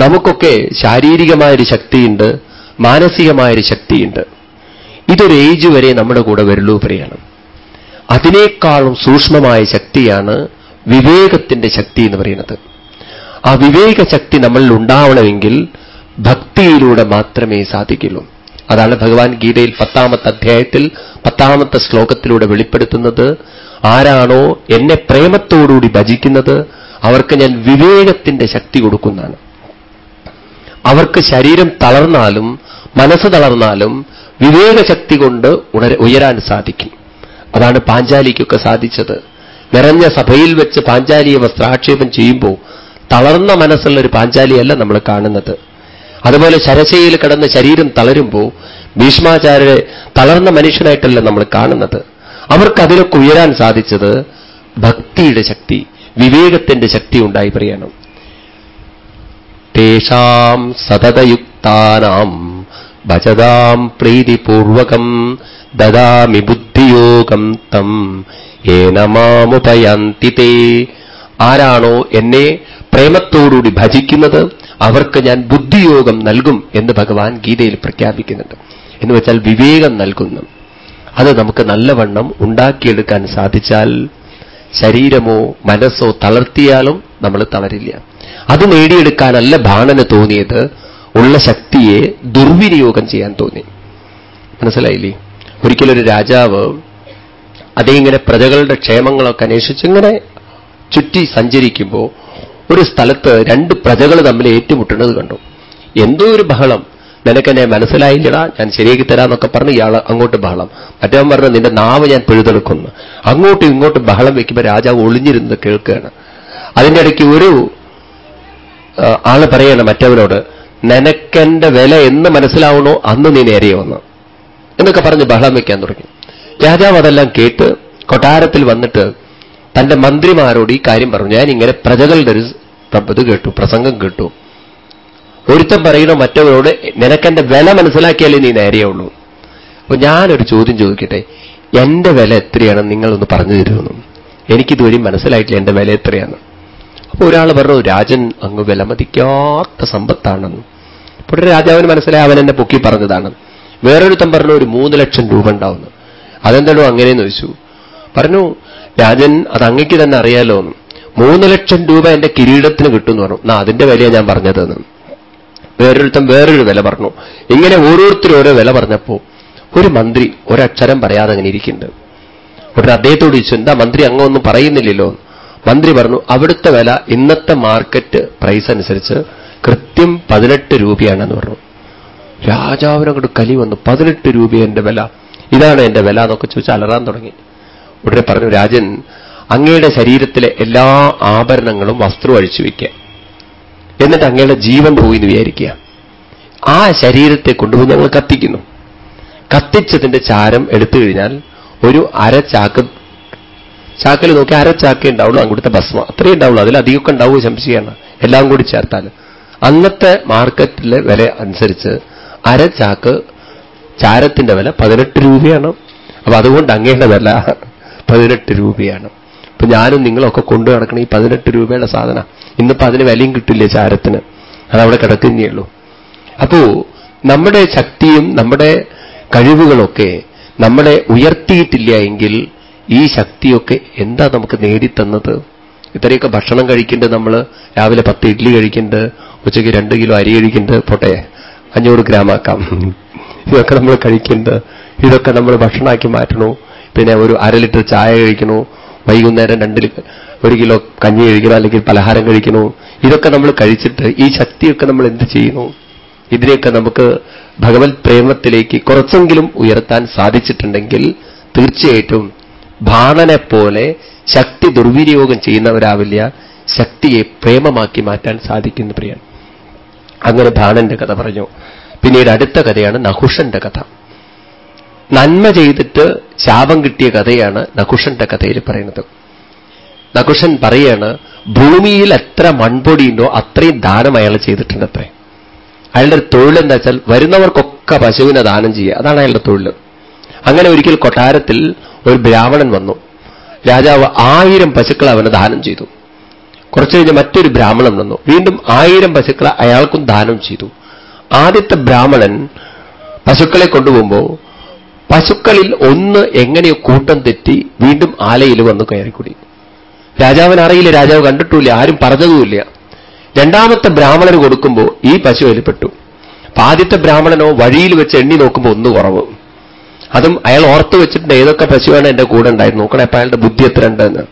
നമുക്കൊക്കെ ശാരീരികമായൊരു ശക്തിയുണ്ട് മാനസികമായൊരു ശക്തിയുണ്ട്. ഇതൊരു ഏജ് വരെ നമ്മുടെ കൂടെ വരുള്ളൂ പറയണം അതിനേക്കാളും സൂക്ഷ്മമായ ശക്തിയാണ് വിവേകത്തിന്റെ ശക്തി എന്ന് പറയുന്നത്. ആ വിവേക ശക്തി നമ്മളിൽ ഉണ്ടാവണമെങ്കിൽ ഭക്തിയിലൂടെ മാത്രമേ സാധിക്കുള്ളൂ. അതാണ് ഭഗവാൻ ഗീതയിൽ പത്താമത്തെ അധ്യായത്തിൽ പത്താമത്തെ ശ്ലോകത്തിലൂടെ വെളിപ്പെടുത്തുന്നത്. ആരാണോ എന്നെ പ്രേമത്തോടുകൂടി ഭജിക്കുന്നത് അവർക്ക് ഞാൻ വിവേകത്തിന്റെ ശക്തി കൊടുക്കുന്നതാണ്. അവർക്ക് ശരീരം തളർന്നാലും മനസ്സ് തളർന്നാലും വിവേകശക്തി കൊണ്ട് ഉയരാൻ സാധിക്കും. അതാണ് പാഞ്ചാലിക്കൊക്കെ സാധിച്ചത്. നിറഞ്ഞ സഭയിൽ വെച്ച് പാഞ്ചാലിയെ വസ്ത്രാക്ഷേപം ചെയ്യുമ്പോൾ തളർന്ന മനസ്സുള്ള ഒരു പാഞ്ചാലിയല്ല നമ്മൾ കാണുന്നത്. അതുപോലെ ശരശയിൽ കിടന്ന് ശരീരം തളരുമ്പോൾ ഭീഷ്മാചാര്യരെ തളർന്ന മനുഷ്യനായിട്ടല്ല നമ്മൾ കാണുന്നത്. അവർക്ക് അതിലൊക്കെ ഉയരാൻ സാധിച്ചത് ഭക്തിയുടെ ശക്തി വിവേകത്തിന്റെ ശക്തി ഉണ്ടായി പറയണം. തേഷാം സതതയുക്താനാം ഭജതാം പ്രീതിപൂർവകം ദദാമി ബുദ്ധിയോഗം തം. ഏനമാമുപയന്തി ആരാണോ എന്നെ പ്രേമത്തോടുകൂടി ഭജിക്കുന്നത് അവർക്ക് ഞാൻ ബുദ്ധിയോഗം നൽകും എന്ന് ഭഗവാൻ ഗീതയിൽ പ്രഖ്യാപിക്കുന്നുണ്ട്. എന്ന് വെച്ചാൽ വിവേകം നൽകുന്നു. അത് നമുക്ക് നല്ലവണ്ണം ഉണ്ടാക്കിയെടുക്കാൻ സാധിച്ചാൽ ശരീരമോ മനസ്സോ തളർത്തിയാലും നമ്മൾ തളരില്ല അത് നേടിയെടുക്കാനല്ല ബാണന് തോന്നിയത് ഉള്ള ശക്തിയെ ദുർവിനിയോഗം ചെയ്യാൻ തോന്നി. മനസ്സിലായില്ലേ? ഒരിക്കലൊരു രാജാവ് അതേ ഇങ്ങനെ പ്രജകളുടെ ക്ഷേമങ്ങളൊക്കെ അന്വേഷിച്ച് ഇങ്ങനെ ചുറ്റി സഞ്ചരിക്കുമ്പോൾ ഒരു സ്ഥലത്ത് രണ്ട് പ്രജകൾ തമ്മിൽ ഏറ്റുമുട്ടുന്നത് കണ്ടു. എന്തോ ഒരു ബഹളം. നിനക്കെന്നെ മനസ്സിലായില്ലടാ ഞാൻ ശരിയാക്കി തരാന്നൊക്കെ പറഞ്ഞ് ഇയാൾ അങ്ങോട്ട് ബഹളം. മറ്റവൻ പറഞ്ഞു നിന്റെ നാവ് ഞാൻ പിഴുതെടുക്കുന്നു. അങ്ങോട്ടും ഇങ്ങോട്ടും ബഹളം വെക്കുമ്പോൾ രാജാവ് ഒളിഞ്ഞിരുന്ന് കേൾക്കുകയാണ്. അതിന്റെ ഇടയ്ക്ക് ഒരു ആൾ പറയണം മറ്റവനോട് നിനക്കെന്റെ വില എന്ന് മനസ്സിലാവണോ അന്ന് നീ നേരെ വന്ന്. എന്നൊക്കെ പറഞ്ഞ് ബഹളം വയ്ക്കാൻ തുടങ്ങി. രാജാവ് അതെല്ലാം കേട്ട് കൊട്ടാരത്തിൽ വന്നിട്ട് തന്റെ മന്ത്രിമാരോട് ഈ കാര്യം പറഞ്ഞു. ഞാൻ ഇങ്ങനെ പ്രജകളുടെ ഒരു ഇത് കേട്ടു പ്രസംഗം കേട്ടു. ഒരുത്തം പറയണോ മറ്റവരോട് നിനക്കെന്റെ വില മനസ്സിലാക്കിയാലേ നീ നേരെയുള്ളൂ. അപ്പൊ ഞാനൊരു ചോദ്യം ചോദിക്കട്ടെ? എന്റെ വില എത്രയാണ്? നിങ്ങളൊന്ന് പറഞ്ഞു തരുമെന്നും എനിക്കിതുവരെയും മനസ്സിലായിട്ടില്ല എന്റെ വില എത്രയാണ്? അപ്പൊ ഒരാൾ പറഞ്ഞു രാജൻ അങ്ങ് വിലമതിക്കാത്ത സമ്പത്താണെന്ന്. അപ്പോൾ രാജാവിന് മനസ്സിലായി അവൻ എന്നെ പൊക്കി പറഞ്ഞതാണ്. വേറൊരുത്തം പറഞ്ഞു ഒരു മൂന്ന് ലക്ഷം രൂപ ഉണ്ടാവുന്നു അതെന്താണോ അങ്ങനെയെന്ന് ചോദിച്ചു. പറഞ്ഞു രാജൻ അത് അങ്ങയ്ക്ക് തന്നെ അറിയാലോ. മൂന്ന് ലക്ഷം രൂപ എന്റെ കിരീടത്തിന് കിട്ടുമെന്ന് പറഞ്ഞു. എന്നാ അതിന്റെ വിലയാണ് ഞാൻ പറഞ്ഞതെന്ന്. വേറൊരുത്തം വേറൊരു വില പറഞ്ഞു. ഇങ്ങനെ ഓരോരുത്തരും ഓരോ വില പറഞ്ഞപ്പോ ഒരു മന്ത്രി ഒരക്ഷരം പറയാതെ അങ്ങനെ ഇരിക്കുന്നുണ്ട്. ഉടനെ അദ്ദേഹത്തോട് ചോദിച്ചു എന്താ മന്ത്രി അങ്ങൊന്നും പറയുന്നില്ലല്ലോ? മന്ത്രി പറഞ്ഞു അവിടുത്തെ വില ഇന്നത്തെ മാർക്കറ്റ് പ്രൈസ് അനുസരിച്ച് കൃത്യം പതിനെട്ട് രൂപയാണെന്ന് പറഞ്ഞു. രാജാവിനങ്ങോട്ട് കലി വന്നു പതിനെട്ട് രൂപ എന്റെ വില. ഇതാണ് എന്റെ വില എന്നൊക്കെ ചോദിച്ച് അലറാൻ തുടങ്ങി. ഉടനെ പറഞ്ഞു രാജൻ അങ്ങയുടെ ശരീരത്തിലെ എല്ലാ ആഭരണങ്ങളും വസ്ത്രം അഴിച്ചു വയ്ക്കുക എന്നിട്ട് അങ്ങയുടെ ജീവൻ പോയി എന്ന് വിചാരിക്കുക. ആ ശരീരത്തെ കൊണ്ടുപോയി ഞങ്ങൾ കത്തിക്കുന്നു. കത്തിച്ചതിന്റെ ചാരം എടുത്തു കഴിഞ്ഞാൽ ഒരു അര ചാക്ക് ചാക്കിൽ നോക്കി അര ചാക്കേ ഉണ്ടാവുള്ളൂ അങ്ങോട്ടത്തെ ഭസ്മ. അത്രയേ ഉണ്ടാവുള്ളൂ. അതിൽ അധികമൊക്കെ ഉണ്ടാവുക ശംശിയാണ് എല്ലാം കൂടി ചേർത്താൽ. അന്നത്തെ മാർക്കറ്റിലെ വില അനുസരിച്ച് അര ചാക്ക് ചാരത്തിന്റെ വില പതിനെട്ട് രൂപയാണ്. അപ്പൊ അതുകൊണ്ട് അങ്ങയുടെ വില പതിനെട്ട് രൂപയാണ്. അപ്പൊ ഞാനും നിങ്ങളൊക്കെ കൊണ്ടു നടക്കണം ഈ പതിനെട്ട് രൂപയുടെ സാധന ഇന്നിപ്പോ അതിന് വിലയും കിട്ടില്ല ചാരത്തിന്? അതവിടെ കിടക്കുന്നേയുള്ളൂ അപ്പോ നമ്മുടെ ശക്തിയും നമ്മുടെ കഴിവുകളൊക്കെ നമ്മളെ ഉയർത്തിയിട്ടില്ല എങ്കിൽ ഈ ശക്തിയൊക്കെ എന്താ നമുക്ക് നേടിത്തന്നത്? ഇത്രയൊക്കെ ഭക്ഷണം കഴിക്കേണ്ടത് നമ്മൾ രാവിലെ പത്ത് ഇഡ്ഡലി കഴിക്കേണ്ടത് ഉച്ചയ്ക്ക് രണ്ട് കിലോ അരി കഴിക്കേണ്ടത് പോട്ടെ അഞ്ഞൂറ് ഗ്രാം ആക്കാം ഇതൊക്കെ നമ്മൾ കഴിക്കേണ്ടത് ഇതൊക്കെ നമ്മൾ ഭക്ഷണമാക്കി മാറ്റണു? പിന്നെ ഒരു അര ലിറ്റർ ചായ കഴിക്കണോ വൈകുന്നേരം രണ്ട് ഒരു കിലോ കഞ്ഞി കഴിക്കണോ അല്ലെങ്കിൽ പലഹാരം കഴിക്കണോ ഇതൊക്കെ നമ്മൾ കഴിച്ചിട്ട് ഈ ശക്തിയൊക്കെ നമ്മൾ എന്ത് ചെയ്യുന്നു? ഇതിനെയൊക്കെ നമുക്ക് ഭഗവത് പ്രേമത്തിലേക്ക് കുറച്ചെങ്കിലും ഉയർത്താൻ സാധിച്ചിട്ടുണ്ടെങ്കിൽ തീർച്ചയായിട്ടും ഭാണനെ പോലെ ശക്തി ദുർവിനിയോഗം ചെയ്യുന്നവരാവില്ല ശക്തിയെ പ്രേമമാക്കി മാറ്റാൻ സാധിക്കുന്ന പ്രിയൻ. അങ്ങനെ ഭാണന്റെ കഥ പറഞ്ഞു. പിന്നീട് അടുത്ത കഥയാണ് നഹുഷന്റെ കഥ. നന്മ ചെയ്തിട്ട് ശാപം കിട്ടിയ കഥയാണ് നകുഷന്റെ കഥയിൽ പറയുന്നത്. നകുഷൻ പറയാണ് ഭൂമിയിൽ എത്ര മൺപൊടിയുണ്ടോ അത്രയും ദാനം അയാൾ ചെയ്തിട്ടുണ്ട് അത്രേ അയാളുടെ തൊഴിൽ എന്താ വെച്ചാൽ വരുന്നവർക്കൊക്കെ പശുവിനെ ദാനം ചെയ്യുക. അതാണ് അയാളുടെ തൊഴിൽ. അങ്ങനെ ഒരിക്കൽ കൊട്ടാരത്തിൽ ഒരു ബ്രാഹ്മണൻ വന്നു. രാജാവ് ആയിരം പശുക്കൾ അവന് ദാനം ചെയ്തു. കുറച്ചു കഴിഞ്ഞ് മറ്റൊരു ബ്രാഹ്മണൻ വന്നു. വീണ്ടും ആയിരം പശുക്കളെ അയാൾക്കും ദാനം ചെയ്തു. ആദ്യത്തെ ബ്രാഹ്മണൻ പശുക്കളെ കൊണ്ടുപോകുമ്പോൾ പശുക്കളിൽ ഒന്ന് എങ്ങനെയോ കൂട്ടം തെറ്റി വീണ്ടും ആലയിൽ വന്ന് കയറിക്കൂടി? രാജാവിന് അറിയില്ല രാജാവ് കണ്ടിട്ടില്ല ആരും പറഞ്ഞതുമില്ല. രണ്ടാമത്തെ ബ്രാഹ്മണന് കൊടുക്കുമ്പോൾ ഈ പശു വലിപ്പെട്ടു അപ്പൊ ആദ്യത്തെ ബ്രാഹ്മണനോ വഴിയിൽ വെച്ച് എണ്ണി നോക്കുമ്പോൾ ഒന്ന് കുറവ്. അതും അയാൾ ഓർത്ത് വെച്ചിട്ടുണ്ട് ഏതൊക്കെ പശുവാണ് എന്റെ കൂടെ ഉണ്ടായിരുന്നു നോക്കണേ അപ്പൊ അയാളുടെ ബുദ്ധി എത്ര ഉണ്ടെന്ന്.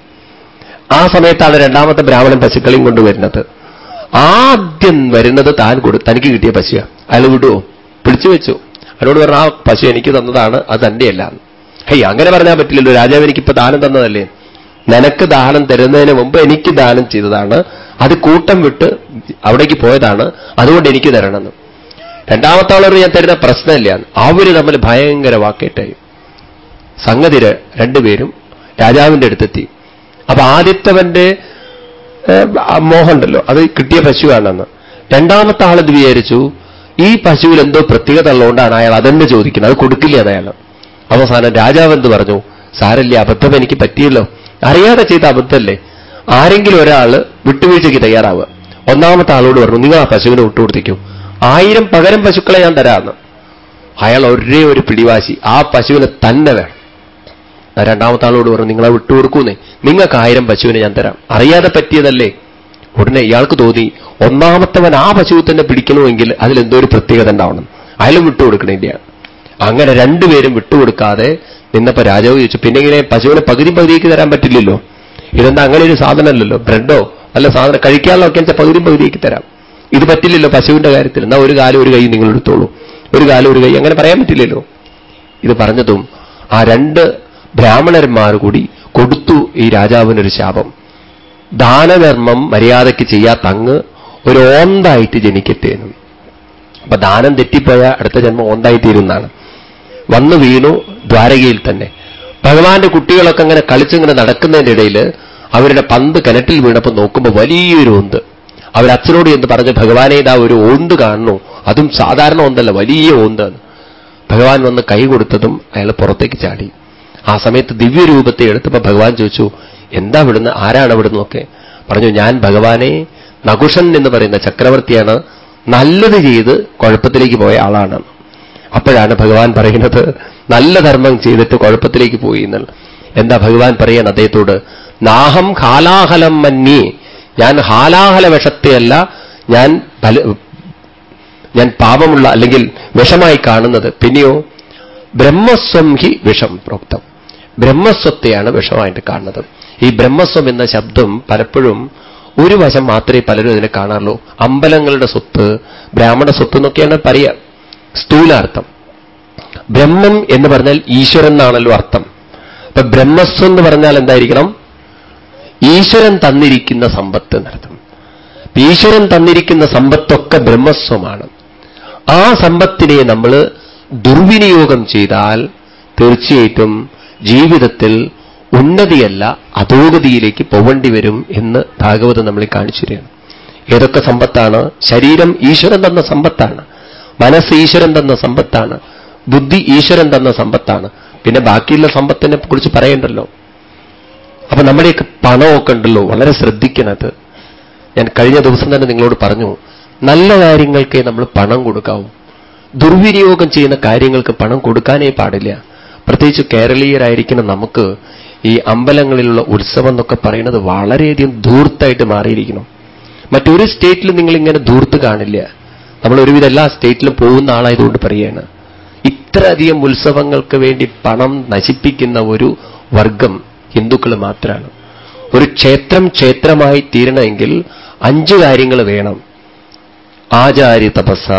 ആ സമയത്താണ് രണ്ടാമത്തെ ബ്രാഹ്മണൻ പശുക്കളെയും കൊണ്ടുവരുന്നത് ആദ്യം വരുന്നത് താൻ കൊടു തനിക്ക് കിട്ടിയ പശുവാ. അയാൾ വിടുവോ? പിടിച്ചു വെച്ചു? അവരോട് പറഞ്ഞ ആ പശു എനിക്ക് തന്നതാണ് അത് തന്റെയല്ല ഹൈ അങ്ങനെ പറഞ്ഞാൽ പറ്റില്ലല്ലോ രാജാവ് എനിക്കിപ്പോ ദാനം തന്നതല്ലേ? നിനക്ക് ദാനം തരുന്നതിന് മുമ്പ് എനിക്ക് ദാനം ചെയ്തതാണ് അത് കൂട്ടം വിട്ട് അവിടേക്ക് പോയതാണ് അതുകൊണ്ട് എനിക്ക് തരണമെന്ന്. രണ്ടാമത്തെ ആളോട് ഞാൻ തരുന്ന പ്രശ്നമില്ല അവർ തമ്മിൽ ഭയങ്കര വാക്കേറ്റായി. സംഗതി രണ്ടുപേരും രാജാവിന്റെ അടുത്തെത്തി. അപ്പൊ ആദിത്തവന്റെ മോഹമുണ്ടല്ലോ അത് കിട്ടിയ പശുവാണെന്ന്. രണ്ടാമത്തെ ആളത് വിചാരിച്ചു ഈ പശുവിൽ എന്തോ പ്രത്യേകത ഉള്ളതുകൊണ്ടാണ് അയാൾ അതെന്നെ ചോദിക്കുന്നത്. അത് കൊടുക്കില്ല അയാൾ. അവസാനം രാജാവ് എന്ത് പറഞ്ഞു? സാരല്ലേ അബദ്ധം എനിക്ക് പറ്റിയല്ലോ. അറിയാതെ ചെയ്ത അബദ്ധമല്ലേ ആരെങ്കിലും ഒരാൾ വിട്ടുവീഴ്ചയ്ക്ക് തയ്യാറാവുക. ഒന്നാമത്തെ ആളോട് പറഞ്ഞു നിങ്ങൾ ആ പശുവിനെ വിട്ടുകൊടുത്തിക്കൂ. ആയിരം പകരം പശുക്കളെ ഞാൻ തരാമെന്ന്. അയാൾ ഒരേ ഒരു പിടിവാശി ആ പശുവിനെ തന്നെ വേണം. രണ്ടാമത്തെ ആളോട് പറഞ്ഞു നിങ്ങളെ വിട്ടുകൊടുക്കൂന്നേ. നിങ്ങൾക്ക് ആയിരം പശുവിനെ ഞാൻ തരാം. അറിയാതെ പറ്റിയതല്ലേ? ഉടനെ ഇയാൾക്ക് തോന്നി ഒന്നാമത്തവൻ ആ പശുവിൽ തന്നെ പിടിക്കണമെങ്കിൽ അതിലെന്തോ ഒരു പ്രത്യേകത ഉണ്ടാവണം. അയാളും വിട്ടുകൊടുക്കണില്ല അങ്ങനെ രണ്ടുപേരും വിട്ടുകൊടുക്കാതെ നിന്നപ്പോ രാജാവ് ചോദിച്ചു പിന്നെ ഇങ്ങനെ പശുവിനെ പകുതി പകുതിക്ക് തരാൻ പറ്റില്ലല്ലോ? ഇതെന്താ അങ്ങനെ ഒരു സാധനമല്ലല്ലോ? ബ്രെഡോ? അല്ല സാധനം കഴിക്കാനുള്ളതൊക്കെ വെച്ചാൽ പകുതി പകുതിക്ക് തരാം. ഇത് പറ്റില്ലല്ലോ പശുവിന്റെ കാര്യത്തിൽ. എന്നാ ഒരു കാലം ഒരു കൈ നിങ്ങൾ എടുത്തോളൂ. ഒരു കാലം ഒരു കൈ. അങ്ങനെ പറയാൻ പറ്റില്ലല്ലോ. ഇത് പറഞ്ഞതും ആ രണ്ട് ബ്രാഹ്മണന്മാർ കൂടി കൊടുത്തു ഈ രാജാവിനൊരു ശാപം. ദാനധർമ്മം മര്യാദയ്ക്ക് ചെയ്യാത്ത അങ്ങ് ഒരു ഓന്തായിട്ട് ജനിക്കത്തേനും അപ്പൊ ദാനം തെറ്റിപ്പോയ അടുത്ത ജന്മം ഓന്തായിത്തീരുന്നാണ് വന്നു വീണു ദ്വാരകയിൽ തന്നെ. ഭഗവാന്റെ കുട്ടികളൊക്കെ അങ്ങനെ കളിച്ചിങ്ങനെ നടക്കുന്നതിന്റെ ഇടയിൽ അവരുടെ പന്ത് കിണറ്റിൽ വീണപ്പോൾ നോക്കുമ്പോൾ വലിയൊരു ഓന്ത് അവരച്ഛനോട് എന്ന് പറഞ്ഞ് ഭഗവാനെ ഇതാ ഒരു ഓന്ത് കാണുന്നു അതും സാധാരണ ഓന്തല്ല വലിയ ഓന്താണ് ഭഗവാൻ വന്ന് കൈ കൊടുത്തതും അയാൾ പുറത്തേക്ക് ചാടി. ആ സമയത്ത് ദിവ്യരൂപത്തെ എടുത്തപ്പോൾ ഭഗവാൻ ചോദിച്ചു എന്താ വിടുന്ന ആരാണ് വിടുന്നൊക്കെ പറഞ്ഞു. ഞാൻ ഭഗവാനെ നകുഷൻ എന്ന് പറയുന്ന ചക്രവർത്തിയാണ് നല്ലത് ചെയ്ത് കുഴപ്പത്തിലേക്ക് പോയ ആളാണ്. അപ്പോഴാണ് ഭഗവാൻ പറയുന്നത് നല്ല ധർമ്മം ചെയ്തിട്ട് കുഴപ്പത്തിലേക്ക് പോയി എന്നുള്ള എന്താ ഭഗവാൻ പറയാൻ അദ്ദേഹത്തോട്? നാഹം ഹാലാഹലം മന്നി ഞാൻ ഹാലാഹല വിഷത്തെയല്ല ഞാൻ ഞാൻ പാപമുള്ള അല്ലെങ്കിൽ വിഷമായി കാണുന്നത്. പിന്നെയോ ബ്രഹ്മസ്വം ഹി വിഷം പ്രോക്തം. ബ്രഹ്മസ്വത്തെയാണ് വിഷമായിട്ട് കാണുന്നത്. ഈ ബ്രഹ്മസ്വം എന്ന ശബ്ദം പലപ്പോഴും ഒരു വശം മാത്രമേ പലരും അതിനെ കാണാറുള്ളൂ. അമ്പലങ്ങളുടെ സ്വത്ത് ബ്രാഹ്മണ സ്വത്ത് എന്നൊക്കെയാണ് പറയുക. സ്ഥൂലാർത്ഥം. ബ്രഹ്മം എന്ന് പറഞ്ഞാൽ ഈശ്വരൻ എന്നാണല്ലോ അർത്ഥം. അപ്പൊ ബ്രഹ്മസ്വം എന്ന് പറഞ്ഞാൽ എന്തായിരിക്കണം? ഈശ്വരൻ തന്നിരിക്കുന്ന സമ്പത്ത് എന്നർത്ഥം. ഈശ്വരൻ തന്നിരിക്കുന്ന സമ്പത്തൊക്കെ ബ്രഹ്മസ്വമാണ്. ആ സമ്പത്തിനെ നമ്മൾ ദുർവിനിയോഗം ചെയ്താൽ തീർച്ചയായിട്ടും ജീവിതത്തിൽ ഉന്നതിയല്ല അധോഗതിയിലേക്ക് പോവേണ്ടി വരും എന്ന് ഭാഗവതം നമ്മളെ കാണിച്ചു തരികയാണ്. ഏതൊക്കെ സമ്പത്താണ്? ശരീരം ഈശ്വരൻ തന്ന സമ്പത്താണ്. മനസ്സ് ഈശ്വരൻ തന്ന സമ്പത്താണ്. ബുദ്ധി ഈശ്വരൻ തന്ന സമ്പത്താണ്. പിന്നെ ബാക്കിയുള്ള സമ്പത്തിനെ കുറിച്ച് പറയണ്ടല്ലോ. അപ്പൊ നമ്മുടെയൊക്കെ പണമൊക്കെ ഉണ്ടല്ലോ വളരെ ശ്രദ്ധിക്കണത്. ഞാൻ കഴിഞ്ഞ ദിവസം തന്നെ നിങ്ങളോട് പറഞ്ഞു നല്ല കാര്യങ്ങൾക്കേ നമ്മൾ പണം കൊടുക്കാവും. ദുർവിനിയോഗം ചെയ്യുന്ന കാര്യങ്ങൾക്ക് പണം കൊടുക്കാനേ പാടില്ല. പ്രത്യേകിച്ച് കേരളീയരായിരിക്കുന്ന നമുക്ക് ഈ അമ്പലങ്ങളിലുള്ള ഉത്സവം എന്നൊക്കെ പറയുന്നത് വളരെയധികം ധൂർത്തായിട്ട് മാറിയിരിക്കുന്നു. മറ്റൊരു സ്റ്റേറ്റിൽ നിങ്ങൾ ഇങ്ങനെ ദൂർത്ത് കാണില്ല. നമ്മൾ ഒരുവിധ എല്ലാ സ്റ്റേറ്റിലും പോകുന്ന ആളായതുകൊണ്ട് പറയുകയാണ് ഇത്രയധികം ഉത്സവങ്ങൾക്ക് വേണ്ടി പണം നശിപ്പിക്കുന്ന ഒരു വർഗം ഹിന്ദുക്കൾ മാത്രമാണ് ഒരു ക്ഷേത്രം ക്ഷേത്രമായി തീരണമെങ്കിൽ അഞ്ച് കാര്യങ്ങൾ വേണം. ആചാര്യ തപസ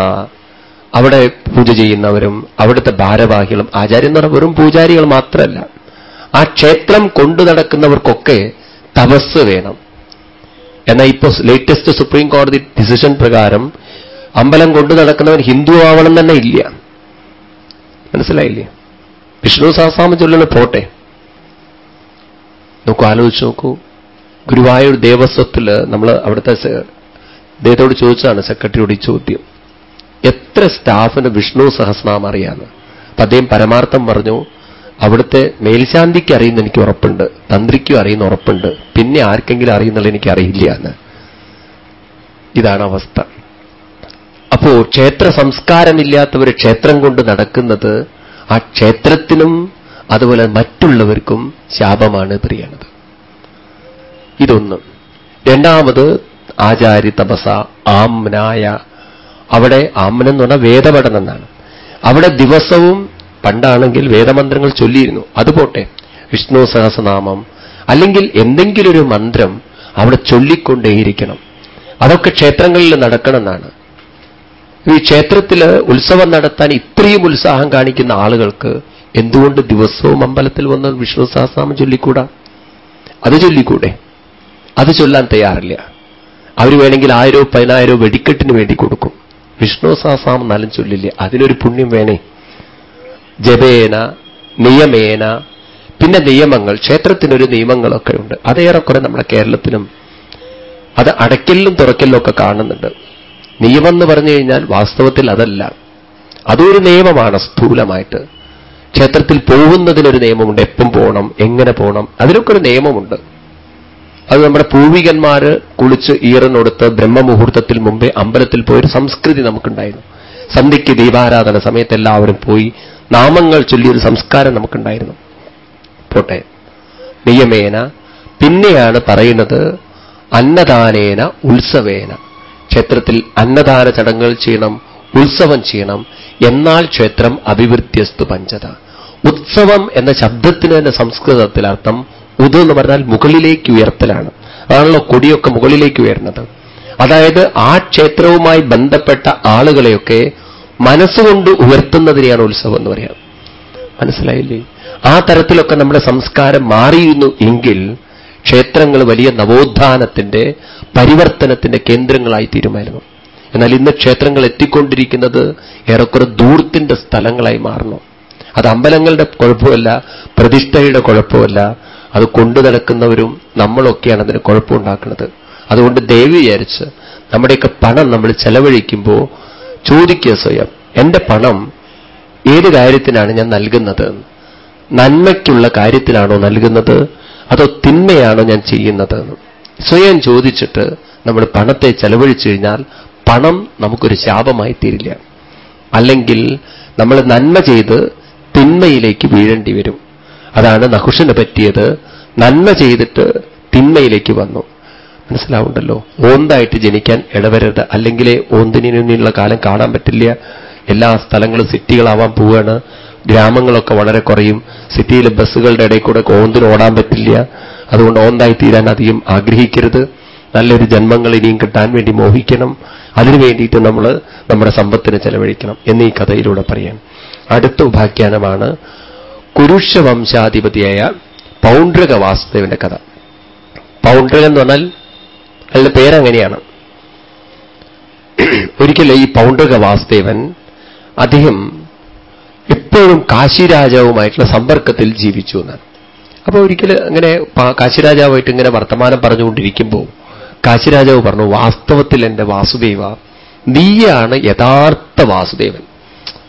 അവിടെ പൂജ ചെയ്യുന്നവരും അവിടുത്തെ ഭാരവാഹികളും ആചാര്യം എന്ന് പറഞ്ഞാൽ വെറും പൂജാരികൾ മാത്രമല്ല. ആ ക്ഷേത്രം കൊണ്ടു നടക്കുന്നവർക്കൊക്കെ തപസ് വേണം. എന്നാൽ ഇപ്പോ ലേറ്റസ്റ്റ് സുപ്രീം കോടതി ഡിസിഷൻ പ്രകാരം അമ്പലം കൊണ്ടു നടക്കുന്നവൻ ഹിന്ദു ആവണം തന്നെ ഇല്ല. മനസ്സിലായില്ലേ? വിഷ്ണു സഹസ്രാമം ചൊല്ലുന്ന പോട്ടെ. നോക്കൂ ആലോചിച്ച് നോക്കൂ. ഗുരുവായൂർ ദേവസ്വത്തിൽ നമ്മൾ അവിടുത്തെ അദ്ദേഹത്തോട് ചോദിച്ചതാണ് സെക്രട്ടറിയോട് ഈ ചോദ്യം. എത്ര സ്റ്റാഫിന് വിഷ്ണു സഹസ്രനാമം അറിയാന്ന്? അപ്പൊ അദ്ദേഹം പരമാർത്ഥം പറഞ്ഞു അവിടുത്തെ മേൽശാന്തിക്ക് അറിയുന്ന എനിക്ക് ഉറപ്പുണ്ട്. തന്ത്രിക്കും അറിയുന്ന ഉറപ്പുണ്ട്. പിന്നെ ആർക്കെങ്കിലും അറിയുന്നുള്ള എനിക്ക് അറിയില്ല എന്ന്. ഇതാണ് അവസ്ഥ. അപ്പോ ക്ഷേത്ര സംസ്കാരമില്ലാത്തവർ ക്ഷേത്രം കൊണ്ട് നടക്കുന്നത് ആ ക്ഷേത്രത്തിനും അതുപോലെ മറ്റുള്ളവർക്കും ശാപമാണ് പ്രിയണത് ഇതൊന്ന്. രണ്ടാമത് ആചാര്യ തപസ ആമ്നായ. അവിടെ ആമ്നെന്ന് പറഞ്ഞാൽ വേദപഠനം എന്നാണ്. അവിടെ ദിവസവും പണ്ടാണെങ്കിൽ വേദമന്ത്രങ്ങൾ ചൊല്ലിയിരുന്നു. അതുപോട്ടെ വിഷ്ണു സഹസനാമം അല്ലെങ്കിൽ എന്തെങ്കിലും ഒരു മന്ത്രം അവിടെ ചൊല്ലിക്കൊണ്ടേയിരിക്കണം. അതൊക്കെ ക്ഷേത്രങ്ങളിൽ നടക്കണമെന്നാണ്. ഈ ക്ഷേത്രത്തിൽ ഉത്സവം നടത്താൻ ഇത്രയും ഉത്സാഹം കാണിക്കുന്ന ആളുകൾക്ക് എന്തുകൊണ്ട് ദിവസവും അമ്പലത്തിൽ വന്ന് വിഷ്ണു സഹസനാമം ചൊല്ലിക്കൂടാ? അത് ചൊല്ലിക്കൂടെ? അത് ചൊല്ലാൻ തയ്യാറില്ല. അവർ വേണമെങ്കിൽ ആയിരോ പതിനായിരോ വെടിക്കെട്ടിന് വേണ്ടി കൊടുക്കും. വിഷ്ണു സഹസാമം എന്നാലും ചൊല്ലില്ല? അതിനൊരു പുണ്യം വേണേ. ജപേന നിയമേന പിന്നെ നിയമങ്ങൾ ക്ഷേത്രത്തിനൊരു നിയമങ്ങളൊക്കെ ഉണ്ട് അതേറെക്കുറെ നമ്മുടെ കേരളത്തിലും അത് അടയ്ക്കലിലും തുറക്കലിലും ഒക്കെ കാണുന്നുണ്ട്. നിയമം എന്ന് പറഞ്ഞു കഴിഞ്ഞാൽ വാസ്തവത്തിൽ അതല്ല. അതൊരു നിയമമാണ് സ്ഥൂലമായിട്ട്. ക്ഷേത്രത്തിൽ പോകുന്നതിനൊരു നിയമമുണ്ട്. എപ്പം പോകണം എങ്ങനെ പോകണം അതിനൊക്കെ ഒരു നിയമമുണ്ട്. അത് നമ്മുടെ പൂവികന്മാർ കുളിച്ച് ഈറനൊടുത്ത് ബ്രഹ്മമുഹൂർത്തത്തിൽ മുമ്പേ അമ്പലത്തിൽ പോയൊരു സംസ്കൃതി നമുക്കുണ്ടായിരുന്നു. സന്ധ്യയ്ക്ക് ദീപാരാധന സമയത്ത് എല്ലാവരും പോയി നാമങ്ങൾ ചൊല്ലിയൊരു സംസ്കാരം നമുക്കുണ്ടായിരുന്നു. പോട്ടെ. നിയമേന പിന്നെയാണ് പറയുന്നത് അന്നദാനേന ഉത്സവേന. ക്ഷേത്രത്തിൽ അന്നദാന ചടങ്ങുകൾ ചെയ്യണം ഉത്സവം ചെയ്യണം. എന്നാൽ ക്ഷേത്രം അഭിവൃദ്ധ്യസ്തു പഞ്ചത. ഉത്സവം എന്ന ശബ്ദത്തിന് തന്നെ സംസ്കൃതത്തിൽ അർത്ഥം ഉത് എന്ന് പറഞ്ഞാൽ മുകളിലേക്ക് ഉയർത്തലാണ്. അതാണല്ലോ കൊടിയൊക്കെ മുകളിലേക്ക് ഉയർന്നത് അതായത് ആ ക്ഷേത്രവുമായി ബന്ധപ്പെട്ട ആളുകളെയൊക്കെ മനസ്സുകൊണ്ട് ഉയർത്തുന്നതിനെയാണ് ഉത്സവം എന്ന് പറയാം. മനസ്സിലായില്ലേ? ആ തരത്തിലൊക്കെ നമ്മുടെ സംസ്കാരം മാറിയിരുന്നു എങ്കിൽ ക്ഷേത്രങ്ങൾ വലിയ നവോത്ഥാനത്തിന്റെ പരിവർത്തനത്തിന്റെ കേന്ദ്രങ്ങളായി തീരുമായിരുന്നു. എന്നാൽ ഇന്ന് ക്ഷേത്രങ്ങൾ എത്തിക്കൊണ്ടിരിക്കുന്നത് ഏറെക്കുറെ ദൂരത്തിന്റെ സ്ഥലങ്ങളായി മാറണം അത് അമ്പലങ്ങളുടെ കുഴപ്പമല്ല പ്രതിഷ്ഠയുടെ കുഴപ്പമല്ല. അത് കൊണ്ടു നടക്കുന്നവരും നമ്മളൊക്കെയാണ് അതിന് കുഴപ്പമുണ്ടാക്കുന്നത്. അതുകൊണ്ട് ദയവ് വിചാരിച്ച് നമ്മുടെയൊക്കെ പണം നമ്മൾ ചെലവഴിക്കുമ്പോൾ ചോദിക്കുക സ്വയം. എന്റെ പണം ഏത് കാര്യത്തിനാണ് ഞാൻ നൽകുന്നത്? നന്മയ്ക്കുള്ള കാര്യത്തിലാണോ നൽകുന്നത്? അതോ തിന്മയാണോ ഞാൻ ചെയ്യുന്നത്? സ്വയം ചോദിച്ചിട്ട് നമ്മൾ പണത്തെ ചെലവഴിച്ചു കഴിഞ്ഞാൽ പണം നമുക്കൊരു ശാപമായി തീരില്ല. അല്ലെങ്കിൽ നമ്മൾ നന്മ ചെയ്ത് തിന്മയിലേക്ക് വീഴേണ്ടി വരും. അതാണ് നഹുഷന് പറ്റിയത്. നന്മ ചെയ്തിട്ട് തിന്മയിലേക്ക് വന്നു. മനസ്സിലാവുണ്ടല്ലോ ഓന്തായിട്ട് ജനിക്കാൻ ഇടവരരുത്. അല്ലെങ്കിലേ ഓന്തിനുള്ള കാലം കാണാൻ പറ്റില്ല. എല്ലാ സ്ഥലങ്ങളും സിറ്റികളാവാൻ പോവുകയാണ് ഗ്രാമങ്ങളൊക്കെ വളരെ കുറയും. സിറ്റിയിലെ ബസ്സുകളുടെ ഇടയിൽ കൂടെ ഓന്തിന് ഓടാൻ പറ്റില്ല. അതുകൊണ്ട് ഓന്തായി തീരാൻ അധികം ആഗ്രഹിക്കരുത്. നല്ലൊരു ജന്മങ്ങൾ ഇനിയും കിട്ടാൻ വേണ്ടി മോഹിക്കണം. അതിനു വേണ്ടിയിട്ട് നമ്മൾ നമ്മുടെ സമ്പത്തിന് ചെലവഴിക്കണം എന്നീ കഥയിലൂടെ പറയാം. അടുത്ത ഉപാഖ്യാനമാണ് കുരുഷവംശാധിപതിയായ പൗണ്ഡ്രക വാസുദേവന്റെ കഥ. പൗണ്ഡ്രകൻ എന്ന് പറഞ്ഞാൽ അയാളുടെ പേരങ്ങനെയാണ്. ഒരിക്കലും ഈ പൗണ്ടക വാസുദേവൻ അദ്ദേഹം എപ്പോഴും കാശിരാജാവുമായിട്ടുള്ള സമ്പർക്കത്തിൽ ജീവിച്ചു എന്നാണ്. അപ്പൊ ഒരിക്കൽ അങ്ങനെ കാശിരാജാവുമായിട്ട് ഇങ്ങനെ വർത്തമാനം പറഞ്ഞുകൊണ്ടിരിക്കുമ്പോൾ കാശിരാജാവ് പറഞ്ഞു വാസ്തവത്തിൽ എന്റെ വാസുദേവ നീയാണ് യഥാർത്ഥ വാസുദേവൻ.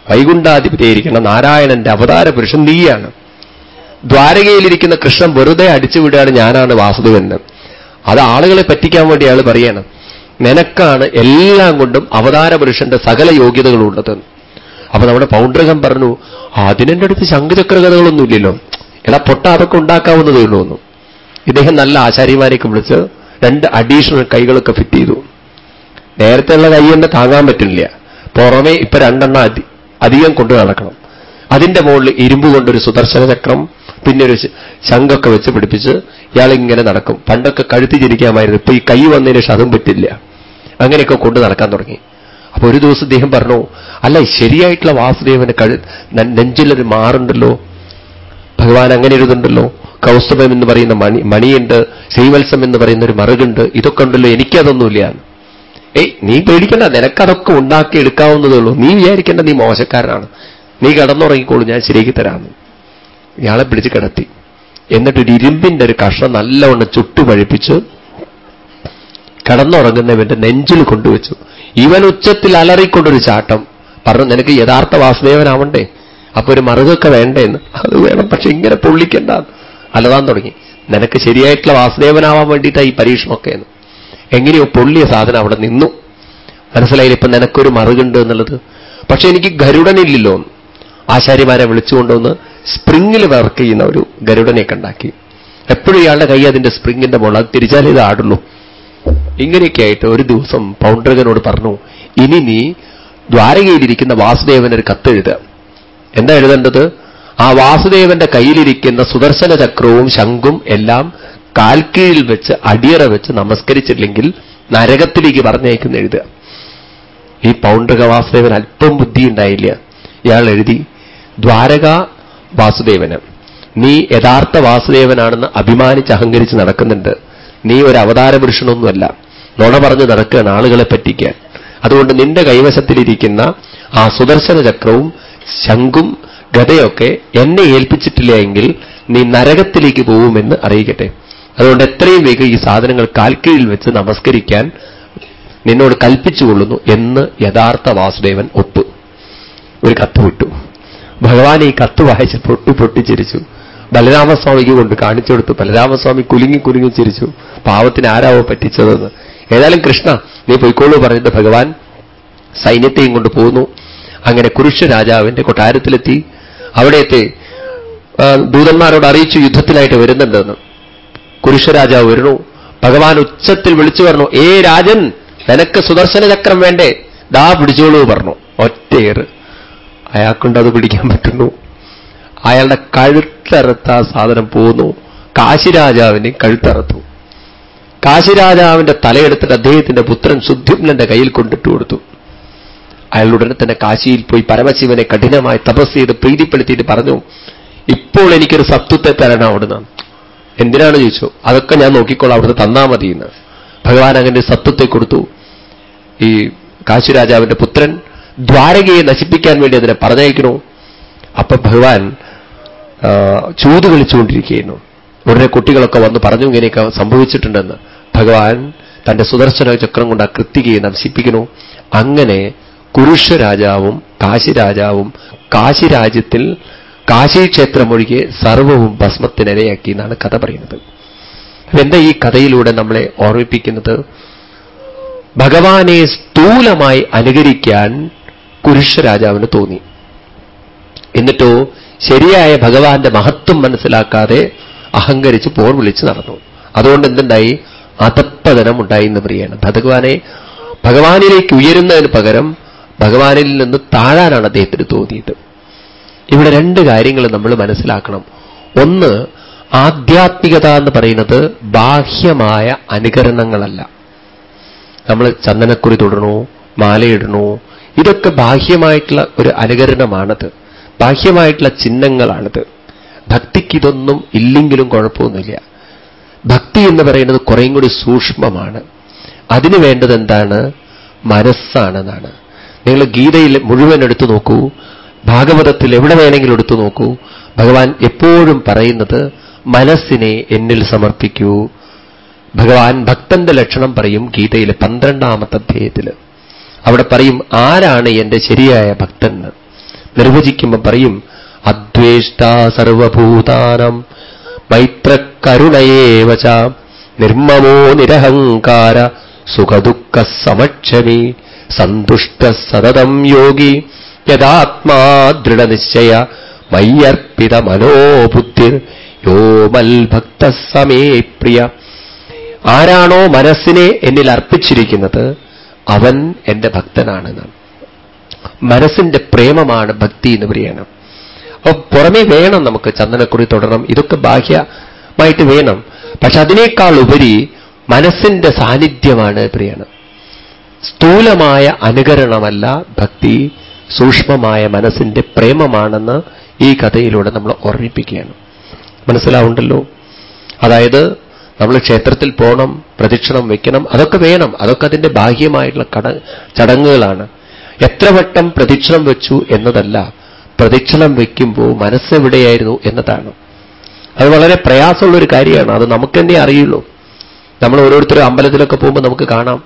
വൈകുണ്ഠാധിപതിയായിരിക്കുന്ന നാരായണന്റെ അവതാര പുരുഷൻ നീയാണ്. ദ്വാരകയിലിരിക്കുന്ന കൃഷ്ണൻ വെറുതെ അടിച്ചുവിടുകയാണ് ഞാനാണ് വാസുദേവന് അത് ആളുകളെ പറ്റിക്കാൻ വേണ്ടി അയാൾ പറയണം. നിനക്കാണ് എല്ലാം കൊണ്ടും അവതാര പുരുഷന്റെ സകല യോഗ്യതകളുള്ളതെന്ന് അപ്പൊ നമ്മുടെ പൗണ്ഡ്രകം പറഞ്ഞു അതിനെന്റെ അടുത്ത് ശംഖചക്ര എടാ പൊട്ട അതൊക്കെ ഉണ്ടാക്കാവുന്നതേ ഉള്ളൂ എന്നു. ഇദ്ദേഹം നല്ല ആചാര്യമാരെയൊക്കെ വിളിച്ച് രണ്ട് അഡീഷണൽ കൈകളൊക്കെ ഫിറ്റ് ചെയ്തു. നേരത്തെയുള്ള കൈ തന്നെ താങ്ങാൻ പറ്റില്ല പുറമെ ഇപ്പൊ രണ്ടെണ്ണം അധി അധികം കൊണ്ടു നടക്കണം. അതിന്റെ മുകളിൽ ഇരുമ്പ് കൊണ്ടൊരു സുദർശന ചക്രം പിന്നെ ഒരു ശംഖൊക്കെ വെച്ച് പിടിപ്പിച്ച് ഇയാളിങ്ങനെ നടക്കും. പണ്ടൊക്കെ കഴുത്തി ചിരിക്കാമായിരുന്നു. ഇപ്പൊ ഈ കൈ വന്നതിന് ശേഷം അതും പറ്റില്ല. അങ്ങനെയൊക്കെ കൊണ്ട് നടക്കാൻ തുടങ്ങി. അപ്പൊ ഒരു ദിവസം ഇദ്ദേഹം പറഞ്ഞു അല്ല ശരിയായിട്ടുള്ള വാസുദേവന് കഴു നെഞ്ചിലൊരു മാറുണ്ടല്ലോ. ഭഗവാൻ അങ്ങനെ എഴുതുണ്ടല്ലോ കൗസ്തഭം എന്ന് പറയുന്ന മണി മണിയുണ്ട്. ശ്രീവത്സം എന്ന് പറയുന്ന ഒരു മറുകുണ്ട്. ഇതൊക്കെ ഉണ്ടല്ലോ. എനിക്കതൊന്നുമില്ല ഏയ് നീ പേടിക്കണ്ട. നിനക്കതൊക്കെ ഉണ്ടാക്കി എടുക്കാവുന്നതേ ഉള്ളൂ. നീ വിചാരിക്കേണ്ട നീ മോശക്കാരനാണ്. നീ കടന്നുറങ്ങിക്കോളൂ. ഞാൻ ശരിയാക്കി തരാമെന്ന് ഇയാളെ പിടിച്ച് കിടത്തി. എന്നിട്ട് ഒരു ഇരുമ്പിന്റെ ഒരു കഷ്ണം നല്ലവണ്ണം ചുട്ടുപഴിപ്പിച്ച് കടന്നുറങ്ങുന്നവന്റെ നെഞ്ചിൽ കൊണ്ടുവച്ചു. ഇവൻ ഉച്ചത്തിൽ അലറിക്കൊണ്ടൊരു ചാട്ടം. പറഞ്ഞു നിനക്ക് യഥാർത്ഥ വാസുദേവനാവണ്ടേ? അപ്പൊ ഒരു മറുകൊക്കെ വേണ്ടേന്ന്? അത് വേണം പക്ഷെ ഇങ്ങനെ പൊള്ളിക്കണ്ട. അലതാൻ തുടങ്ങി. നിനക്ക് ശരിയായിട്ടുള്ള വാസുദേവനാവാൻ വേണ്ടിയിട്ടാണ് ഈ പരീക്ഷണമൊക്കെ എന്ന് എങ്ങനെയോ പൊള്ളിയ സാധനം അവിടെ നിന്നു. മനസ്സിലായില്ല ഇപ്പൊ നിനക്കൊരു മറുകുണ്ട് എന്നുള്ളത്? പക്ഷെ എനിക്ക് ഗരുഡനില്ലല്ലോ ആശാരിമാരെ വിളിച്ചുകൊണ്ടുവന്ന് സ്പ്രിങ്ങിൽ വർക്ക് ചെയ്യുന്ന ഒരു ഗരുഡനെയൊക്കെ ഉണ്ടാക്കി എപ്പോഴും ഇയാളുടെ കൈ അതിന്റെ സ്പ്രിങ്ങിന്റെ മുള അത് തിരിച്ചാലേ ഇത് ആടുള്ളൂ. ഇങ്ങനെയൊക്കെ ആയിട്ട് ഒരു ദിവസം പൗണ്ഡ്രകനോട് പറഞ്ഞു ഇനി നീ ദ്വാരകയിലിരിക്കുന്ന വാസുദേവനൊരു കത്തെഴുതുക എന്താ എഴുതേണ്ടത്? ആ വാസുദേവന്റെ കയ്യിലിരിക്കുന്ന സുദർശന ചക്രവും ശംഖും എല്ലാം കാൽക്കീഴിൽ വെച്ച് അടിയറ വെച്ച് നമസ്കരിച്ചില്ലെങ്കിൽ നരകത്തിലേക്ക് പറഞ്ഞയക്കുന്ന എഴുതുക. ഈ പൗണ്ഡ്രക വാസുദേവൻ അല്പം ബുദ്ധി ഉണ്ടായില്ല ഇയാൾ എഴുതി ദ്വാരക വാസുദേവന്. നീ യഥാർത്ഥ വാസുദേവനാണെന്ന് അഭിമാനിച്ച് അഹങ്കരിച്ച് നടക്കുന്നുണ്ട്. നീ ഒരു അവതാര പുരുഷനൊന്നുമല്ല. നുണ പറഞ്ഞ് നടക്കുകയാണ് ആളുകളെ പറ്റിക്കാൻ. അതുകൊണ്ട് നിന്റെ കൈവശത്തിലിരിക്കുന്ന ആ സുദർശന ചക്രവും ശംഖും ഗതയൊക്കെ എന്നെ ഏൽപ്പിച്ചിട്ടില്ല നീ നരകത്തിലേക്ക് പോവുമെന്ന് അറിയിക്കട്ടെ. അതുകൊണ്ട് എത്രയും വേഗം ഈ സാധനങ്ങൾ കാൽക്കീഴിൽ വെച്ച് നമസ്കരിക്കാൻ നിന്നോട് കൽപ്പിച്ചുകൊള്ളുന്നു എന്ന് യഥാർത്ഥ വാസുദേവൻ ഒപ്പ്. ഒരു കത്ത് വിട്ടു. ഭഗവാൻ ഈ കത്ത് വായിച്ച് പൊട്ടി പൊട്ടിച്ചിരിച്ചു. ബലരാമസ്വാമിക്ക് കൊണ്ട് കാണിച്ചു കൊടുത്തു. ബലരാമസ്വാമി കുലുങ്ങി കുലുങ്ങി ചിരിച്ചു. പാവത്തിന് ആരാവോ പറ്റിച്ചതെന്ന്. ഏതായാലും കൃഷ്ണ നീ പൊയ്ക്കോളൂ പറഞ്ഞിട്ട് ഭഗവാൻ സൈന്യത്തെയും കൊണ്ട് പോകുന്നു അങ്ങനെ കുരുഷ രാജാവിന്റെ കൊട്ടാരത്തിലെത്തി. അവിടെയത്തെ ദൂതന്മാരോട് അറിയിച്ചു യുദ്ധത്തിനായിട്ട് വരുന്നുണ്ടെന്ന്. കുരുഷ രാജാവ് വരുന്നു. ഭഗവാൻ ഉച്ചത്തിൽ വിളിച്ചു പറഞ്ഞു ഏ രാജൻ നിനക്ക് സുദർശന ചക്രം വേണ്ടേ? ദാ പിടിച്ചോളൂ പറഞ്ഞു. ഒറ്റയേറ്. അയാൾക്കൊണ്ട് അത് പിടിക്കാൻ പറ്റുന്നു. അയാളുടെ കഴുത്തറുത്ത സാധനം പോകുന്നു കാശിരാജാവിനെ കഴുത്തറുത്തു. കാശിരാജാവിന്റെ തലയെടുത്തിട്ട് അദ്ദേഹത്തിന്റെ പുത്രൻ സുദ്യുമ്നന്റെ കയ്യിൽ കൊണ്ടിട്ട് കൊടുത്തു. അയാൾ ഉടനെ തന്നെ കാശിയിൽ പോയി പരമശിവനെ കഠിനമായി തപസ് ചെയ്ത് പ്രീതിപ്പെടുത്തിയിട്ട് പറഞ്ഞു ഇപ്പോൾ എനിക്കൊരു സത്വത്തെ തരണം അവിടുന്ന്. എന്തിനാണ് ചോദിച്ചു അതൊക്കെ ഞാൻ നോക്കിക്കോളാം അവിടുന്ന് തന്നാ മതി എന്ന് ഭഗവാൻ അങ്ങനെ സത്വത്തെ കൊടുത്തു. ഈ കാശിരാജാവിന്റെ പുത്രൻ ദ്വാരകയെ നശിപ്പിക്കാൻ വേണ്ടി അതിനെ പറഞ്ഞയക്കണു അപ്പൊ ഭഗവാൻ ചൂത് കളിച്ചുകൊണ്ടിരിക്കുന്നു. ഉടനെ കുട്ടികളൊക്കെ വന്ന് പറഞ്ഞു ഇങ്ങനെയൊക്കെ സംഭവിച്ചിട്ടുണ്ടെന്ന്. ഭഗവാൻ തന്റെ സുദർശന ചക്രം കൊണ്ട് ആ കൃത്തികയെ നശിപ്പിക്കുന്നു. അങ്ങനെ കുരുഷ രാജാവും കാശി രാജാവും കാശിരാജാവും കാശിരാജ്യത്തിൽ കാശീക്ഷേത്രം ഒഴികെ സർവവും ഭസ്മത്തിനിരയാക്കി എന്നാണ് കഥ പറയുന്നത്. എന്താ ഈ കഥയിലൂടെ നമ്മളെ ഓർമ്മിപ്പിക്കുന്നത്? ഭഗവാനെ സ്ഥൂലമായി അനുകരിക്കാൻ കുരുഷ രാജാവിന് തോന്നി. എന്നിട്ടോ ശരിയായ ഭഗവാന്റെ മഹത്വം മനസ്സിലാക്കാതെ അഹങ്കരിച്ച് പോർ വിളിച്ച് നടന്നു. അതുകൊണ്ട് എന്തുണ്ടായി? അതപ്പതനം ഉണ്ടായി എന്ന് പറയാണ്. ഭഗവാനെ ഭഗവാനിലേക്ക് ഉയരുന്നതിന് പകരം ഭഗവാനിൽ നിന്ന് താഴാനാണ് അദ്ദേഹത്തിന് തോന്നിയത്. ഇവിടെ രണ്ട് കാര്യങ്ങൾ നമ്മൾ മനസ്സിലാക്കണം. ഒന്ന് ആധ്യാത്മികത എന്ന് പറയുന്നത് ബാഹ്യമായ അനുകരണങ്ങളല്ല. നമ്മൾ ചന്ദനക്കുറി തുടരണോ മാലയിടണോ ഇതൊക്കെ ബാഹ്യമായിട്ടുള്ള ഒരു അനുകരണമാണത്. ബാഹ്യമായിട്ടുള്ള ചിഹ്നങ്ങളാണിത്. ഭക്തിക്ക് ഇതൊന്നും ഇല്ലെങ്കിലും കുഴപ്പമൊന്നുമില്ല. ഭക്തി എന്ന് പറയുന്നത് കുറേയും കൂടി സൂക്ഷ്മമാണ്. അതിന് വേണ്ടത് എന്താണ്? മനസ്സാണെന്നാണ്. നിങ്ങൾ ഗീതയിൽ മുഴുവൻ എടുത്തു നോക്കൂ. ഭാഗവതത്തിൽ എവിടെ വേണമെങ്കിലും എടുത്തു നോക്കൂ. ഭഗവാൻ എപ്പോഴും പറയുന്നത് മനസ്സിനെ എന്നിൽ സമർപ്പിക്കൂ. ഭഗവാൻ ഭക്തന്റെ ലക്ഷണം പറയും ഗീതയിലെ പന്ത്രണ്ടാമത്തെ അധ്യായത്തിൽ അവിടെ പറയും ആരാണ് എന്റെ ശരിയായ ഭക്തൻ? നിർവചിക്കുമ്പോൾ പറയും അദ്വേഷ്ട സർവഭൂതാനം മൈത്രക്കരുണയേവച നിർമ്മമോ നിരഹങ്കാര സുഖദുഃഖ സമക്ഷമി സന്തുഷ്ട സതതം യോഗി യഥാത്മാ ദൃഢനിശ്ചയ മയ്യർപ്പിത മനോബുദ്ധിർ യോ മൽഭക്ത സമേ പ്രിയ ആരാണോ മനസ്സിനെ എന്നിൽ അർപ്പിച്ചിരിക്കുന്നത് അവൻ എന്റെ ഭക്തനാണെന്നാണ് മനസ്സിന്റെ പ്രേമമാണ് ഭക്തി എന്ന് പറയണം. അപ്പൊ പുറമേ വേണം നമുക്ക് ചന്ദനക്കുറി തുടരണം. ഇതൊക്കെ ബാഹ്യമായിട്ട് വേണം. പക്ഷെ അതിനേക്കാൾ ഉപരി മനസ്സിന്റെ സാന്നിധ്യമാണ് പ്രിയണം സ്ഥൂലമായ അനുകരണമല്ല ഭക്തി സൂക്ഷ്മമായ മനസ്സിന്റെ പ്രേമമാണെന്ന് ഈ കഥയിലൂടെ നമ്മൾ ഓർമ്മിപ്പിക്കുകയാണ്. മനസ്സിലാവുണ്ടല്ലോ? അതായത് നമ്മൾ ക്ഷേത്രത്തിൽ പോകണം പ്രദക്ഷിണം വെക്കണം അതൊക്കെ വേണം. അതൊക്കെ അതിന്റെ ബാഹ്യമായിട്ടുള്ള കട ചടങ്ങുകളാണ്. എത്ര വട്ടം പ്രദക്ഷിണം വെച്ചു എന്നതല്ല പ്രദക്ഷിണം വയ്ക്കുമ്പോൾ മനസ്സെവിടെയായിരുന്നു എന്നതാണ്. അത് വളരെ പ്രയാസമുള്ള ഒരു കാര്യമാണ്. അത് നമുക്ക് തന്നെ അറിയുള്ളൂ. നമ്മൾ ഓരോരുത്തരും അമ്പലത്തിലൊക്കെ പോകുമ്പോൾ നമുക്ക് കാണാം.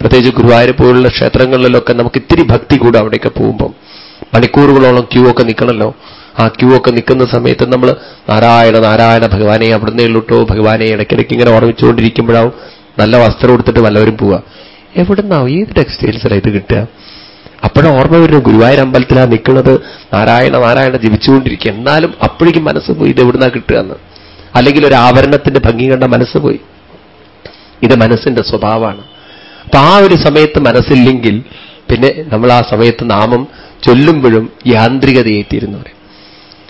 പ്രത്യേകിച്ച് ഗുരുവായൂർ പോലുള്ള ക്ഷേത്രങ്ങളിലൊക്കെ നമുക്ക് ഇത്തിരി ഭക്തി കൂടും അവിടെയൊക്കെ പോകുമ്പം. മണിക്കൂറുകളോളം ക്യൂ ഒക്കെ നിൽക്കണമല്ലോ. ആ ക്യൂ ഒക്കെ നിൽക്കുന്ന സമയത്ത് നമ്മൾ നാരായണ നാരായണ ഭഗവാനെ അവിടുന്ന് ഉള്ളിട്ടോ ഭഗവാനെ ഇടയ്ക്കിടയ്ക്ക് ഇങ്ങനെ ഓർമ്മിച്ചുകൊണ്ടിരിക്കുമ്പോഴാവും നല്ല വസ്ത്രം എടുത്തിട്ട് വല്ലവരും പോവുക. എവിടുന്നാവും? ഏത് ടെക്സ്റ്റൈൽസിലാണ് ഇത് കിട്ടുക? അപ്പോഴും ഓർമ്മ വരുന്നു ഗുരുവായൂർ അമ്പലത്തിലാണ് നിൽക്കുന്നത്. നാരായണ നാരായണ ജീവിച്ചുകൊണ്ടിരിക്കുക എന്നാലും അപ്പോഴേക്കും മനസ്സ് പോയി ഇത് എവിടുന്നാ കിട്ടുക എന്ന്. അല്ലെങ്കിൽ ഒരു ആവരണത്തിന്റെ ഭംഗി കണ്ട മനസ്സ് പോയി. ഇത് മനസ്സിന്റെ സ്വഭാവമാണ്. അപ്പൊ ആ ഒരു സമയത്ത് മനസ്സില്ലെങ്കിൽ പിന്നെ നമ്മൾ ആ സമയത്ത് നാമം ചൊല്ലുമ്പോഴും യാന്ത്രികതയെത്തിയിരുന്നു പറയും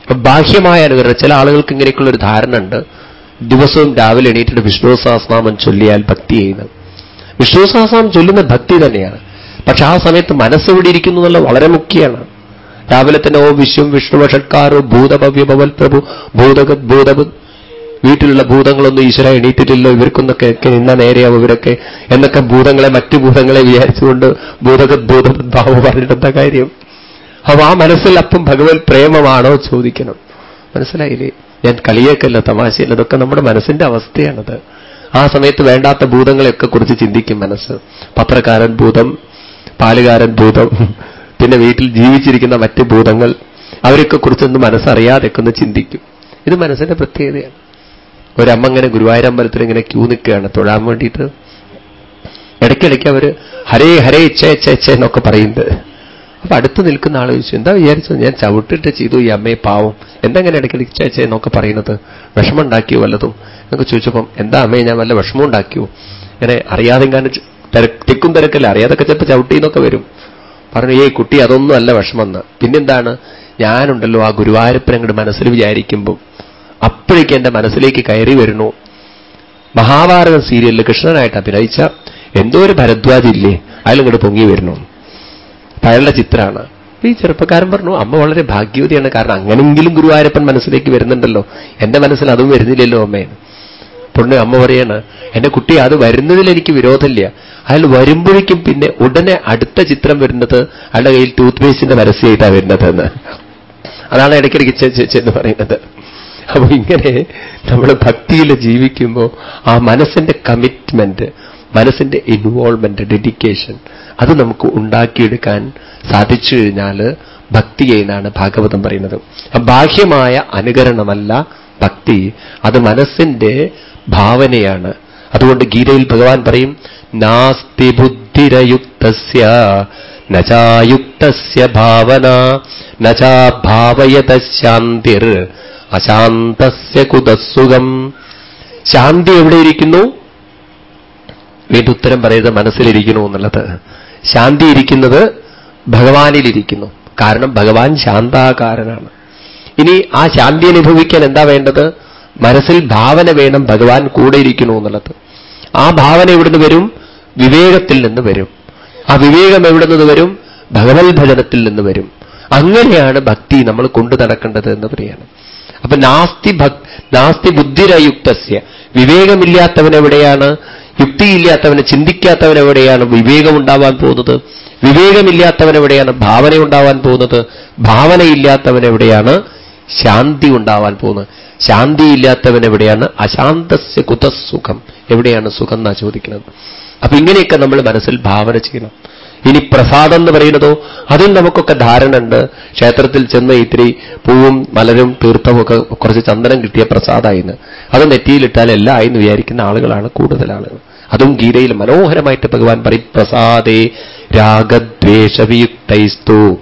അപ്പൊ ബാഹ്യമായ അനുഗ്രഹം ചില ആളുകൾക്ക് ഇങ്ങനെയൊക്കെയുള്ള ഒരു ധാരണ ഉണ്ട് ദിവസവും രാവിലെ എണീറ്റിട്ട് വിഷ്ണു സഹസ്രനാമം ചൊല്ലിയാൽ ഭക്തി ചെയ്യുന്നത് വിഷ്ണു സഹസ്രനാമം ചൊല്ലുന്ന ഭക്തി തന്നെയാണ്. പക്ഷെ ആ സമയത്ത് മനസ്സെവിടെ ഇരിക്കുന്നു എന്നുള്ള വളരെ മുഖ്യമാണ്. രാവിലെ തന്നെ ഓ വിശ്വം വിഷ്ണു ഷട്കാരോ ഭൂതഭവ്യ ഭവൽ പ്രഭു ഭൂതഗത് ഭൂതബുദ്ധ വീട്ടിലുള്ള ഭൂതങ്ങളൊന്നും ഈശ്വര എണീറ്റിട്ടില്ലോ ഇവർക്കൊന്നൊക്കെ നിന്ന നേരെയാവും ഇവരൊക്കെ. എന്നൊക്കെ ഭൂതങ്ങളെ മറ്റു ഭൂതങ്ങളെ വിചാരിച്ചുകൊണ്ട് ഭൂതഗത് ഭൂതഭാവം പറഞ്ഞിട്ടെന്താ കാര്യം? അപ്പൊ ആ മനസ്സിൽ അപ്പം ഭഗവത് പ്രേമമാണോ ചോദിക്കണം. മനസ്സിലായില്ലേ? ഞാൻ കളിയേക്കല്ല തമാശയല്ല ഇതൊക്കെ നമ്മുടെ മനസ്സിന്റെ അവസ്ഥയാണത്. ആ സമയത്ത് വേണ്ടാത്ത ഭൂതങ്ങളെയൊക്കെ കുറിച്ച് ചിന്തിക്കും മനസ്സ്. പത്രക്കാരൻ ഭൂതം പാലുകാരൻ ഭൂതം പിന്നെ വീട്ടിൽ ജീവിച്ചിരിക്കുന്ന മറ്റ് ഭൂതങ്ങൾ അവരൊക്കെ കുറിച്ചൊന്നും മനസ്സറിയാതെയൊക്കെ ഒന്ന് ചിന്തിക്കും. ഇത് മനസ്സിന്റെ പ്രത്യേകതയാണ്. ഒരമ്മ ഇങ്ങനെ ഗുരുവായൂരമ്പലത്തിൽ ഇങ്ങനെ ക്യൂ നിൽക്കുകയാണ്. തൊഴാൻ വേണ്ടിയിട്ട്. ഇടയ്ക്കിടയ്ക്ക് അവർ ഹരേ ഹരേ ചേ ചേ ചേ എന്നൊക്കെ പറയുന്നത് അപ്പൊ അടുത്ത് നിൽക്കുന്ന ആൾ ചോദിച്ചു എന്താ വിചാരിച്ചത് ഞാൻ ചവിട്ടിട്ട് ചെയ്തു ഈ അമ്മയെ പാവം. എന്തെങ്ങനെ ഇടയ്ക്കിടയ്ക്ക് ചേച്ചേ എന്നൊക്കെ പറയുന്നത്? വിഷമം ഉണ്ടാക്കിയോ വല്ലതും? എന്നൊക്കെ ചോദിച്ചപ്പം എന്താ അമ്മയെ ഞാൻ വല്ല വിഷമം ഉണ്ടാക്കിയോ ഇങ്ങനെ അറിയാതെ കാരണം തിക്കും തിരക്കല്ല അറിയാതൊക്കെ ചിലപ്പോൾ ചവിട്ടിന്നൊക്കെ വരും. പറഞ്ഞു ഏയ് കുട്ടി അതൊന്നും അല്ല വിഷമെന്ന്. പിന്നെന്താണ്? ഞാനുണ്ടല്ലോ ആ ഗുരുവായൂരപ്പൻ അങ്ങോട്ട് മനസ്സിൽ വിചാരിക്കുമ്പോൾ അപ്പോഴേക്ക് എന്റെ മനസ്സിലേക്ക് കയറി വരുന്നു. മഹാഭാരത സീരിയലിൽ കൃഷ്ണനായിട്ട് അഭിനയിച്ച എന്തോ ഒരു ഭരദ്വാജില്ലേ അയാളിങ്ങോട്ട് പൊങ്ങി വരുന്നു. അയാളുടെ ചിത്രമാണ് ഈ ചെറുപ്പക്കാരൻ പറഞ്ഞു അമ്മ വളരെ ഭാഗ്യവതിയാണ്. കാരണം അങ്ങനെങ്കിലും ഗുരുവായൂരപ്പൻ മനസ്സിലേക്ക് വരുന്നുണ്ടല്ലോ. എന്റെ മനസ്സിൽ അതും വരുന്നില്ലല്ലോ അമ്മയെന്ന് പൊണ്ണു അമ്മ പറയാണ് എന്റെ കുട്ടി അത് വരുന്നതിൽ എനിക്ക് വിരോധമില്ല. അയാൾ വരുമ്പോഴേക്കും പിന്നെ ഉടനെ അടുത്ത ചിത്രം വരുന്നത് അയാളുടെ കയ്യിൽ ടൂത്ത് പേസ്റ്റിന്റെ പരസ്യമായിട്ടാണ് വരുന്നത് എന്ന് അതാണ് ഇടയ്ക്കിടയ്ക്ക് ചെന്ന് പറയുന്നത്. അപ്പൊ ഇങ്ങനെ നമ്മൾ ഭക്തിയിൽ ജീവിക്കുമ്പോൾ ആ മനസ്സിന്റെ കമ്മിറ്റ്മെന്റ് മനസ്സിന്റെ ഇൻവോൾവ്മെന്റ് ഡെഡിക്കേഷൻ അത് നമുക്ക് ഉണ്ടാക്കിയെടുക്കാൻ സാധിച്ചു കഴിഞ്ഞാൽ ഭക്തി എന്നാണ് ഭാഗവതം പറയുന്നത്. ബാഹ്യമായ അനുകരണമല്ല ഭക്തി അത് മനസ്സിന്റെ ഭാവനയാണ്. അതുകൊണ്ട് ഗീതയിൽ ഭഗവാൻ പറയും നാസ്തി ബുദ്ധിരയുക്തസ്യ നചായുക്തസ്യ ഭാവന നചാഭാവയത ശാന്തിർ അശാന്തസ്യ കുതസുഖം ശാന്തി എവിടെയിരിക്കുന്നു വീണ്ടും ഉത്തരം പറയുന്നത് മനസ്സിലിരിക്കുന്നു എന്നുള്ളത്. ശാന്തി ഇരിക്കുന്നത് ഭഗവാനിലിരിക്കുന്നു. കാരണം ഭഗവാൻ ശാന്താകാരനാണ്. ഇനി ആ ശാന്തി അനുഭവിക്കാൻ എന്താ വേണ്ടത്? മനസ്സിൽ ഭാവന വേണം ഭഗവാൻ കൂടെ ഇരിക്കുന്നു എന്നുള്ളത്. ആ ഭാവന എവിടുന്ന് വരും? വിവേകത്തിൽ നിന്ന് വരും. ആ വിവേകം എവിടെ നിന്ന് വരും? ഭഗവത് ഭജനത്തിൽ നിന്ന് വരും. അങ്ങനെയാണ് ഭക്തി നമ്മൾ കൊണ്ടു നടക്കേണ്ടത് എന്ന് പറയാണ് അപ്പൊ നാസ്തി ഭക് നാസ്തി ബുദ്ധിരയുക്തസ്യ. വിവേകമില്ലാത്തവൻ എവിടെയാണ്? യുക്തിയില്ലാത്തവന് ചിന്തിക്കാത്തവൻ എവിടെയാണ് വിവേകമുണ്ടാവാൻ പോകുന്നത്? വിവേകമില്ലാത്തവൻ എവിടെയാണ് ഭാവന ഉണ്ടാവാൻ പോകുന്നത്? ഭാവനയില്ലാത്തവൻ എവിടെയാണ് ശാന്തി ഉണ്ടാവാൻ പോകുന്നത്? ശാന്തിയില്ലാത്തവൻ എവിടെയാണ് അശാന്തസ്യ കുതസുഖം എവിടെയാണ് സുഖം എന്നാ ചോദിക്കുന്നത്? അപ്പൊ ഇങ്ങനെയൊക്കെ നമ്മൾ മനസ്സിൽ ഭാവന ചെയ്യണം. ഇനി പ്രസാദം എന്ന് പറയുന്നതോ അതിൽ നമുക്കൊക്കെ ധാരണ ഉണ്ട് ക്ഷേത്രത്തിൽ ചെന്ന് ഇത്തിരി പൂവും മലരും തീർത്ഥമൊക്കെ കുറച്ച് ചന്ദനം കിട്ടിയ പ്രസാദമായിന്ന് അത് നെറ്റിയിലിട്ടാൽ എല്ലാം എന്ന് വിചാരിക്കുന്ന ആളുകളാണ് കൂടുതൽ ആളുകൾ അതും ഗീതയിൽ മനോഹരമായിട്ട് ഭഗവാൻ പറയും പ്രസാദേ രാഗദ്വേഷവിയുക്തൈസ്തു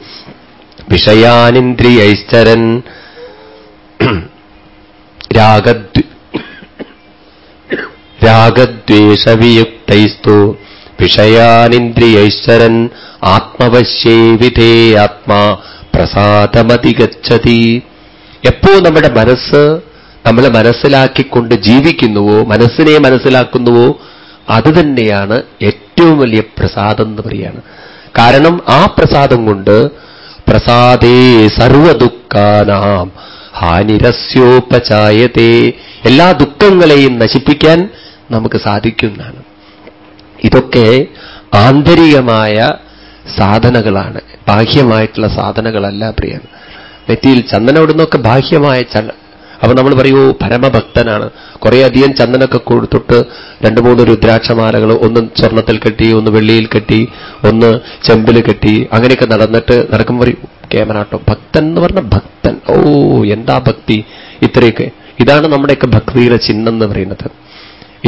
വിഷയാനിന്ദ്രിയൈശ്ചരൻ. രാഗദ്വേഷവിയുക്തൈസ്തു വിഷയാനിന്ദ്രിയൈശ്വരൻ ആത്മവശ്യേ വിധേ ആത്മാ പ്രസാദമതികച്ചതി എപ്പോ നമ്മുടെ മനസ്സ് നമ്മളെ മനസ്സിലാക്കിക്കൊണ്ട് ജീവിക്കുന്നുവോ മനസ്സിനെ മനസ്സിലാക്കുന്നുവോ അത് തന്നെയാണ് ഏറ്റവും വലിയ പ്രസാദം എന്ന് പറയാണ് കാരണം ആ പ്രസാദം കൊണ്ട് പ്രസാദേ സർവദുഃഖാനാം ഹാനിരസ്യോപചായതേ എല്ലാ ദുഃഖങ്ങളെയും നശിപ്പിക്കാൻ നമുക്ക് സാധിക്കുന്നതാണ്. ഇതൊക്കെ ആന്തരികമായ സാധനകളാണ്. ബാഹ്യമായിട്ടുള്ള സാധനകളല്ല പ്രിയൻ. നെറ്റിയിൽ ചന്ദനം ബാഹ്യമായ ച അപ്പൊ നമ്മൾ പറയൂ പരമഭക്തനാണ്. കുറേയധികം ചന്ദനൊക്കെ കൊടുത്തിട്ട് രണ്ട് മൂന്ന് രുദ്രാക്ഷമാലകൾ ഒന്ന് സ്വർണത്തിൽ കെട്ടി ഒന്ന് വെള്ളിയിൽ കെട്ടി ഒന്ന് ചെമ്പിൽ കെട്ടി അങ്ങനെയൊക്കെ നടന്നിട്ട് നടക്കും പറയും കേമനാട്ടോ ഭക്തൻ എന്ന് പറഞ്ഞ ഭക്തൻ. ഓ എന്താ ഭക്തി? ഇത്രയൊക്കെ. ഇതാണ് നമ്മുടെയൊക്കെ ഭക്തിയുടെ ചിഹ്നം എന്ന് പറയുന്നത്.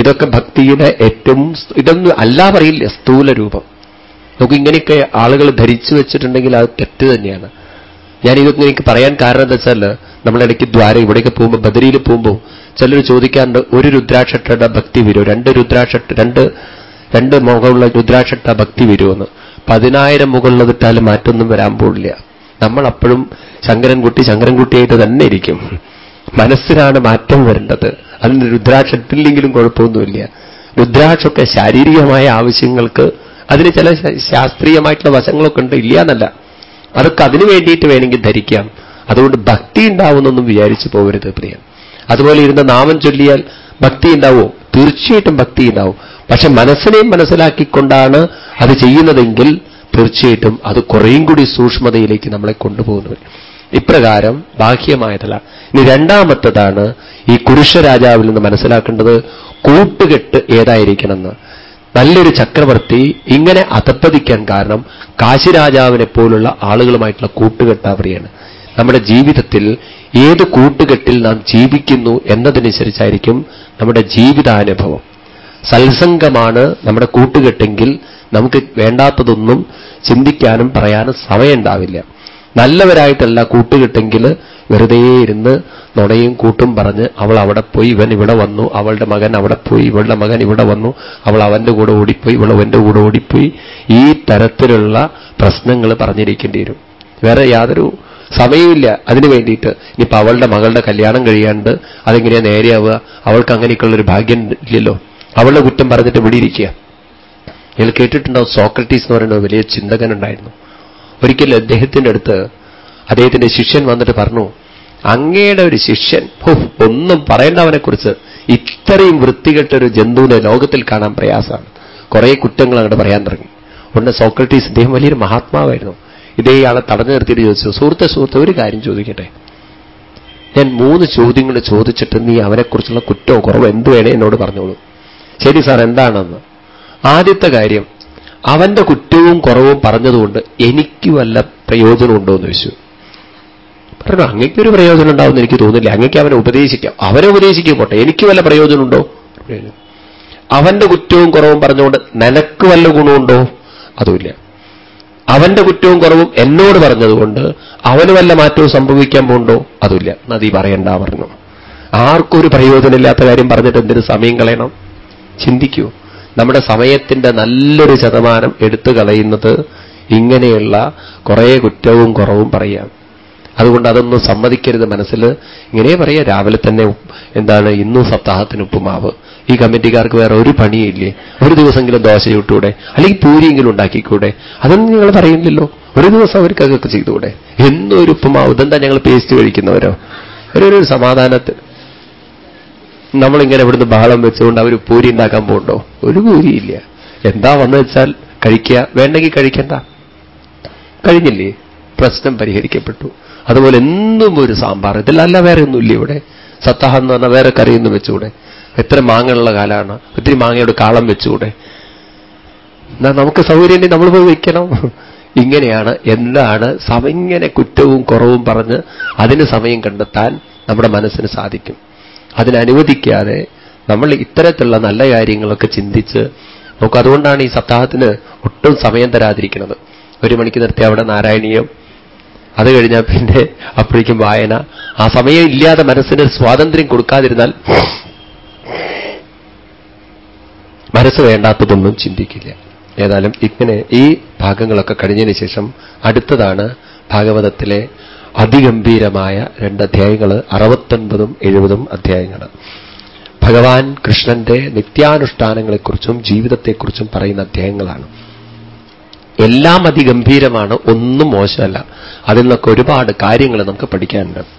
ഇതൊക്കെ ഭക്തിയുടെ ഏറ്റവും ഇതൊന്നും അല്ല പറയില്ല സ്ഥൂല രൂപം. നമുക്ക് ഇങ്ങനെയൊക്കെ ആളുകൾ ധരിച്ചു വെച്ചിട്ടുണ്ടെങ്കിൽ അത് തെറ്റ് തന്നെയാണ്. ഞാൻ ഇതൊക്കെ എനിക്ക് പറയാൻ കാരണം എന്താ വെച്ചാൽ നമ്മളിടയ്ക്ക് ദ്വാരം ഇവിടേക്ക് പോകുമ്പോൾ ബദരിയിൽ പോകുമ്പോൾ ചിലർ ചോദിക്കാറുണ്ട് ഒരു രുദ്രാക്ഷട്ടയുടെ ഭക്തി വരുമോ? രണ്ട് രുദ്രാക്ഷട്ട രണ്ട് രണ്ട് മുഖമുള്ള രുദ്രാക്ഷട്ട ഭക്തി വരുമെന്ന്. പതിനായിരം മുകളിലതിട്ടാൽ മാറ്റൊന്നും വരാൻ പോകില്ല നമ്മൾ അപ്പോഴും ശങ്കരൻകുട്ടി ശങ്കരൻകുട്ടിയായിട്ട് തന്നെ ഇരിക്കും. മനസ്സിനാണ് മാറ്റം വരേണ്ടത് അതിന് രുദ്രാക്ഷത്തില്ലെങ്കിലും കുഴപ്പമൊന്നുമില്ല. രുദ്രാക്ഷമൊക്കെ ശാരീരികമായ ആവശ്യങ്ങൾക്ക് അതിന് ചില ശാസ്ത്രീയമായിട്ടുള്ള വശങ്ങളൊക്കെ ഉണ്ട്. ഇല്ല എന്നല്ല അതൊക്കെ അതിനു വേണ്ടിയിട്ട് വേണമെങ്കിൽ ധരിക്കാം. അതുകൊണ്ട് ഭക്തി ഉണ്ടാവുന്നൊന്നും വിചാരിച്ചു പോകരുത് പ്രിയ. അതുപോലെ ഇരുന്ന് നാമം ചൊല്ലിയാൽ ഭക്തി ഉണ്ടാവുമോ തീർച്ചയായിട്ടും ഭക്തി ഉണ്ടാവും. പക്ഷെ മനസ്സിനെയും മനസ്സിലാക്കിക്കൊണ്ടാണ് അത് ചെയ്യുന്നതെങ്കിൽ തീർച്ചയായിട്ടും അത് കുറേയും കൂടി സൂക്ഷ്മതയിലേക്ക് നമ്മളെ കൊണ്ടുപോകുന്നത് ഇപ്രകാരം ബാഹ്യമായതല്ല. ഇനി രണ്ടാമത്തതാണ് ഈ കുരുഷരാജാവിൽ നിന്ന് മനസ്സിലാക്കേണ്ടത് കൂട്ടുകെട്ട് ഏതായിരിക്കണമെന്ന്. നല്ലൊരു ചക്രവർത്തി ഇങ്ങനെ അധപ്പതിക്കാൻ കാരണം കാശിരാജാവിനെ പോലുള്ള ആളുകളുമായിട്ടുള്ള കൂട്ടുകെട്ട് അവരെയാണ്. നമ്മുടെ ജീവിതത്തിൽ ഏത് കൂട്ടുകെട്ടിൽ നാം ജീവിക്കുന്നു എന്നതനുസരിച്ചായിരിക്കും നമ്മുടെ ജീവിതാനുഭവം. സത്സംഗമാണ് നമ്മുടെ കൂട്ടുകെട്ടെങ്കിൽ നമുക്ക് വേണ്ടാത്തതൊന്നും ചിന്തിക്കാനും പറയാനും സമയമുണ്ടാവില്ല. നല്ലവരായിട്ടല്ല കൂട്ടുകിട്ടെങ്കിൽ വെറുതെ ഇരുന്ന് നുണയും കൂട്ടും പറഞ്ഞ് അവൾ അവിടെ പോയി ഇവൻ ഇവിടെ വന്നു അവളുടെ മകൻ അവിടെ പോയി ഇവളുടെ മകൻ ഇവിടെ വന്നു അവൾ അവന്റെ കൂടെ ഓടിപ്പോയി ഇവൾ അവന്റെ കൂടെ ഓടിപ്പോയി. ഈ തരത്തിലുള്ള പ്രശ്നങ്ങൾ പറഞ്ഞിരിക്കേണ്ടി വരും. വേറെ യാതൊരു സമയമില്ല അതിനു വേണ്ടിയിട്ട് ഇനിയിപ്പോൾ അവളുടെ മകളുടെ കല്യാണം കഴിയാണ്ട് അതെങ്ങനെയാ നേരെയാവുക? അവൾക്ക് അങ്ങനെയൊക്കെയുള്ളൊരു ഭാഗ്യം ഇല്ലല്ലോ. അവളുടെ കുറ്റം പറഞ്ഞിട്ട് ഇവിടെ ഇരിക്കുക. നിങ്ങൾ കേട്ടിട്ടുണ്ടാവും സോക്രട്ടീസ് എന്ന് പറയുന്ന വലിയ ചിന്തകനുണ്ടായിരുന്നു. ഒരിക്കൽ അദ്ദേഹത്തിന്റെ അടുത്ത് അദ്ദേഹത്തിന്റെ ശിഷ്യൻ വന്നിട്ട് പറഞ്ഞു അങ്ങയുടെ ഒരു ശിഷ്യൻ ഒന്നും പറയേണ്ടവനെക്കുറിച്ച് ഇത്രയും വൃത്തികെട്ട ഒരു ജന്തുവിനെ ലോകത്തിൽ കാണാൻ പ്രയാസമാണ്. കുറേ കുറ്റങ്ങൾ അങ്ങോട്ട് പറയാൻ തുടങ്ങി. ഉടനെ സോക്രട്ടീസ് ഇദ്ദേഹം വലിയൊരു മഹാത്മാവായിരുന്നു. ഇതേ ആളെ തടഞ്ഞു നിർത്തിയിട്ട് ചോദിച്ചു സുഹൃത്തെ സുഹൃത്തെ ഒരു കാര്യം ചോദിക്കട്ടെ? ഞാൻ മൂന്ന് ചോദ്യങ്ങൾ ചോദിച്ചിട്ട് നീ അവനെക്കുറിച്ചുള്ള കുറ്റോ കുറവോ എന്ത് വേണേ എന്നോട് പറഞ്ഞോളൂ. ശരി സാർ എന്താണെന്ന്? ആദ്യത്തെ കാര്യം അവന്റെ കുറ്റവും കുറവും പറഞ്ഞതുകൊണ്ട് എനിക്ക് വല്ല പ്രയോജനമുണ്ടോ എന്ന് ചോദിച്ചു. പറഞ്ഞു അങ്ങയ്ക്കൊരു പ്രയോജനം ഉണ്ടാവുമെന്ന് എനിക്ക് തോന്നുന്നില്ല. അങ്ങയ്ക്ക് അവനെ ഉപദേശിക്കാം. അവനെ ഉപദേശിക്കും പോട്ടെ. എനിക്ക് വല്ല പ്രയോജനമുണ്ടോ? അവന്റെ കുറ്റവും കുറവും പറഞ്ഞുകൊണ്ട് നിനക്ക് വല്ല ഗുണമുണ്ടോ? അതുമില്ല. അവന്റെ കുറ്റവും കുറവും എന്നോട് പറഞ്ഞതുകൊണ്ട് അവന് വല്ല മാറ്റവും സംഭവിക്കാൻ പോണ്ടോ അതുമില്ല. നദി പറയണ്ട പറഞ്ഞു. ആർക്കൊരു പ്രയോജനമില്ലാത്ത കാര്യം പറഞ്ഞിട്ട് എന്തിനു സമയം കളയണം? ചിന്തിക്കൂ. നമ്മുടെ സമയത്തിന്റെ നല്ലൊരു ശതമാനം എടുത്തു കളയുന്നത് ഇങ്ങനെയുള്ള കുറേ കുറ്റവും കുറവും പറയാം. അതുകൊണ്ട് അതൊന്നും സമ്മതിക്കരുത് മനസ്സിൽ. ഇങ്ങനെ പറയാം രാവിലെ തന്നെ എന്താണ് ഇന്നും സപ്താഹത്തിന് ഉപ്പുമാവ്. ഈ കമ്മിറ്റിക്കാർക്ക് വേറെ ഒരു പണിയില്ലേ? ഒരു ദിവസമെങ്കിലും ദോശ ചുട്ടൂടെ അല്ലെങ്കിൽ പൂരിയെങ്കിലും ഉണ്ടാക്കിക്കൂടെ? അതൊന്നും നിങ്ങൾ പറയുന്നില്ലല്ലോ. ഒരു ദിവസം അവർക്ക് ചെയ്തുകൂടെ? എന്നും ഒരു ഉപ്പുമാവ്. ഇതെന്താ ഞങ്ങൾ പേസ്റ്റ് കഴിക്കുന്നവരോ? ഒരു സമാധാനത്തിൽ. നമ്മളിങ്ങനെ ഇവിടുന്ന് ബഹളം വെച്ചുകൊണ്ട് അവർ പൂരി ഉണ്ടാക്കാൻ പോകണ്ടോ ഒരു പൂരിയില്ല. എന്താ വന്നു വെച്ചാൽ കഴിക്കുക. വേണ്ടെങ്കിൽ കഴിക്കണ്ട. കഴിഞ്ഞില്ലേ? പ്രശ്നം പരിഹരിക്കപ്പെട്ടു. അതുപോലെ എന്നും ഒരു സാമ്പാർ. ഇതിലല്ല വേറെ ഒന്നുമില്ല ഇവിടെ. സത്താഹ എന്ന് പറഞ്ഞാൽ വേറെ കറിയൊന്നും വെച്ചുകൂടെ? എത്ര മാങ്ങയുള്ള കാലമാണ് ഒത്തിരി മാങ്ങയുടെ കാളം വെച്ചുകൂടെ? എന്നാ നമുക്ക് സൗകര്യം നമ്മൾ പോയി വയ്ക്കണം. ഇങ്ങനെയാണ് എന്താണ് സമയങ്ങനെ കുറ്റവും കുറവും പറഞ്ഞ് അതിന് സമയം കണ്ടെത്താൻ നമ്മുടെ മനസ്സിന് സാധിക്കും. അതിനനുവദിക്കാതെ നമ്മൾ ഇത്തരത്തിലുള്ള നല്ല കാര്യങ്ങളൊക്കെ ചിന്തിച്ച് നമുക്ക് അതുകൊണ്ടാണ് ഈ സപ്താഹത്തിന് ഒട്ടും സമയം തരാതിരിക്കുന്നത്. ഒരു മണിക്ക് നിർത്തി അവിടെ നാരായണീയം അത് കഴിഞ്ഞാൽ പിന്നെ അപ്പോഴേക്കും വായന. ആ സമയം ഇല്ലാതെ മനസ്സിന് സ്വാതന്ത്ര്യം കൊടുക്കാതിരുന്നാൽ മനസ്സ് വേണ്ടാത്തതൊന്നും ചിന്തിക്കില്ല. ഏതായാലും ഇങ്ങനെ ഈ ഭാഗങ്ങളൊക്കെ കഴിഞ്ഞതിന് ശേഷം അടുത്തതാണ് ഭാഗവതത്തിലെ അതിഗംഭീരമായ രണ്ട് അധ്യായങ്ങൾ അറുപത്തൊൻപതും എഴുപതും അധ്യായങ്ങൾ. ഭഗവാൻ കൃഷ്ണന്റെ നിത്യാനുഷ്ഠാനങ്ങളെക്കുറിച്ചും ജീവിതത്തെക്കുറിച്ചും പറയുന്ന അധ്യായങ്ങളാണ്. എല്ലാം അതിഗംഭീരമാണ് ഒന്നും മോശമല്ല. അതിൽ നിന്നൊക്കെ ഒരുപാട് കാര്യങ്ങൾ നമുക്ക് പഠിക്കാനുണ്ട്.